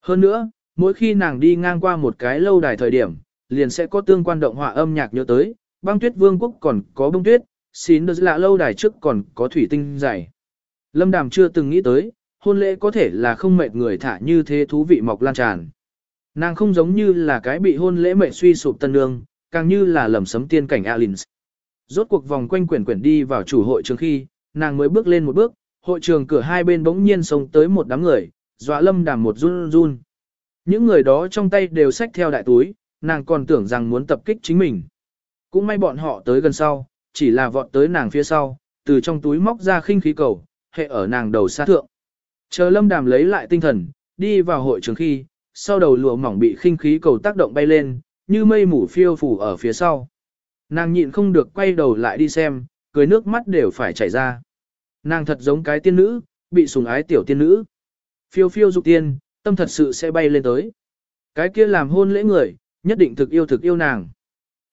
Hơn nữa, mỗi khi nàng đi ngang qua một cái lâu đài thời điểm, liền sẽ có tương quan động họa âm nhạc nhớ tới, băng tuyết vương quốc còn có bông tuyết, xín được lạ lâu đài trước còn có thủy tinh dày. Lâm Đàm chưa từng nghĩ tới, hôn lễ có thể là không mệt người thả như thế thú vị mọc lan tràn. Nàng không giống như là cái bị hôn lễ mệt suy sụp tân nương, càng như là lầm sấm tiên cảnh Alins. Rốt cuộc vòng quanh quyển quyển đi vào chủ hội trường khi, nàng mới bước lên một bước, hội trường cửa hai bên bỗng nhiên xông tới một đám người, dọa lâm đàm một run run. Những người đó trong tay đều xách theo đại túi, nàng còn tưởng rằng muốn tập kích chính mình. Cũng may bọn họ tới gần sau, chỉ là vọt tới nàng phía sau, từ trong túi móc ra khinh khí cầu, hệ ở nàng đầu xa thượng. Chờ lâm đàm lấy lại tinh thần, đi vào hội trường khi, sau đầu lụa mỏng bị khinh khí cầu tác động bay lên, như mây mù phiêu phủ ở phía sau. Nàng nhịn không được quay đầu lại đi xem, cười nước mắt đều phải chảy ra. Nàng thật giống cái tiên nữ, bị sùng ái tiểu tiên nữ. Phiêu phiêu dục tiên, tâm thật sự sẽ bay lên tới. Cái kia làm hôn lễ người, nhất định thực yêu thực yêu nàng.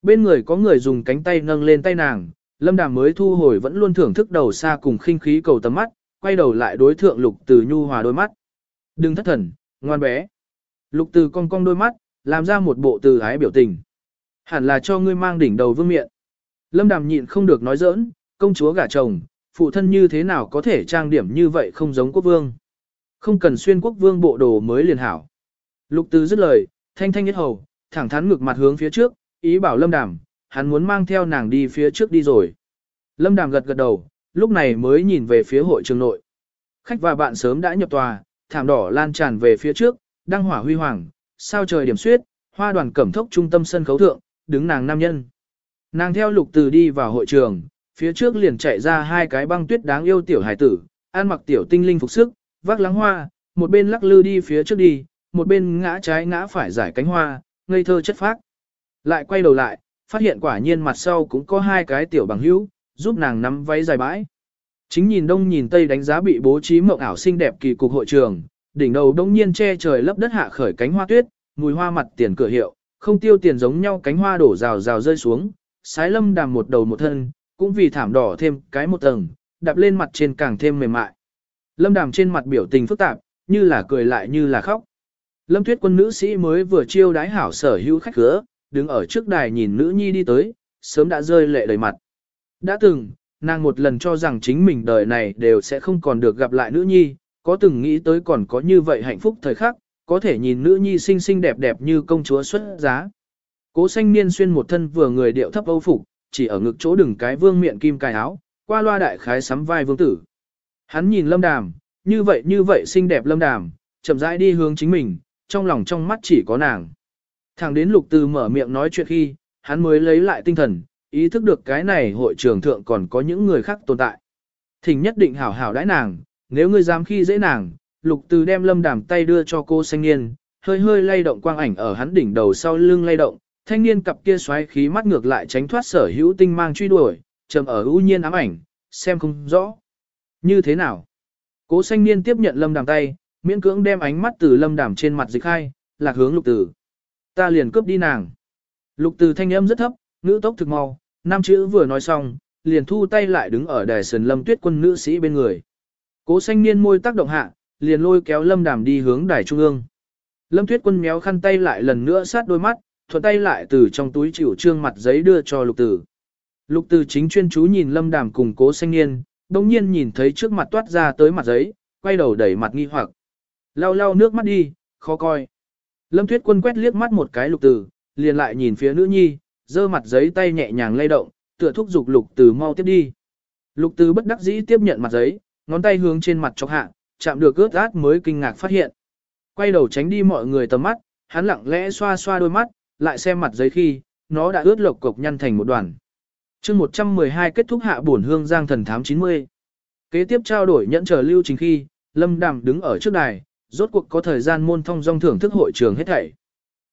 Bên người có người dùng cánh tay nâng lên tay nàng, lâm đàm mới thu hồi vẫn luôn thưởng thức đầu xa cùng khinh khí cầu tầm mắt, quay đầu lại đối thượng lục từ nhu hòa đôi mắt. Đừng thất thần, ngoan bé. Lục từ cong cong đôi mắt, làm ra một bộ từ ái biểu tình. Hẳn là cho ngươi mang đỉnh đầu vương miện. Lâm đàm nhịn không được nói giỡn, công chúa gả chồng, phụ thân như thế nào có thể trang điểm như vậy không giống quốc vương. Không cần xuyên quốc vương bộ đồ mới liền hảo. Lục từ dứt lời, thanh thanh nhất hầu, thẳng thắn ngược mặt hướng phía trước, ý bảo lâm đàm, hắn muốn mang theo nàng đi phía trước đi rồi. Lâm đàm gật gật đầu, lúc này mới nhìn về phía hội trường nội. Khách và bạn sớm đã nhập tòa, thảm đỏ lan tràn về phía trước, đăng hỏa huy hoàng, sao trời điểm suyết, hoa đoàn cẩm thốc trung tâm sân khấu thượng, đứng nàng nam nhân. Nàng theo lục từ đi vào hội trường, phía trước liền chạy ra hai cái băng tuyết đáng yêu tiểu hải tử, an mặc tiểu tinh linh phục sức, vác lắng hoa, một bên lắc lư đi phía trước đi, một bên ngã trái ngã phải giải cánh hoa, ngây thơ chất phác. Lại quay đầu lại, phát hiện quả nhiên mặt sau cũng có hai cái tiểu bằng hữu, giúp nàng nắm váy dài bãi. Chính nhìn đông nhìn tây đánh giá bị bố trí mộng ảo xinh đẹp kỳ cục hội trường, đỉnh đầu đông nhiên che trời lấp đất hạ khởi cánh hoa tuyết, mùi hoa mặt tiền cửa hiệu, không tiêu tiền giống nhau cánh hoa đổ rào rào rơi xuống, sái lâm đàm một đầu một thân, cũng vì thảm đỏ thêm cái một tầng, đạp lên mặt trên càng thêm mềm mại. Lâm đàm trên mặt biểu tình phức tạp, như là cười lại như là khóc. Lâm tuyết quân nữ sĩ mới vừa chiêu đái hảo sở hữu khách cửa, đứng ở trước đài nhìn nữ nhi đi tới, sớm đã rơi lệ đầy mặt. Đã từng, nàng một lần cho rằng chính mình đời này đều sẽ không còn được gặp lại nữ nhi, có từng nghĩ tới còn có như vậy hạnh phúc thời khắc, có thể nhìn nữ nhi xinh xinh đẹp đẹp như công chúa xuất giá. Cố xanh niên xuyên một thân vừa người điệu thấp âu phục, chỉ ở ngực chỗ đừng cái vương miệng kim cài áo, qua loa đại khái sắm vai vương tử. Hắn nhìn lâm đàm, như vậy như vậy xinh đẹp lâm đàm, chậm rãi đi hướng chính mình, trong lòng trong mắt chỉ có nàng. Thẳng đến lục từ mở miệng nói chuyện khi, hắn mới lấy lại tinh thần, ý thức được cái này hội trường thượng còn có những người khác tồn tại. Thỉnh nhất định hảo hảo đãi nàng, nếu ngươi dám khi dễ nàng, lục từ đem lâm đàm tay đưa cho cô xanh niên, hơi hơi lay động quang ảnh ở hắn đỉnh đầu sau lưng lay động, thanh niên cặp kia xoáy khí mắt ngược lại tránh thoát sở hữu tinh mang truy đuổi, trầm ở ưu nhiên ám ảnh, xem không rõ. Như thế nào? Cố xanh niên tiếp nhận lâm đàm tay, miễn cưỡng đem ánh mắt từ lâm đàm trên mặt dịch hai, lạc hướng lục tử. Ta liền cướp đi nàng. Lục tử thanh âm rất thấp, ngữ tốc thực mau, năm chữ vừa nói xong, liền thu tay lại đứng ở đài sườn lâm tuyết quân nữ sĩ bên người. Cố xanh niên môi tác động hạ, liền lôi kéo lâm đàm đi hướng đài trung ương. Lâm tuyết quân méo khăn tay lại lần nữa sát đôi mắt, thuận tay lại từ trong túi chịu trương mặt giấy đưa cho lục tử. Lục tử chính chuyên chú nhìn lâm đàm cùng cố xanh niên, đồng nhiên nhìn thấy trước mặt toát ra tới mặt giấy, quay đầu đẩy mặt nghi hoặc. Lau lau nước mắt đi, khó coi. Lâm tuyết quân quét liếc mắt một cái lục tử, liền lại nhìn phía nữ nhi, giơ mặt giấy tay nhẹ nhàng lay động, tựa thúc giục lục tử mau tiếp đi. Lục tử bất đắc dĩ tiếp nhận mặt giấy, ngón tay hướng trên mặt chọc hạ, chạm được ướt át mới kinh ngạc phát hiện. Quay đầu tránh đi mọi người tầm mắt, hắn lặng lẽ xoa xoa đôi mắt, lại xem mặt giấy khi, nó đã ướt lộc cục nhăn thành một đoàn. chương 112 kết thúc hạ bổn hương giang thần thám 90. Kế tiếp trao đổi nhẫn chờ lưu trình khi, Lâm Đàm đứng ở trước đài, rốt cuộc có thời gian môn thông dong thưởng thức hội trường hết thảy.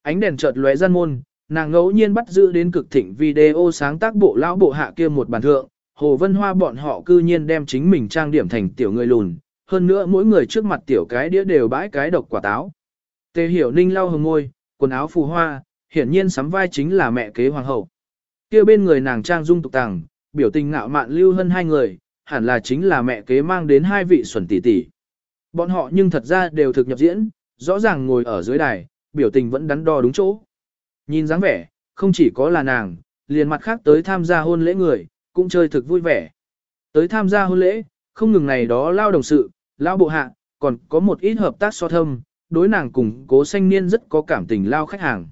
Ánh đèn chợt lóe gian môn, nàng ngẫu nhiên bắt giữ đến cực thịnh video sáng tác bộ lão bộ hạ kia một bàn thượng, Hồ Vân Hoa bọn họ cư nhiên đem chính mình trang điểm thành tiểu người lùn, hơn nữa mỗi người trước mặt tiểu cái đĩa đều bãi cái độc quả táo. Tề hiểu ninh lau hồng môi, quần áo phù hoa, hiển nhiên sắm vai chính là mẹ kế hoàng hậu. kia bên người nàng trang dung tục tàng, biểu tình ngạo mạn lưu hơn hai người, hẳn là chính là mẹ kế mang đến hai vị xuẩn tỷ tỷ. Bọn họ nhưng thật ra đều thực nhập diễn, rõ ràng ngồi ở dưới đài, biểu tình vẫn đắn đo đúng chỗ. Nhìn dáng vẻ, không chỉ có là nàng, liền mặt khác tới tham gia hôn lễ người, cũng chơi thực vui vẻ. Tới tham gia hôn lễ, không ngừng này đó lao đồng sự, lao bộ hạ, còn có một ít hợp tác so thâm, đối nàng cùng cố sanh niên rất có cảm tình lao khách hàng.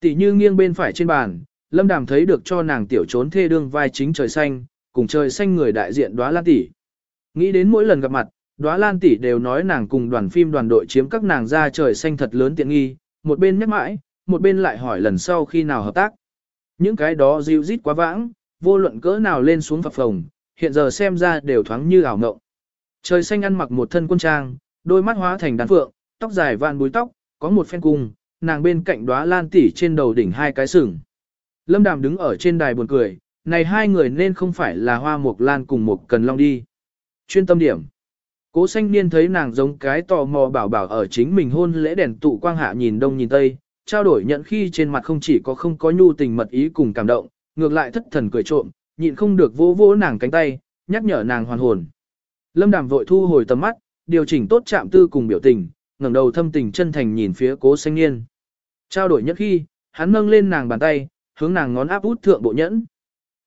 Tỷ như nghiêng bên phải trên bàn, Lâm Đàm thấy được cho nàng tiểu trốn thê đương vai chính trời xanh, cùng trời xanh người đại diện đóa lan tỷ. Nghĩ đến mỗi lần gặp mặt, đóa lan tỷ đều nói nàng cùng đoàn phim đoàn đội chiếm các nàng ra trời xanh thật lớn tiện nghi, một bên nhắc mãi, một bên lại hỏi lần sau khi nào hợp tác. Những cái đó dịu rít quá vãng, vô luận cỡ nào lên xuống phập phồng, hiện giờ xem ra đều thoáng như ảo ngộng. Trời xanh ăn mặc một thân quân trang, đôi mắt hóa thành đàn phượng, tóc dài vạn búi tóc, có một phen cung, nàng bên cạnh đóa lan tỷ trên đầu đỉnh hai cái sừng. Lâm Đàm đứng ở trên đài buồn cười, này hai người nên không phải là hoa mục lan cùng một cần long đi. Chuyên tâm điểm. Cố xanh niên thấy nàng giống cái tò mò bảo bảo ở chính mình hôn lễ đèn tụ quang hạ nhìn đông nhìn tây, trao đổi nhận khi trên mặt không chỉ có không có nhu tình mật ý cùng cảm động, ngược lại thất thần cười trộm, nhịn không được vỗ vỗ nàng cánh tay, nhắc nhở nàng hoàn hồn. Lâm Đàm vội thu hồi tầm mắt, điều chỉnh tốt chạm tư cùng biểu tình, ngẩng đầu thâm tình chân thành nhìn phía cố xanh niên. Trao đổi nhất khi, hắn nâng lên nàng bàn tay, hướng nàng ngón áp út thượng bộ nhẫn.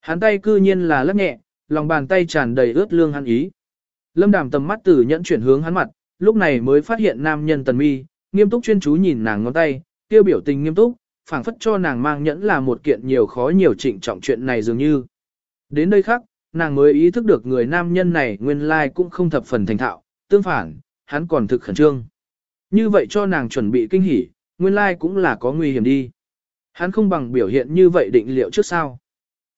Hắn tay cư nhiên là lắc nhẹ, lòng bàn tay tràn đầy ướt lương hắn ý. Lâm Đàm tầm mắt từ nhẫn chuyển hướng hắn mặt, lúc này mới phát hiện nam nhân tần mi, nghiêm túc chuyên chú nhìn nàng ngón tay, tiêu biểu tình nghiêm túc, phảng phất cho nàng mang nhẫn là một kiện nhiều khó nhiều trịnh trọng chuyện này dường như. Đến đây khác, nàng mới ý thức được người nam nhân này nguyên lai cũng không thập phần thành thạo, tương phản, hắn còn thực khẩn trương. Như vậy cho nàng chuẩn bị kinh hỉ, nguyên lai cũng là có nguy hiểm đi. Hắn không bằng biểu hiện như vậy định liệu trước sao.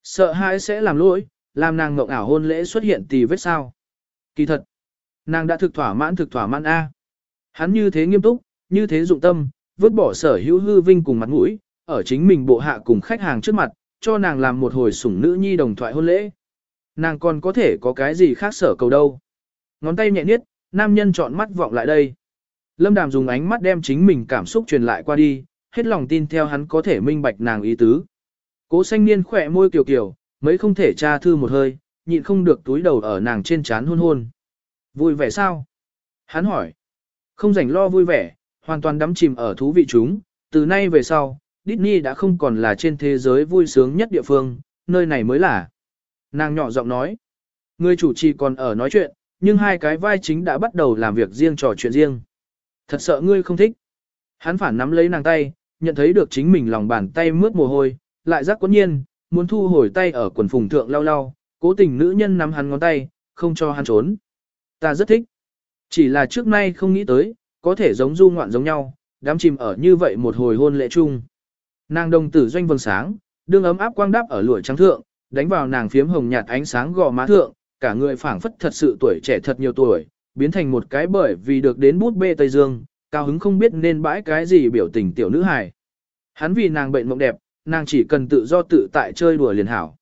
Sợ hãi sẽ làm lỗi, làm nàng ngộng ảo hôn lễ xuất hiện tì vết sao. Kỳ thật, Nàng đã thực thỏa mãn thực thỏa mãn A. Hắn như thế nghiêm túc, như thế dụng tâm, vứt bỏ sở hữu hư vinh cùng mặt mũi, ở chính mình bộ hạ cùng khách hàng trước mặt, cho nàng làm một hồi sủng nữ nhi đồng thoại hôn lễ. Nàng còn có thể có cái gì khác sở cầu đâu. Ngón tay nhẹ niết, nam nhân chọn mắt vọng lại đây. Lâm Đàm dùng ánh mắt đem chính mình cảm xúc truyền lại qua đi, hết lòng tin theo hắn có thể minh bạch nàng ý tứ. Cố xanh niên khỏe môi kiều kiều, mấy không thể tra thư một hơi, nhịn không được túi đầu ở nàng trên trán hôn hôn. Vui vẻ sao? Hắn hỏi. Không rảnh lo vui vẻ, hoàn toàn đắm chìm ở thú vị chúng, từ nay về sau, Disney đã không còn là trên thế giới vui sướng nhất địa phương, nơi này mới là. Nàng nhỏ giọng nói. Người chủ trì còn ở nói chuyện, nhưng hai cái vai chính đã bắt đầu làm việc riêng trò chuyện riêng. Thật sợ ngươi không thích. Hắn phản nắm lấy nàng tay, nhận thấy được chính mình lòng bàn tay mướt mồ hôi, lại giác quấn nhiên, muốn thu hồi tay ở quần phùng thượng lau lau, cố tình nữ nhân nắm hắn ngón tay, không cho hắn trốn. Ta rất thích. Chỉ là trước nay không nghĩ tới, có thể giống du ngoạn giống nhau, đám chìm ở như vậy một hồi hôn lễ chung. Nàng đồng tử doanh vầng sáng, đương ấm áp quang đáp ở lụa trắng thượng, đánh vào nàng phiếm hồng nhạt ánh sáng gò má thượng, cả người phảng phất thật sự tuổi trẻ thật nhiều tuổi, biến thành một cái bởi vì được đến bút bê Tây Dương, cao hứng không biết nên bãi cái gì biểu tình tiểu nữ hài. Hắn vì nàng bệnh mộng đẹp, nàng chỉ cần tự do tự tại chơi đùa liền hảo.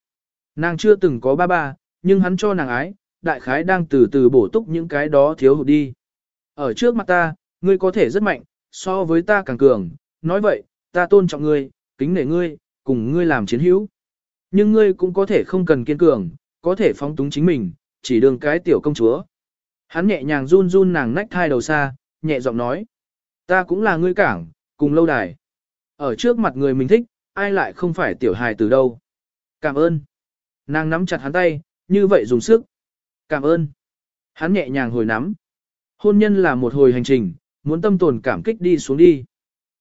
Nàng chưa từng có ba ba, nhưng hắn cho nàng ái, đại khái đang từ từ bổ túc những cái đó thiếu hụt đi. Ở trước mặt ta, ngươi có thể rất mạnh, so với ta càng cường, nói vậy, ta tôn trọng ngươi, kính nể ngươi, cùng ngươi làm chiến hữu. Nhưng ngươi cũng có thể không cần kiên cường, có thể phóng túng chính mình, chỉ đường cái tiểu công chúa. Hắn nhẹ nhàng run run nàng nách thai đầu xa, nhẹ giọng nói. Ta cũng là ngươi cảng, cùng lâu đài. Ở trước mặt người mình thích, ai lại không phải tiểu hài từ đâu. Cảm ơn. Nàng nắm chặt hắn tay, như vậy dùng sức. Cảm ơn. Hắn nhẹ nhàng hồi nắm. Hôn nhân là một hồi hành trình, muốn tâm tồn cảm kích đi xuống đi.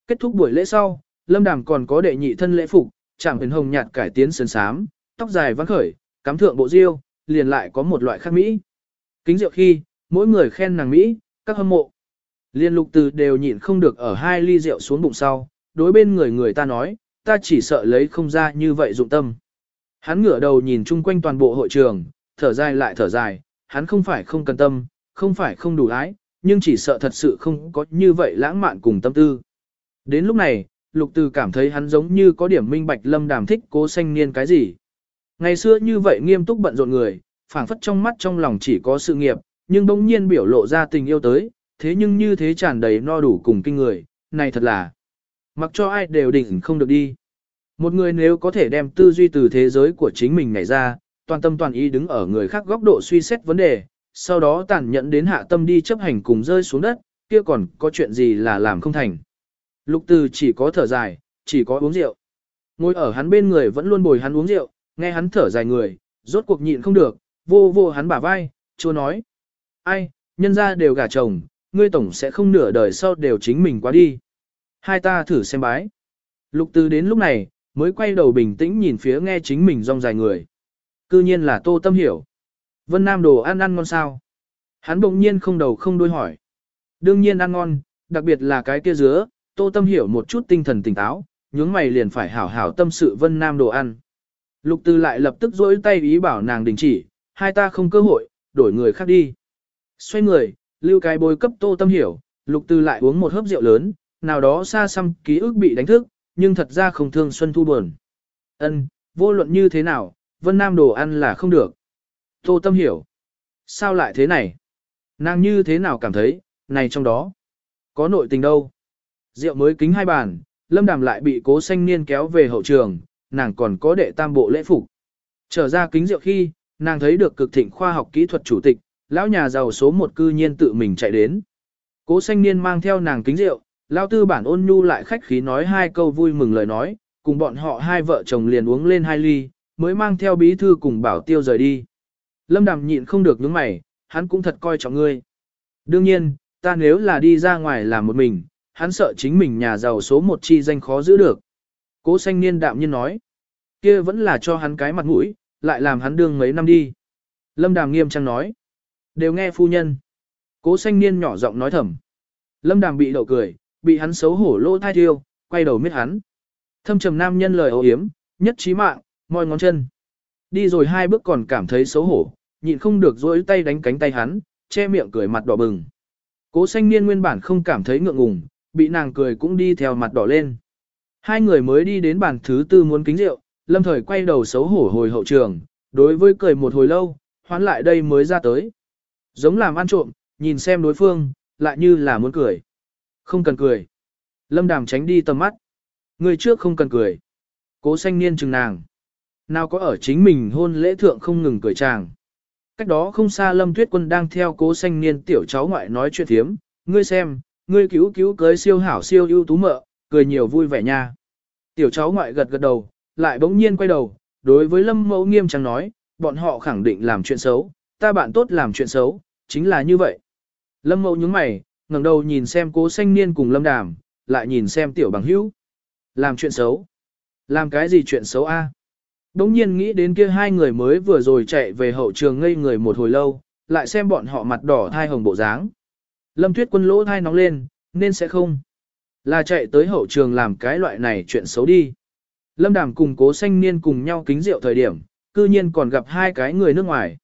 Kết thúc buổi lễ sau, Lâm Đàm còn có đệ nhị thân lễ phục, chẳng huyền hồng nhạt cải tiến sơn sám, tóc dài vắng khởi, cắm thượng bộ diêu, liền lại có một loại khác mỹ. Kính rượu khi, mỗi người khen nàng mỹ, các hâm mộ. Liên lục từ đều nhịn không được ở hai ly rượu xuống bụng sau, đối bên người người ta nói, ta chỉ sợ lấy không ra như vậy dụng tâm. Hắn ngửa đầu nhìn chung quanh toàn bộ hội trường, thở dài lại thở dài, hắn không phải không cần tâm, không phải không đủ ái, nhưng chỉ sợ thật sự không có như vậy lãng mạn cùng tâm tư. Đến lúc này, lục từ cảm thấy hắn giống như có điểm minh bạch lâm đàm thích cố sanh niên cái gì. Ngày xưa như vậy nghiêm túc bận rộn người, phảng phất trong mắt trong lòng chỉ có sự nghiệp, nhưng bỗng nhiên biểu lộ ra tình yêu tới, thế nhưng như thế tràn đầy no đủ cùng kinh người, này thật là mặc cho ai đều đỉnh không được đi. Một người nếu có thể đem tư duy từ thế giới của chính mình nhảy ra, toàn tâm toàn ý đứng ở người khác góc độ suy xét vấn đề, sau đó tàn nhẫn đến hạ tâm đi chấp hành cùng rơi xuống đất, kia còn có chuyện gì là làm không thành. Lục từ chỉ có thở dài, chỉ có uống rượu. Ngồi ở hắn bên người vẫn luôn bồi hắn uống rượu, nghe hắn thở dài người, rốt cuộc nhịn không được, vô vô hắn bả vai, chua nói. Ai, nhân ra đều gả chồng, ngươi tổng sẽ không nửa đời sau đều chính mình quá đi. Hai ta thử xem bái. Lục từ đến lúc này, mới quay đầu bình tĩnh nhìn phía nghe chính mình rong dài người. Cư nhiên là tô tâm hiểu. Vân Nam đồ ăn ăn ngon sao? Hắn bỗng nhiên không đầu không đuôi hỏi. Đương nhiên ăn ngon, đặc biệt là cái kia dứa, tô tâm hiểu một chút tinh thần tỉnh táo, nhướng mày liền phải hảo hảo tâm sự Vân Nam đồ ăn. Lục Tư lại lập tức dỗi tay ý bảo nàng đình chỉ, hai ta không cơ hội, đổi người khác đi. Xoay người, lưu cái bôi cấp tô tâm hiểu, Lục từ lại uống một hớp rượu lớn, nào đó xa xăm ký ức bị đánh thức, nhưng thật ra không thương Xuân Thu buồn. Ân, vô luận như thế nào, Vân Nam đồ ăn là không được. Tô Tâm hiểu. Sao lại thế này? Nàng như thế nào cảm thấy, này trong đó, có nội tình đâu? Rượu mới kính hai bàn, Lâm Đàm lại bị cố xanh niên kéo về hậu trường, nàng còn có đệ tam bộ lễ phục. Trở ra kính rượu khi, nàng thấy được cực thịnh khoa học kỹ thuật chủ tịch, lão nhà giàu số một cư nhiên tự mình chạy đến. Cố xanh niên mang theo nàng kính rượu, lão tư bản ôn nhu lại khách khí nói hai câu vui mừng lời nói, cùng bọn họ hai vợ chồng liền uống lên hai ly, mới mang theo bí thư cùng bảo tiêu rời đi. Lâm Đàm nhịn không được nhướng mày, hắn cũng thật coi trọng ngươi. Đương nhiên, ta nếu là đi ra ngoài làm một mình, hắn sợ chính mình nhà giàu số một chi danh khó giữ được. Cố xanh niên đạm nhiên nói, kia vẫn là cho hắn cái mặt mũi, lại làm hắn đương mấy năm đi. Lâm Đàm nghiêm trang nói, đều nghe phu nhân. Cố xanh niên nhỏ giọng nói thầm. Lâm Đàm bị đậu cười, bị hắn xấu hổ lỗ thai thiêu, quay đầu miết hắn. Thâm trầm nam nhân lời ấu hiếm, nhất trí mạng, moi ngón chân. Đi rồi hai bước còn cảm thấy xấu hổ, nhịn không được dỗi tay đánh cánh tay hắn, che miệng cười mặt đỏ bừng. Cố xanh niên nguyên bản không cảm thấy ngượng ngùng, bị nàng cười cũng đi theo mặt đỏ lên. Hai người mới đi đến bàn thứ tư muốn kính rượu, lâm thời quay đầu xấu hổ hồi hậu trường, đối với cười một hồi lâu, hoán lại đây mới ra tới. Giống làm ăn trộm, nhìn xem đối phương, lại như là muốn cười. Không cần cười. Lâm đàm tránh đi tầm mắt. Người trước không cần cười. Cố xanh niên chừng nàng. Nào có ở chính mình hôn lễ thượng không ngừng cười chàng. Cách đó không xa Lâm Tuyết Quân đang theo cố xanh niên tiểu cháu ngoại nói chuyện thiếm. Ngươi xem, ngươi cứu cứu cưới siêu hảo siêu ưu tú mợ, cười nhiều vui vẻ nha. Tiểu cháu ngoại gật gật đầu, lại bỗng nhiên quay đầu, đối với Lâm Mẫu nghiêm trang nói, bọn họ khẳng định làm chuyện xấu, ta bạn tốt làm chuyện xấu, chính là như vậy. Lâm Mẫu nhướng mày, ngẩng đầu nhìn xem cố xanh niên cùng Lâm Đàm, lại nhìn xem tiểu bằng hữu. Làm chuyện xấu. Làm cái gì chuyện xấu a? Đống nhiên nghĩ đến kia hai người mới vừa rồi chạy về hậu trường ngây người một hồi lâu, lại xem bọn họ mặt đỏ thai hồng bộ dáng. Lâm Tuyết quân lỗ thai nóng lên, nên sẽ không. Là chạy tới hậu trường làm cái loại này chuyện xấu đi. Lâm Đàm cùng cố xanh niên cùng nhau kính rượu thời điểm, cư nhiên còn gặp hai cái người nước ngoài.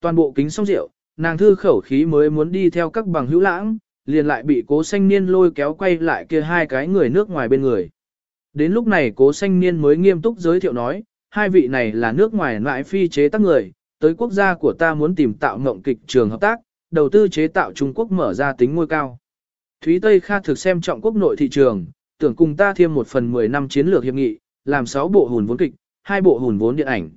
Toàn bộ kính xong rượu, nàng thư khẩu khí mới muốn đi theo các bằng hữu lãng, liền lại bị cố xanh niên lôi kéo quay lại kia hai cái người nước ngoài bên người. Đến lúc này cố xanh niên mới nghiêm túc giới thiệu nói, hai vị này là nước ngoài lại phi chế tác người, tới quốc gia của ta muốn tìm tạo ngộng kịch trường hợp tác, đầu tư chế tạo Trung Quốc mở ra tính ngôi cao. Thúy Tây Kha thực xem trọng quốc nội thị trường, tưởng cùng ta thêm một phần 10 năm chiến lược hiệp nghị, làm 6 bộ hùn vốn kịch, hai bộ hùn vốn điện ảnh.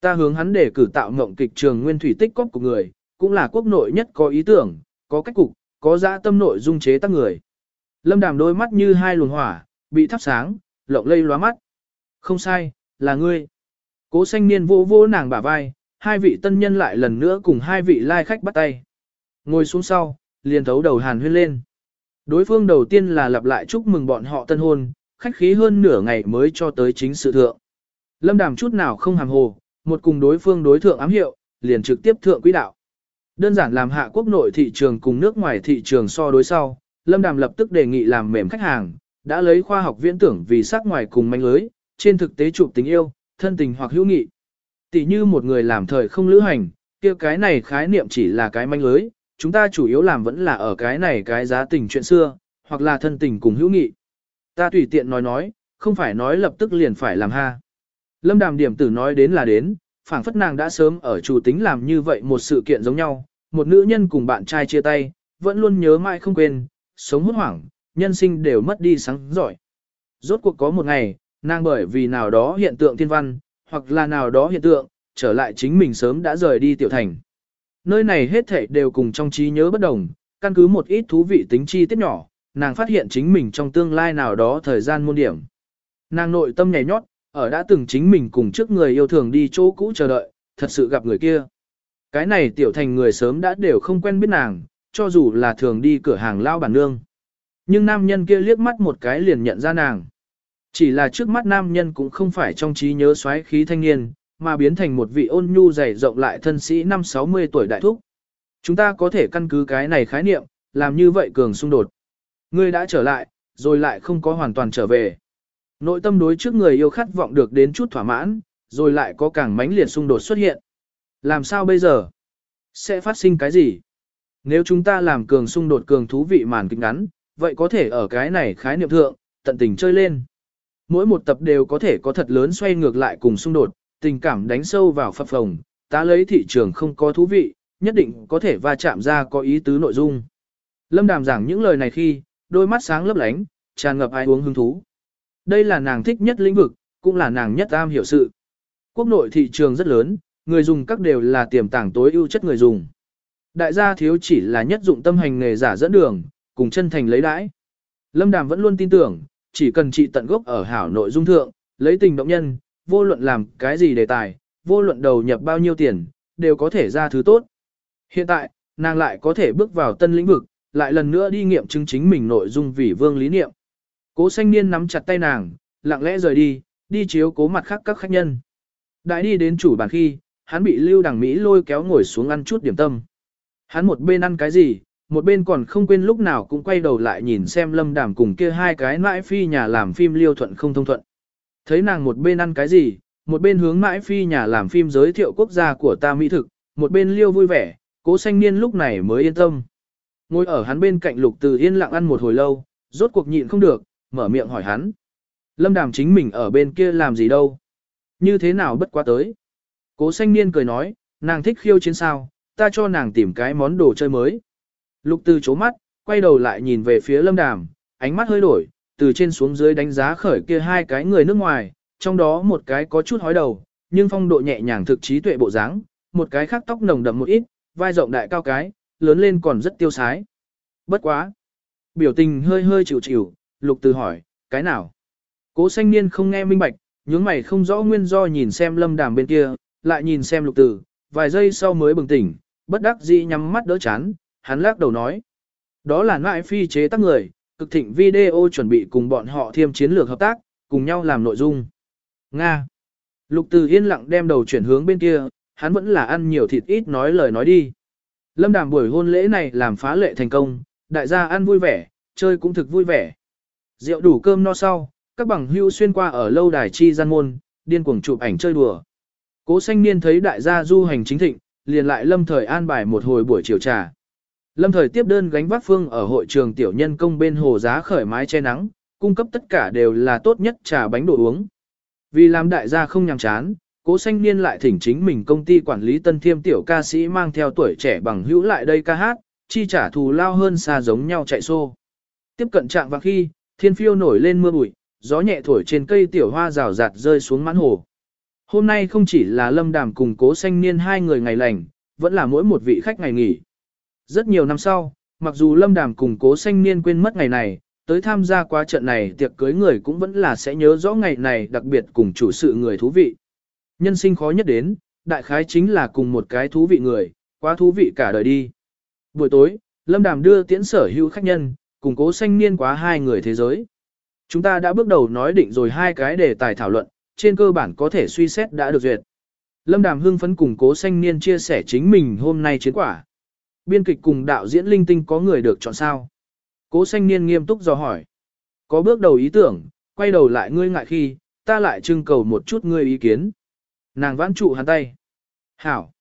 Ta hướng hắn để cử tạo ngộng kịch trường nguyên thủy tích cóp của người, cũng là quốc nội nhất có ý tưởng, có cách cục, có dã tâm nội dung chế tác người. Lâm Đàm đôi mắt như hai luồng hỏa, bị thắp sáng, lộng lây lóa mắt. Không sai, là ngươi. Cố xanh niên vô vô nàng bả vai, hai vị tân nhân lại lần nữa cùng hai vị lai khách bắt tay. Ngồi xuống sau, liền thấu đầu hàn huyên lên. Đối phương đầu tiên là lặp lại chúc mừng bọn họ tân hôn, khách khí hơn nửa ngày mới cho tới chính sự thượng. Lâm đàm chút nào không hàm hồ, một cùng đối phương đối thượng ám hiệu, liền trực tiếp thượng quỹ đạo. Đơn giản làm hạ quốc nội thị trường cùng nước ngoài thị trường so đối sau, Lâm Đàm lập tức đề nghị làm mềm khách hàng, đã lấy khoa học viễn tưởng vì sắc ngoài cùng manh lưới, trên thực tế chụp tình yêu, thân tình hoặc hữu nghị. Tỷ như một người làm thời không lữ hành, kia cái này khái niệm chỉ là cái manh lưới, chúng ta chủ yếu làm vẫn là ở cái này cái giá tình chuyện xưa, hoặc là thân tình cùng hữu nghị. Ta tùy tiện nói nói, không phải nói lập tức liền phải làm ha. Lâm Đàm điểm tử nói đến là đến, phảng phất nàng đã sớm ở chủ tính làm như vậy một sự kiện giống nhau, một nữ nhân cùng bạn trai chia tay, vẫn luôn nhớ mãi không quên, sống hốt hoảng, nhân sinh đều mất đi sáng giỏi. Rốt cuộc có một ngày, nàng bởi vì nào đó hiện tượng thiên văn, hoặc là nào đó hiện tượng, trở lại chính mình sớm đã rời đi tiểu thành. Nơi này hết thảy đều cùng trong trí nhớ bất đồng, căn cứ một ít thú vị tính chi tiết nhỏ, nàng phát hiện chính mình trong tương lai nào đó thời gian muôn điểm. Nàng nội tâm nhảy nhót, ở đã từng chính mình cùng trước người yêu thường đi chỗ cũ chờ đợi, thật sự gặp người kia. Cái này tiểu thành người sớm đã đều không quen biết nàng, cho dù là thường đi cửa hàng lao bản nương. Nhưng nam nhân kia liếc mắt một cái liền nhận ra nàng. Chỉ là trước mắt nam nhân cũng không phải trong trí nhớ xoáy khí thanh niên, mà biến thành một vị ôn nhu dày rộng lại thân sĩ năm 60 tuổi đại thúc. Chúng ta có thể căn cứ cái này khái niệm, làm như vậy cường xung đột. Ngươi đã trở lại, rồi lại không có hoàn toàn trở về. Nội tâm đối trước người yêu khát vọng được đến chút thỏa mãn, rồi lại có càng mãnh liệt xung đột xuất hiện. Làm sao bây giờ? Sẽ phát sinh cái gì? Nếu chúng ta làm cường xung đột cường thú vị màn kịch ngắn, vậy có thể ở cái này khái niệm thượng, tận tình chơi lên. Mỗi một tập đều có thể có thật lớn xoay ngược lại cùng xung đột, tình cảm đánh sâu vào phập phồng, ta lấy thị trường không có thú vị, nhất định có thể va chạm ra có ý tứ nội dung. Lâm Đàm giảng những lời này khi, đôi mắt sáng lấp lánh, tràn ngập ai uống hứng thú. Đây là nàng thích nhất lĩnh vực, cũng là nàng nhất am hiểu sự. Quốc nội thị trường rất lớn, người dùng các đều là tiềm tàng tối ưu chất người dùng. Đại gia thiếu chỉ là nhất dụng tâm hành nghề giả dẫn đường, cùng chân thành lấy đãi. Lâm Đàm vẫn luôn tin tưởng, chỉ cần trị tận gốc ở hảo nội dung thượng, lấy tình động nhân, vô luận làm cái gì đề tài, vô luận đầu nhập bao nhiêu tiền, đều có thể ra thứ tốt. Hiện tại, nàng lại có thể bước vào tân lĩnh vực, lại lần nữa đi nghiệm chứng chính mình nội dung vì vương lý niệm. Cố xanh niên nắm chặt tay nàng, lặng lẽ rời đi, đi chiếu cố mặt khác các khách nhân. Đại đi đến chủ bàn khi, hắn bị Lưu Đằng Mỹ lôi kéo ngồi xuống ăn chút điểm tâm. Hắn một bên ăn cái gì, một bên còn không quên lúc nào cũng quay đầu lại nhìn xem lâm đàm cùng kia hai cái mãi phi nhà làm phim liêu thuận không thông thuận. Thấy nàng một bên ăn cái gì, một bên hướng mãi phi nhà làm phim giới thiệu quốc gia của ta mỹ thực, một bên liêu vui vẻ, Cố xanh niên lúc này mới yên tâm. Ngồi ở hắn bên cạnh lục từ yên lặng ăn một hồi lâu, rốt cuộc nhịn không được, mở miệng hỏi hắn. Lâm đàm chính mình ở bên kia làm gì đâu? Như thế nào bất quá tới? Cố xanh niên cười nói, nàng thích khiêu chiến sao, ta cho nàng tìm cái món đồ chơi mới. Lục từ chố mắt, quay đầu lại nhìn về phía lâm đàm, ánh mắt hơi đổi, từ trên xuống dưới đánh giá khởi kia hai cái người nước ngoài, trong đó một cái có chút hói đầu, nhưng phong độ nhẹ nhàng thực trí tuệ bộ dáng, một cái khác tóc nồng đậm một ít, vai rộng đại cao cái, lớn lên còn rất tiêu sái. Bất quá. Biểu tình hơi hơi chịu chịu, lục từ hỏi, cái nào? Cố xanh niên không nghe minh bạch, nhướng mày không rõ nguyên do nhìn xem lâm đàm bên kia, lại nhìn xem lục từ, vài giây sau mới bừng tỉnh, bất đắc dĩ nhắm mắt đỡ chán, hắn lắc đầu nói. Đó là ngoại phi chế tác người, cực thịnh video chuẩn bị cùng bọn họ thêm chiến lược hợp tác, cùng nhau làm nội dung. Nga. Lục từ yên lặng đem đầu chuyển hướng bên kia, hắn vẫn là ăn nhiều thịt ít nói lời nói đi. Lâm đàm buổi hôn lễ này làm phá lệ thành công, đại gia ăn vui vẻ, chơi cũng thực vui vẻ. Rượu đủ cơm no sau, các bằng hưu xuyên qua ở lâu đài chi gian môn, điên cuồng chụp ảnh chơi đùa. Cố xanh niên thấy đại gia du hành chính thịnh, liền lại lâm thời an bài một hồi buổi chiều trà. Lâm thời tiếp đơn gánh vác phương ở hội trường tiểu nhân công bên hồ giá khởi mái che nắng, cung cấp tất cả đều là tốt nhất trà bánh đồ uống. Vì làm đại gia không nhàm chán, cố xanh niên lại thỉnh chính mình công ty quản lý tân thiêm tiểu ca sĩ mang theo tuổi trẻ bằng hữu lại đây ca hát, chi trả thù lao hơn xa giống nhau chạy xô. Tiếp cận trạng và khi, thiên phiêu nổi lên mưa bụi, gió nhẹ thổi trên cây tiểu hoa rào rạt rơi xuống mãn hồ. Hôm nay không chỉ là lâm đàm cùng cố xanh niên hai người ngày lành, vẫn là mỗi một vị khách ngày nghỉ. Rất nhiều năm sau, mặc dù lâm đàm cùng cố xanh niên quên mất ngày này, tới tham gia qua trận này tiệc cưới người cũng vẫn là sẽ nhớ rõ ngày này đặc biệt cùng chủ sự người thú vị. Nhân sinh khó nhất đến, đại khái chính là cùng một cái thú vị người, quá thú vị cả đời đi. Buổi tối, Lâm Đàm đưa tiễn sở hữu khách nhân, cùng cố xanh niên quá hai người thế giới. Chúng ta đã bước đầu nói định rồi hai cái đề tài thảo luận, trên cơ bản có thể suy xét đã được duyệt. Lâm Đàm hưng phấn cùng cố xanh niên chia sẻ chính mình hôm nay chiến quả. Biên kịch cùng đạo diễn linh tinh có người được chọn sao? Cố xanh niên nghiêm túc do hỏi. Có bước đầu ý tưởng, quay đầu lại ngươi ngại khi, ta lại trưng cầu một chút ngươi ý kiến. Nàng vãn trụ hắn tay. Hảo.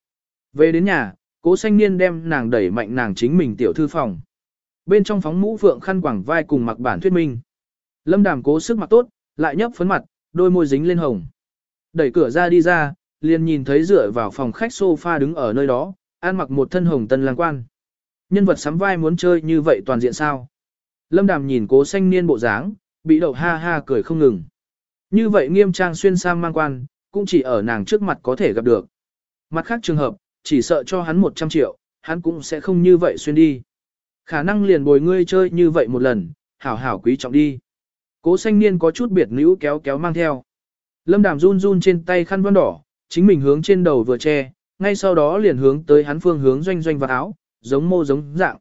Về đến nhà, cố xanh niên đem nàng đẩy mạnh nàng chính mình tiểu thư phòng. Bên trong phóng mũ phượng khăn quảng vai cùng mặc bản thuyết minh. Lâm đàm cố sức mặc tốt, lại nhấp phấn mặt, đôi môi dính lên hồng. Đẩy cửa ra đi ra, liền nhìn thấy dựa vào phòng khách sofa đứng ở nơi đó, an mặc một thân hồng tân lang quan. Nhân vật sắm vai muốn chơi như vậy toàn diện sao? Lâm đàm nhìn cố xanh niên bộ dáng, bị đậu ha ha cười không ngừng. Như vậy nghiêm trang xuyên sang mang quan, cũng chỉ ở nàng trước mặt có thể gặp được. Mặt khác trường hợp, chỉ sợ cho hắn 100 triệu, hắn cũng sẽ không như vậy xuyên đi. Khả năng liền bồi ngươi chơi như vậy một lần, hảo hảo quý trọng đi. Cố xanh niên có chút biệt nữ kéo kéo mang theo. Lâm đàm run run trên tay khăn vân đỏ, chính mình hướng trên đầu vừa che, ngay sau đó liền hướng tới hắn phương hướng doanh doanh vào áo, giống mô giống dạng.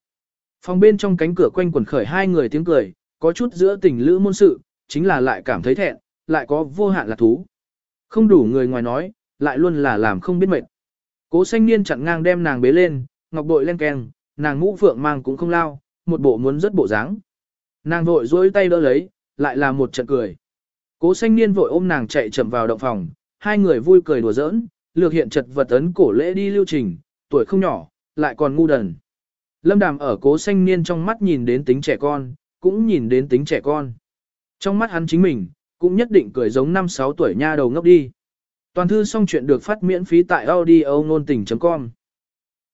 Phòng bên trong cánh cửa quanh quẩn khởi hai người tiếng cười, có chút giữa tình lữ môn sự, chính là lại cảm thấy thẹn, lại có vô hạn là thú. Không đủ người ngoài nói, lại luôn là làm không biết mệt. Cố xanh niên chặn ngang đem nàng bế lên, ngọc bội lên keng, nàng mũ phượng mang cũng không lao, một bộ muốn rất bộ dáng. Nàng vội dối tay đỡ lấy, lại là một trận cười. Cố xanh niên vội ôm nàng chạy chậm vào động phòng, hai người vui cười đùa giỡn, lược hiện chật vật ấn cổ lễ đi lưu trình, tuổi không nhỏ, lại còn ngu đần. Lâm đàm ở cố xanh niên trong mắt nhìn đến tính trẻ con, cũng nhìn đến tính trẻ con. Trong mắt hắn chính mình, cũng nhất định cười giống 5-6 tuổi nha đầu ngốc đi. Toàn thư xong chuyện được phát miễn phí tại audio nôn tình.com